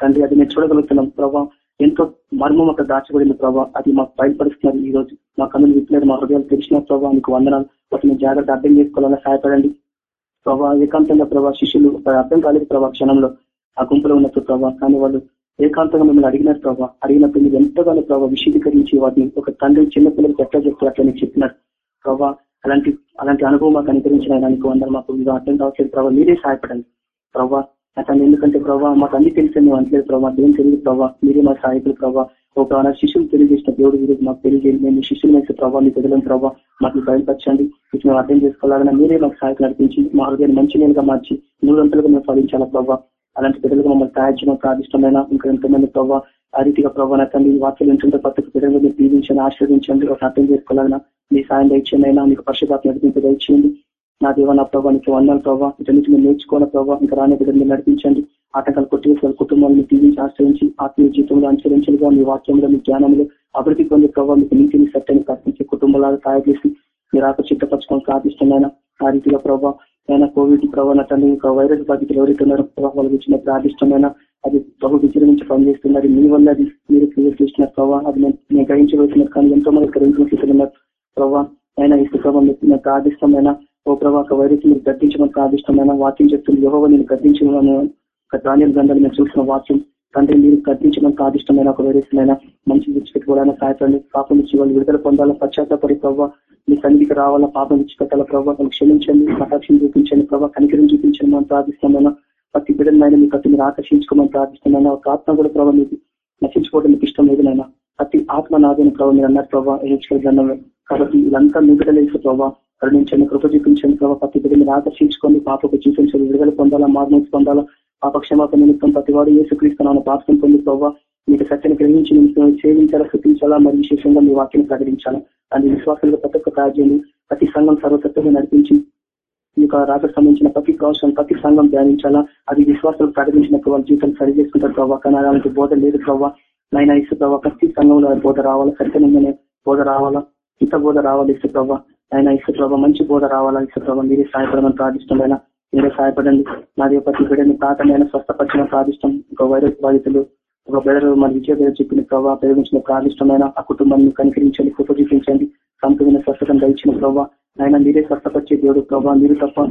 తండ్రి అది మేము చూడగలుగుతున్నాం ప్రభావ ఎంతో మర్మం అక్కడ దాచబడిన ప్రభావ అది మాకు బయలుపరుస్తున్నారు ఈ రోజు. మా కన్నులు విప్పినారు మా హృదయాలు తెలిసిన ప్రభావ మీకు వందనాలు. వాటిని జాగ్రత్త అర్థం చేసుకోవాలని సహాయపడండి. ప్రభావ ఏకాంతంగా ప్రభా శిష్యులు అర్థం కాలేదు ప్రభా క్షణంలో. ఆ గుంపులో ఉన్నప్పుడు ప్రభా కానీ వాళ్ళు ఏకాంతంగా మిమ్మల్ని అడిగినారు ప్రభావ అడిగినప్పుడు మీరు ఎంతగానో ప్రభావ విశీదీకరించి వాటిని ఒక తండ్రి చిన్నపిల్లలకి ఎట్లా చెప్తారు అట్లా మీకు చెప్పినారు. ప్రభావ అలాంటి అలాంటి అనుభవం మాకు అనుగ్రహించిన దానికి అందరూ మాకు మీరు అర్థం కావట్లేదు ప్రభావ మీరే సహాయపడండి. ప్రభావ అతను ఎందుకంటే ప్రభావ మాకు అన్ని తెలిసి మేము అంటలేదు ప్రభావ ఏం తెలియదు ప్రభావ మీరే మా సాయకులు ప్రభావ ఒక శిష్యులు తెలియజేసిన దేవుడు గురించి మాకు తెలియజేయండి. మేము శిష్యులు వేసే ప్రభావ మీ పెద్దలం ప్రభావ మాకు బయలుపరచండి. ఇది మేము అర్థం చేసుకోవాలన్నా మీరే మాకు సహాయకులు నడిపించి మా హృదయాన్ని మంచి నీళ్ళగా మార్చి నూరంతలుగా మేము ఫలించాలా ప్రభావ అలాంటి పెద్దలుగా మమ్మల్ని తయారు చేయడం ప్రాదిష్టమైన ఇంకా ఎంతమంది ప్రభావ ఆ రీతిగా ప్రభావ నా తండ్రి వాక్యం ఏంటంటే ప్రతి బిడ్డలు మీరు దీవించండి ఆశ్రదించండి ఒక అర్థం చేసుకోవాలన్నా మీ సాయం దయచేయండి అయినా మీకు పరిశుభాత్మ నడిపించి దయచేయండి. నా దేవ నా ప్రభావ నీకు వందాలు ప్రభావ ఇటన్నిటి మీరు నేర్చుకోవాలి ప్రభావ ఇంకా రాని బిడ్డలు నడిపించండి. ఆటంకాలు కొట్టివేసి కుటుంబాన్ని దీవించి ఆశ్రయించి ఆత్మీయ జీవితంలో అనుసరించలుగా మీ వాక్యంలో మీ జ్ఞానంలో అభివృద్ధి పొందే ప్రభావ మీకు నీతిని సత్యాన్ని ప్రశ్నించే కుటుంబాలను తయారు చేసి మీరు ఆకు చిత్తపరచుకొని ప్రార్థిస్తున్నాయినా ఆ రీతిగా ప్రభావ ఆయన కోవిడ్ ప్రభావ తండ్రి వైరస్ బాధితులు ఎవరైతే ఉన్నారో ప్రభావాల గురించి ఇచ్చిన ప్రార్థిష్టమైన అది బహు విజృంభించి పనిచేస్తున్నారు మీ వల్ల అది మీరు క్లియర్ చేసిన ప్రభావ అది నేను గ్రహించవలసినారు కానీ ఎంతో మంది గ్రహించిన ప్రభావ అయినా ఇసు ప్రభావం ప్రార్థిస్తామైనా ఓ ఓ ఒక వైరస్ మీరు గద్దించమని ప్రాదిష్టమైన వాక్యం చెప్తుంది యోహో నేను గద్దించమని ధాన్యం గ్రంథాలు నేను చూసిన వాక్యం. తండ్రి మీరు గద్దించమని ప్రాదిష్టమైన ఒక వైరస్ అయినా మంచి విడిచిపెట్టుకోవడానికి సహాయపడండి. పాపం నుంచి వాళ్ళు విడుదల పొందాలా పశ్చాత్తపడి ప్రభావ మీ సన్నిధికి రావాలా పాపం విడిచిపెట్టాలా ప్రభావ క్షమించండి. కటాక్షం చూపించండి ప్రభావ కనికరం చూపించండి మనం ప్రార్థిస్తున్నామైనా ప్రతి బిడ్డలైనా మీ ప్రతి మీరు ఆకర్షించుకోమని ప్రార్థిస్తున్నాను. ఒక ఆత్మ కూడా ప్రభావ మీకు నశించుకోవడం మీకు ఇష్టం లేదునైనా. ప్రతి ఆత్మ నాదైన ప్రభావ మీరు అన్నారు ప్రభావ హెచ్కల్ కాబట్టి ఇదంతా మీ బిడ్డలేసు ప్రభావ కరుణించండి కృప చూపించండి ప్రభావ ప్రతి బిడ్డని ఆకర్షించుకోండి పాపకు చూపించండి విడుదల పొందాలా మార్మల్స్ పొందాలా పాపక్షమాత నిమిత్తం ప్రతి వాడు ఏసుక్రీస్తున్నాను పాపం పొంది ప్రభావ మీకు సత్యని గ్రహించి నిమిత్తం సేవించాలా శృతించాలా మరియు విశేషంగా మీ వాక్యం ప్రకటించాలా. అని విశ్వాసాలుగా ప్రతి ఒక్క కార్యాన్ని ప్రతి సంఘం సర్వసత్వంగా నడిపించి మీకు రాక సంబంధించిన ప్రతి ప్రవచనం ప్రతి సంఘం ధ్యానించాలా. అది విశ్వాసాలు ప్రకటించినప్పుడు వాళ్ళ జీవితం సరి చేసుకుంటారు ప్రభావ కానీ అలాంటి బోధ లేదు ప్రభావ నైనా ఇసు ప్రభావ ప్రతి సంఘంలో బోధ రావాలా సత్యమైన బోధ రావాలా ఇంత బోధ రావాలి ఇసు ప్రభావ ఆయన ఇసు ప్రభావ మంచి బోధ రావాలా? ఇసు ప్రభావ మీరే సహాయపడమని అయినా మీరే సహాయపడండి. నాది ప్రతి బిడ్డని తాతమైన స్వస్థపరిచిన ప్రార్థిష్టం ఒక వైరస్ బాధితులు ఒక బిడ్డలు మన విజయ బిడ్డ చెప్పిన ప్రభావ ప్రయోగించిన ప్రార్థిష్టమైన ఆ కుటుంబాన్ని కనికరించండి కృప చూపించండి. సంపూర్ణ స్వస్థతను ఇచ్చిన ప్రభావ ఆయన మీరే స్వస్థపరిచే దేవుడు ప్రభావ మీరు తప్ప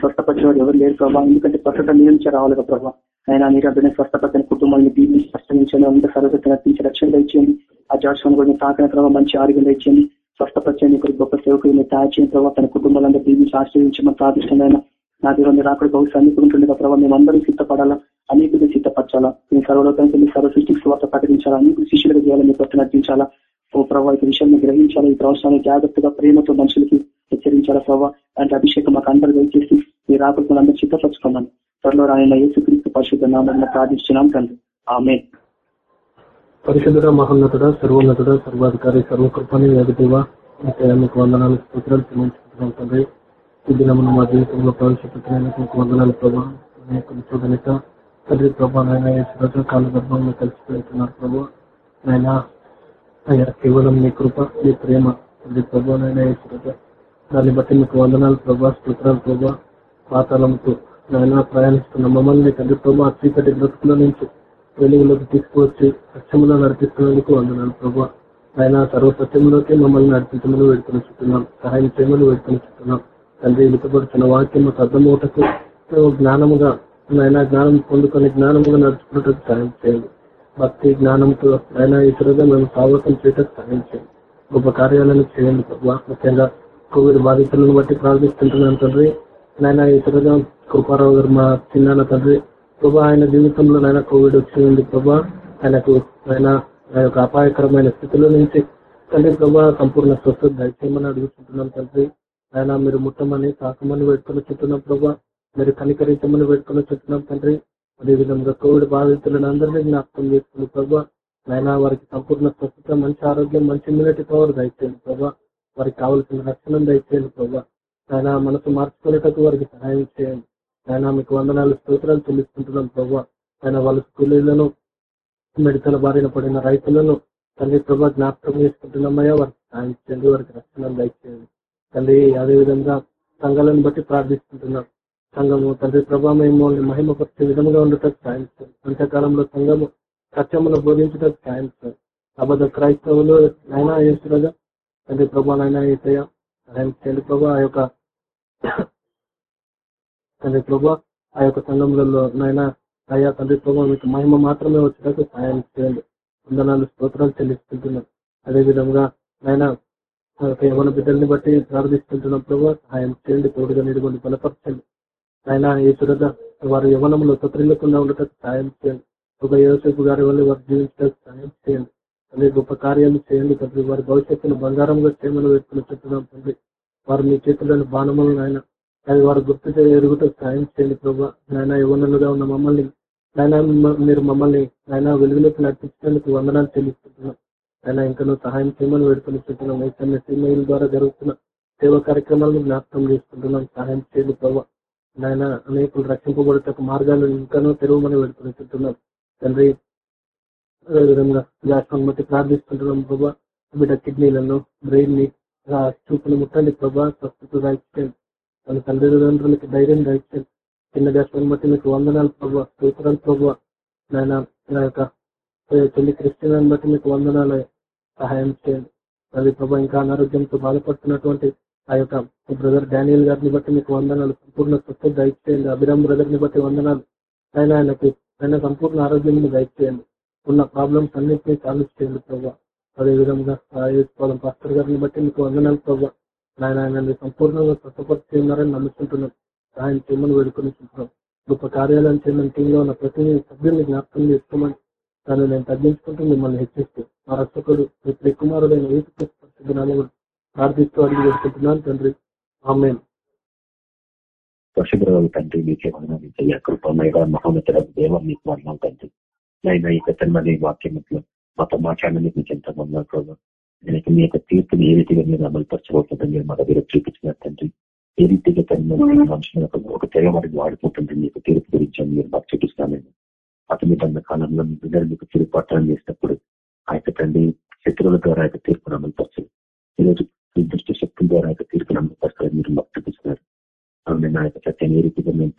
స్వస్థపరిచేవాడు ఎవరు లేరు ప్రభావ ఎందుకంటే స్వస్థత మీ నుంచి రావాలి ప్రభావ ఆయన మీరు అతని స్వస్థపరిచిన కుటుంబాన్ని దీన్ని స్పష్టమించండి అందరూ సర్వత నటించి రక్షణ ఇచ్చేయండి ఆ జాడ్స్వామి కూడా తాకిన ప్రభావ మంచి ఆరోగ్యం ఇచ్చేయండి స్వస్థపరిచండి ఇక్కడ గొప్ప సేవకులు తయారు చేయని ప్రభావ తన కుటుంబాలంతా దీన్ని ఆశ్రయించమని ప్రార్థిష్టమైన నా దేవుడు మీరు అక్కడ బహు సన్నిహితుంటుండగా ప్రభావ మేమందరం సిద్ధపడాలా? అనేకులు సిద్ధపరచాలా? మీ సర్వలోకానికి మీ సర్వ సృష్టికి స్వార్థ ప్రకటించాలా? అనేక శిష్యులుగా చేయాలని మీ కొత్త నటించాలా ఓ ప్రభావ ఈ విషయాన్ని గ్రహించాలా? ఈ ప్రవచనాన్ని జాగ్రత్తగా ప్రేమతో మనుషులకి హెచ్చరించాలా ప్రభావ అంటే అభిషేకం మాకు అందరూ దయచేసి మీ రాకపోతే అందరూ సిద్ధపరచుకోమని త్వరలో రాయన యేసుక్రీస్తు పరిశుద్ధ నామని ప్రార్థిస్తున్నాం తండ్రి. ఆమె పరిశుద్ధుడ మహోన్నతుడ సర్వోన్నతుడ సర్వాధికారి సర్వకృపని ఎదుటివా మీకు వందనాలు స్తోత్రాలు చెల్లించుకుంటున్నాం తండ్రి. ఈ దినమును మా జీవితంలో ప్రవేశపెట్టినందుకు వందనాలు ప్రభావ చూడనిక తండ్రి ప్రభా నాయన రోజు కాల కలిసిపోతున్నారు ప్రభు. నాయన అయ్యా కేవలం మీ కృప మీ ప్రేమ తండ్రి ప్రభా నాయన రోజు. దాన్ని బట్టి మీకు వందనాలు ప్రభా స్తోత్రాలు ప్రభా. పాతాలంతో నాయన ప్రయాణిస్తున్న మమ్మల్ని తండ్రి ప్రభా చీకటి బ్రతుకుల నుంచి వెలుగులోకి తీసుకువచ్చి సత్యంలో నడిపిస్తున్నందుకు వందనాలు ప్రభా. ఆయన సర్వసత్యంలోకి మమ్మల్ని నడిపించమని వేడుకొని చుట్టున్నాం. సహాయం చేయమని వేడుకొని చుట్టున్నాం. తండ్రి విలుపబడుతున్న వాక్యం మాకు అర్థమవుటకు జ్ఞానముగా ఆయన జ్ఞానం పొందుకొని జ్ఞానముగా నడుచుకున్నట్టు సహాయం చేయండి. భక్తి జ్ఞానంతో ఆయన ఇతరుగా మేము సాగతం చేయటం సహాయం చేయండి. గొప్ప కార్యాలను చేయండి ముఖ్యంగా కోవిడ్ బాధితులను బట్టి ప్రార్థిస్తుంటున్నాను తండ్రి. నాయన ఇతరుగా కృపారావు గారు మా చిన్నాన్న తండ్రి ప్రభా ఆయన జీవితంలో నాయన కోవిడ్ వచ్చింది ప్రభా. ఆయనకు ఆయన ఆయన యొక్క అపాయకరమైన స్థితిలో నుంచి తండ్రి ప్రభా సంపూర్ణ స్వస్థత దయచేయమని అడుగుతుంటున్నాం తండ్రి. ఆయన మీరు ముట్టమని తాకమని పెట్టుకుని చుట్టున్నాం ప్రభా. మీరు కనికరించమని పెట్టుకుని చుట్టున్నాం తండ్రి. అదేవిధంగా కోవిడ్ బాధితులను అందరినీ జ్ఞాపకం చేసుకుని ప్రభా ఆయన వారికి సంపూర్ణ స్వస్థత మంచి ఆరోగ్యం మంచి ఇమ్యూనిటీ పవర్ దయచేయండి ప్రభా. వారికి కావలసిన రక్షణ దయచేయండి ప్రభా. ఆయన మనసు మార్చుకునేటకు వారికి సహాయం చేయండి. ఆయన మీకు వందనాలు స్తోత్రాలు చెల్లిస్తుంటున్నాం ప్రభావ ఆయన వాళ్ళ స్కూళ్ళను మెడికల్ బారిన పడిన రైతులను తల్లి ప్రభా జ్ఞాపకం చేసుకుంటున్నామయ్యా. వారికి సాయం చేయండి వారికి రక్షణ దయచేయండి. తల్లి అదేవిధంగా సంఘాలను బట్టి ప్రార్థిస్తుంటున్నాం. సంఘము తండ్రి ప్రభా మేము మహిమపరిచే విధంగా ఉండటం సాయం చేయండి. అంత్యకాలంలో సంఘము సత్యమును బోధించడం సాయం చేయండి. అబద్ధ క్రైస్తవులు అయినా చేస్తున్నదా తండ్రి ప్రభా నైనా ఏసయ్య సాయం చేయండి ప్రభా. ఆ యొక్క తండ్రి ప్రభా ఆ యొక్క సంఘంలో నాయన అయ్యా తండ్రి ప్రభా మీకు మహిమ మాత్రమే వచ్చేటట్టు సహాయం చేయండి. వందనాలు స్తోత్రాలు చెల్లిస్తుంటున్నాం. అదేవిధంగా నాయన యవన బిడ్డల్ని బట్టి ప్రార్థిస్తుంటున్నాం ప్రభావ సహాయం చేయండి తోడుగా నిలుగుని బలపరచండి. ఆయన ఈ వారి యవనంలో తొత్రిల్లకుండా ఉండటం సాయం చేయండి. ఒక యోసేపు గారి వల్ల వారు జీవించడానికి సహాయం చేయండి. అదే గొప్ప కార్యాలు చేయండి తండ్రి. వారి భవిష్యత్తును బంగారంగా చేయమని వేసుకుని చెప్తున్నాం తండ్రి. వారు మీ చేతుల్లోని బాణములు ఆయన అది వారు గుర్తు ఎరుగుతూ సహాయం చేయండి ప్రభావ నాయన యవనులుగా ఉన్న మమ్మల్ని నాయన మీరు మమ్మల్ని ఆయన వెలుగులోకి నడిపించడానికి వందనాలు చెల్లిస్తున్నాం. ఆయన ఇంకా నువ్వు సహాయం చేయమని వేడుకొని చెప్తున్నాం ఎస్ఎంఎస్ ఈమెయిల్ ద్వారా జరుగుతున్న సేవా కార్యక్రమాలను జ్ఞాపకం చేసుకుంటున్నాం. సహాయం చేయండి ప్రభావ నాయన అనేకులు రక్షింపబడే మార్గాలు ఇంకానూ తెరవమని వేడుకొని చెప్తున్నాం తండ్రి అదేవిధంగా జాస్వాన్ బట్టి ప్రార్థిస్తుంటున్నాం ప్రభా. బిడ్డ కిడ్నీలను బ్రెయిన్ని చూపుని ముట్టండి ప్రభా. స్వస్థత దాయిచ్చండి తన తల్లిదండ్రులకి ధైర్యం దయచేసి చిన్న దేశాలను బట్టి మీకు వందనాలు ప్రభావ సూత్రాలు ప్రభావ నాయన నా యొక్క చెల్లి క్రిస్టియన్ బట్టి మీకు వందనాలు సహాయం చేయండి. అది ప్రభావ ఇంకా అనారోగ్యంతో బాధపడుతున్నటువంటి ఆ యొక్క బ్రదర్ డానియల్ గారిని బట్టి మీకు వందనాలు సంపూర్ణ స్వస్థత దయచేయండి. అభిరామ్ బ్రదర్ని బట్టి వందనాలు. ఆయన ఆయనకి ఆయన సంపూర్ణ ఆరోగ్యం దయచేయండి ఉన్న ప్రాబ్లమ్స్ అన్నింటినీ సాల్వ్ చేయండి ప్రభావ అదేవిధంగా పాస్టర్ గారిని బట్టి మీకు వందనాలు ప్రభావ నాయన ఆయన సంపూర్ణంగా స్వస్థపరిచి ఉన్నారని నమ్ముకుంటున్నాం ఆయన చేయమని వేడుకొని చూస్తున్నాం గొప్ప కార్యాలయం చేయమని టీంలో ఉన్న ప్రతి సభ్యుల్ని జ్ఞాపకం చేసుకోమని దాన్ని నేను తగ్గించుకుంటూ మిమ్మల్ని హెచ్చిస్తూ మా రక్షకుడు మీ ప్రియ కుమారుడైన ప్రార్థిస్తూ అడిగి వేసుకుంటున్నాను తండ్రి. ఆమె పశుగ్రహం తండ్రి మీకే వందనాలు కృపమైన మహోన్నత దేవం మీకు వందనాలు తండ్రి. నైనా ఈ పెద్దమని వాక్యంలో మా సమాచారాన్ని మీకు ఎంత వందనాలు నేను మీ యొక్క తీర్పుని ఏ రీతిగా మీరు అమలు పరచబోతుందని మీరు మా దగ్గర చూపించిన తండ్రి ఏ రీతిగా తన మనుషులు ఒక తెగ వారికి వాడుకుంటుంది మీకు తీర్పు గురించి మీరు మాకు చూపిస్తానండి అతని బంధ కాలంలో మీ బిడ్డలు మీకు తీర్పు పట్టణం చేసినప్పుడు ఆ యొక్క తండ్రి శత్రువుల ద్వారా యొక్క తీర్పును అమలు పరచదు ఈరోజు దృష్టి శక్తుల ద్వారా యొక్క తీర్పును అమలు పరచాలని మీరు మాకు చూపిస్తున్నారు అవును నా యొక్క సత్యాన్ని ఏ రీతిగా మేము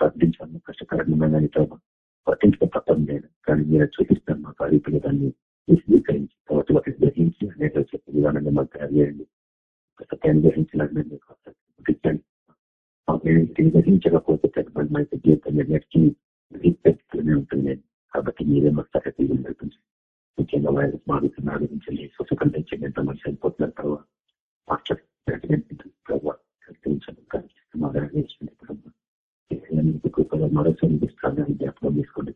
కష్టకరమైన ప్రభావ పట్టించుకో తప్పని లేదు కానీ మీరు చూపిస్తారు మాకు అడిగిపోయిన దాన్ని స్వీకరించి కాబట్టి వాటిని గ్రహించి అనేక చెప్పే విధానంగా మాకు తయారు చేయండి సత్యాన్ని గ్రహించాలని మీకు గుర్తించండి గ్రహించకపోతే తగ్గబడి మా యొక్క జీవితం ఎన్నటికీ పెట్టుకునే ఉంటుంది కాబట్టి మీరే మాకు సరతి నడిపించండి ముఖ్యంగా వైరస్ బాధితులను ఆదరించండి సుఖం తెచ్చండి ఎంత మంది చనిపోతున్నారు తర్వాత ప్రభావ ప్రభావ మరోసారి స్థానాన్ని జ్ఞాపకం తీసుకోండి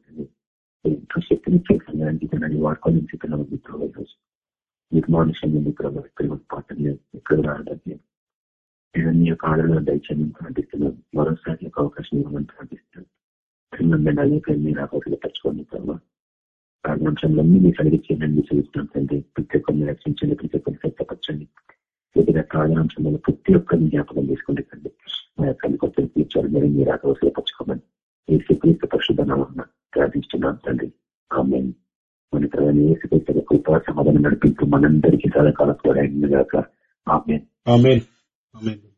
ఎంతో శక్తిని సమయానికి తనని వాడుకొని ఉంచుతున్నాం ప్రభావ ఈరోజు మీకు మానుషంగా మిత్రులు ప్రభావ పాటలు ఎక్కడ రావడానికి నేను మీ యొక్క ఆడలో దయచేయమని ప్రార్థిస్తున్నాను మరోసారి యొక్క అవకాశం ఇవ్వమని ప్రార్థిస్తున్నాను మేము అనేక మీరు ఆకలి తెచ్చుకోండి ప్రభావ ప్రార్థనాంశంలన్నీ మీకు అడిగి చేయండి చూస్తున్నాం తండ్రి ప్రతి ఒక్కరిని రక్షించండి ప్రతి ఒక్కరిని సిద్ధపరచండి వివిధ ప్రార్థనాంశంలో ప్రతి ఒక్కరిని జ్ఞాపకం తీసుకుంటే తండ్రి మా యొక్క కొత్త తీర్చారు మీరు మీరు ఆకలి పరచుకోమని ఈ శ్రీకృష్ణ పరిశుద్ధనామన్న ప్రార్థిస్తున్నాం తండ్రి. ఆమె మన ప్రధాని ఏసుక్రీస్తు కృప సమాధానం నడిపించు మనందరికీ సదాకాలం కూడా ఆమె ఆమెన్. ఆమెన్.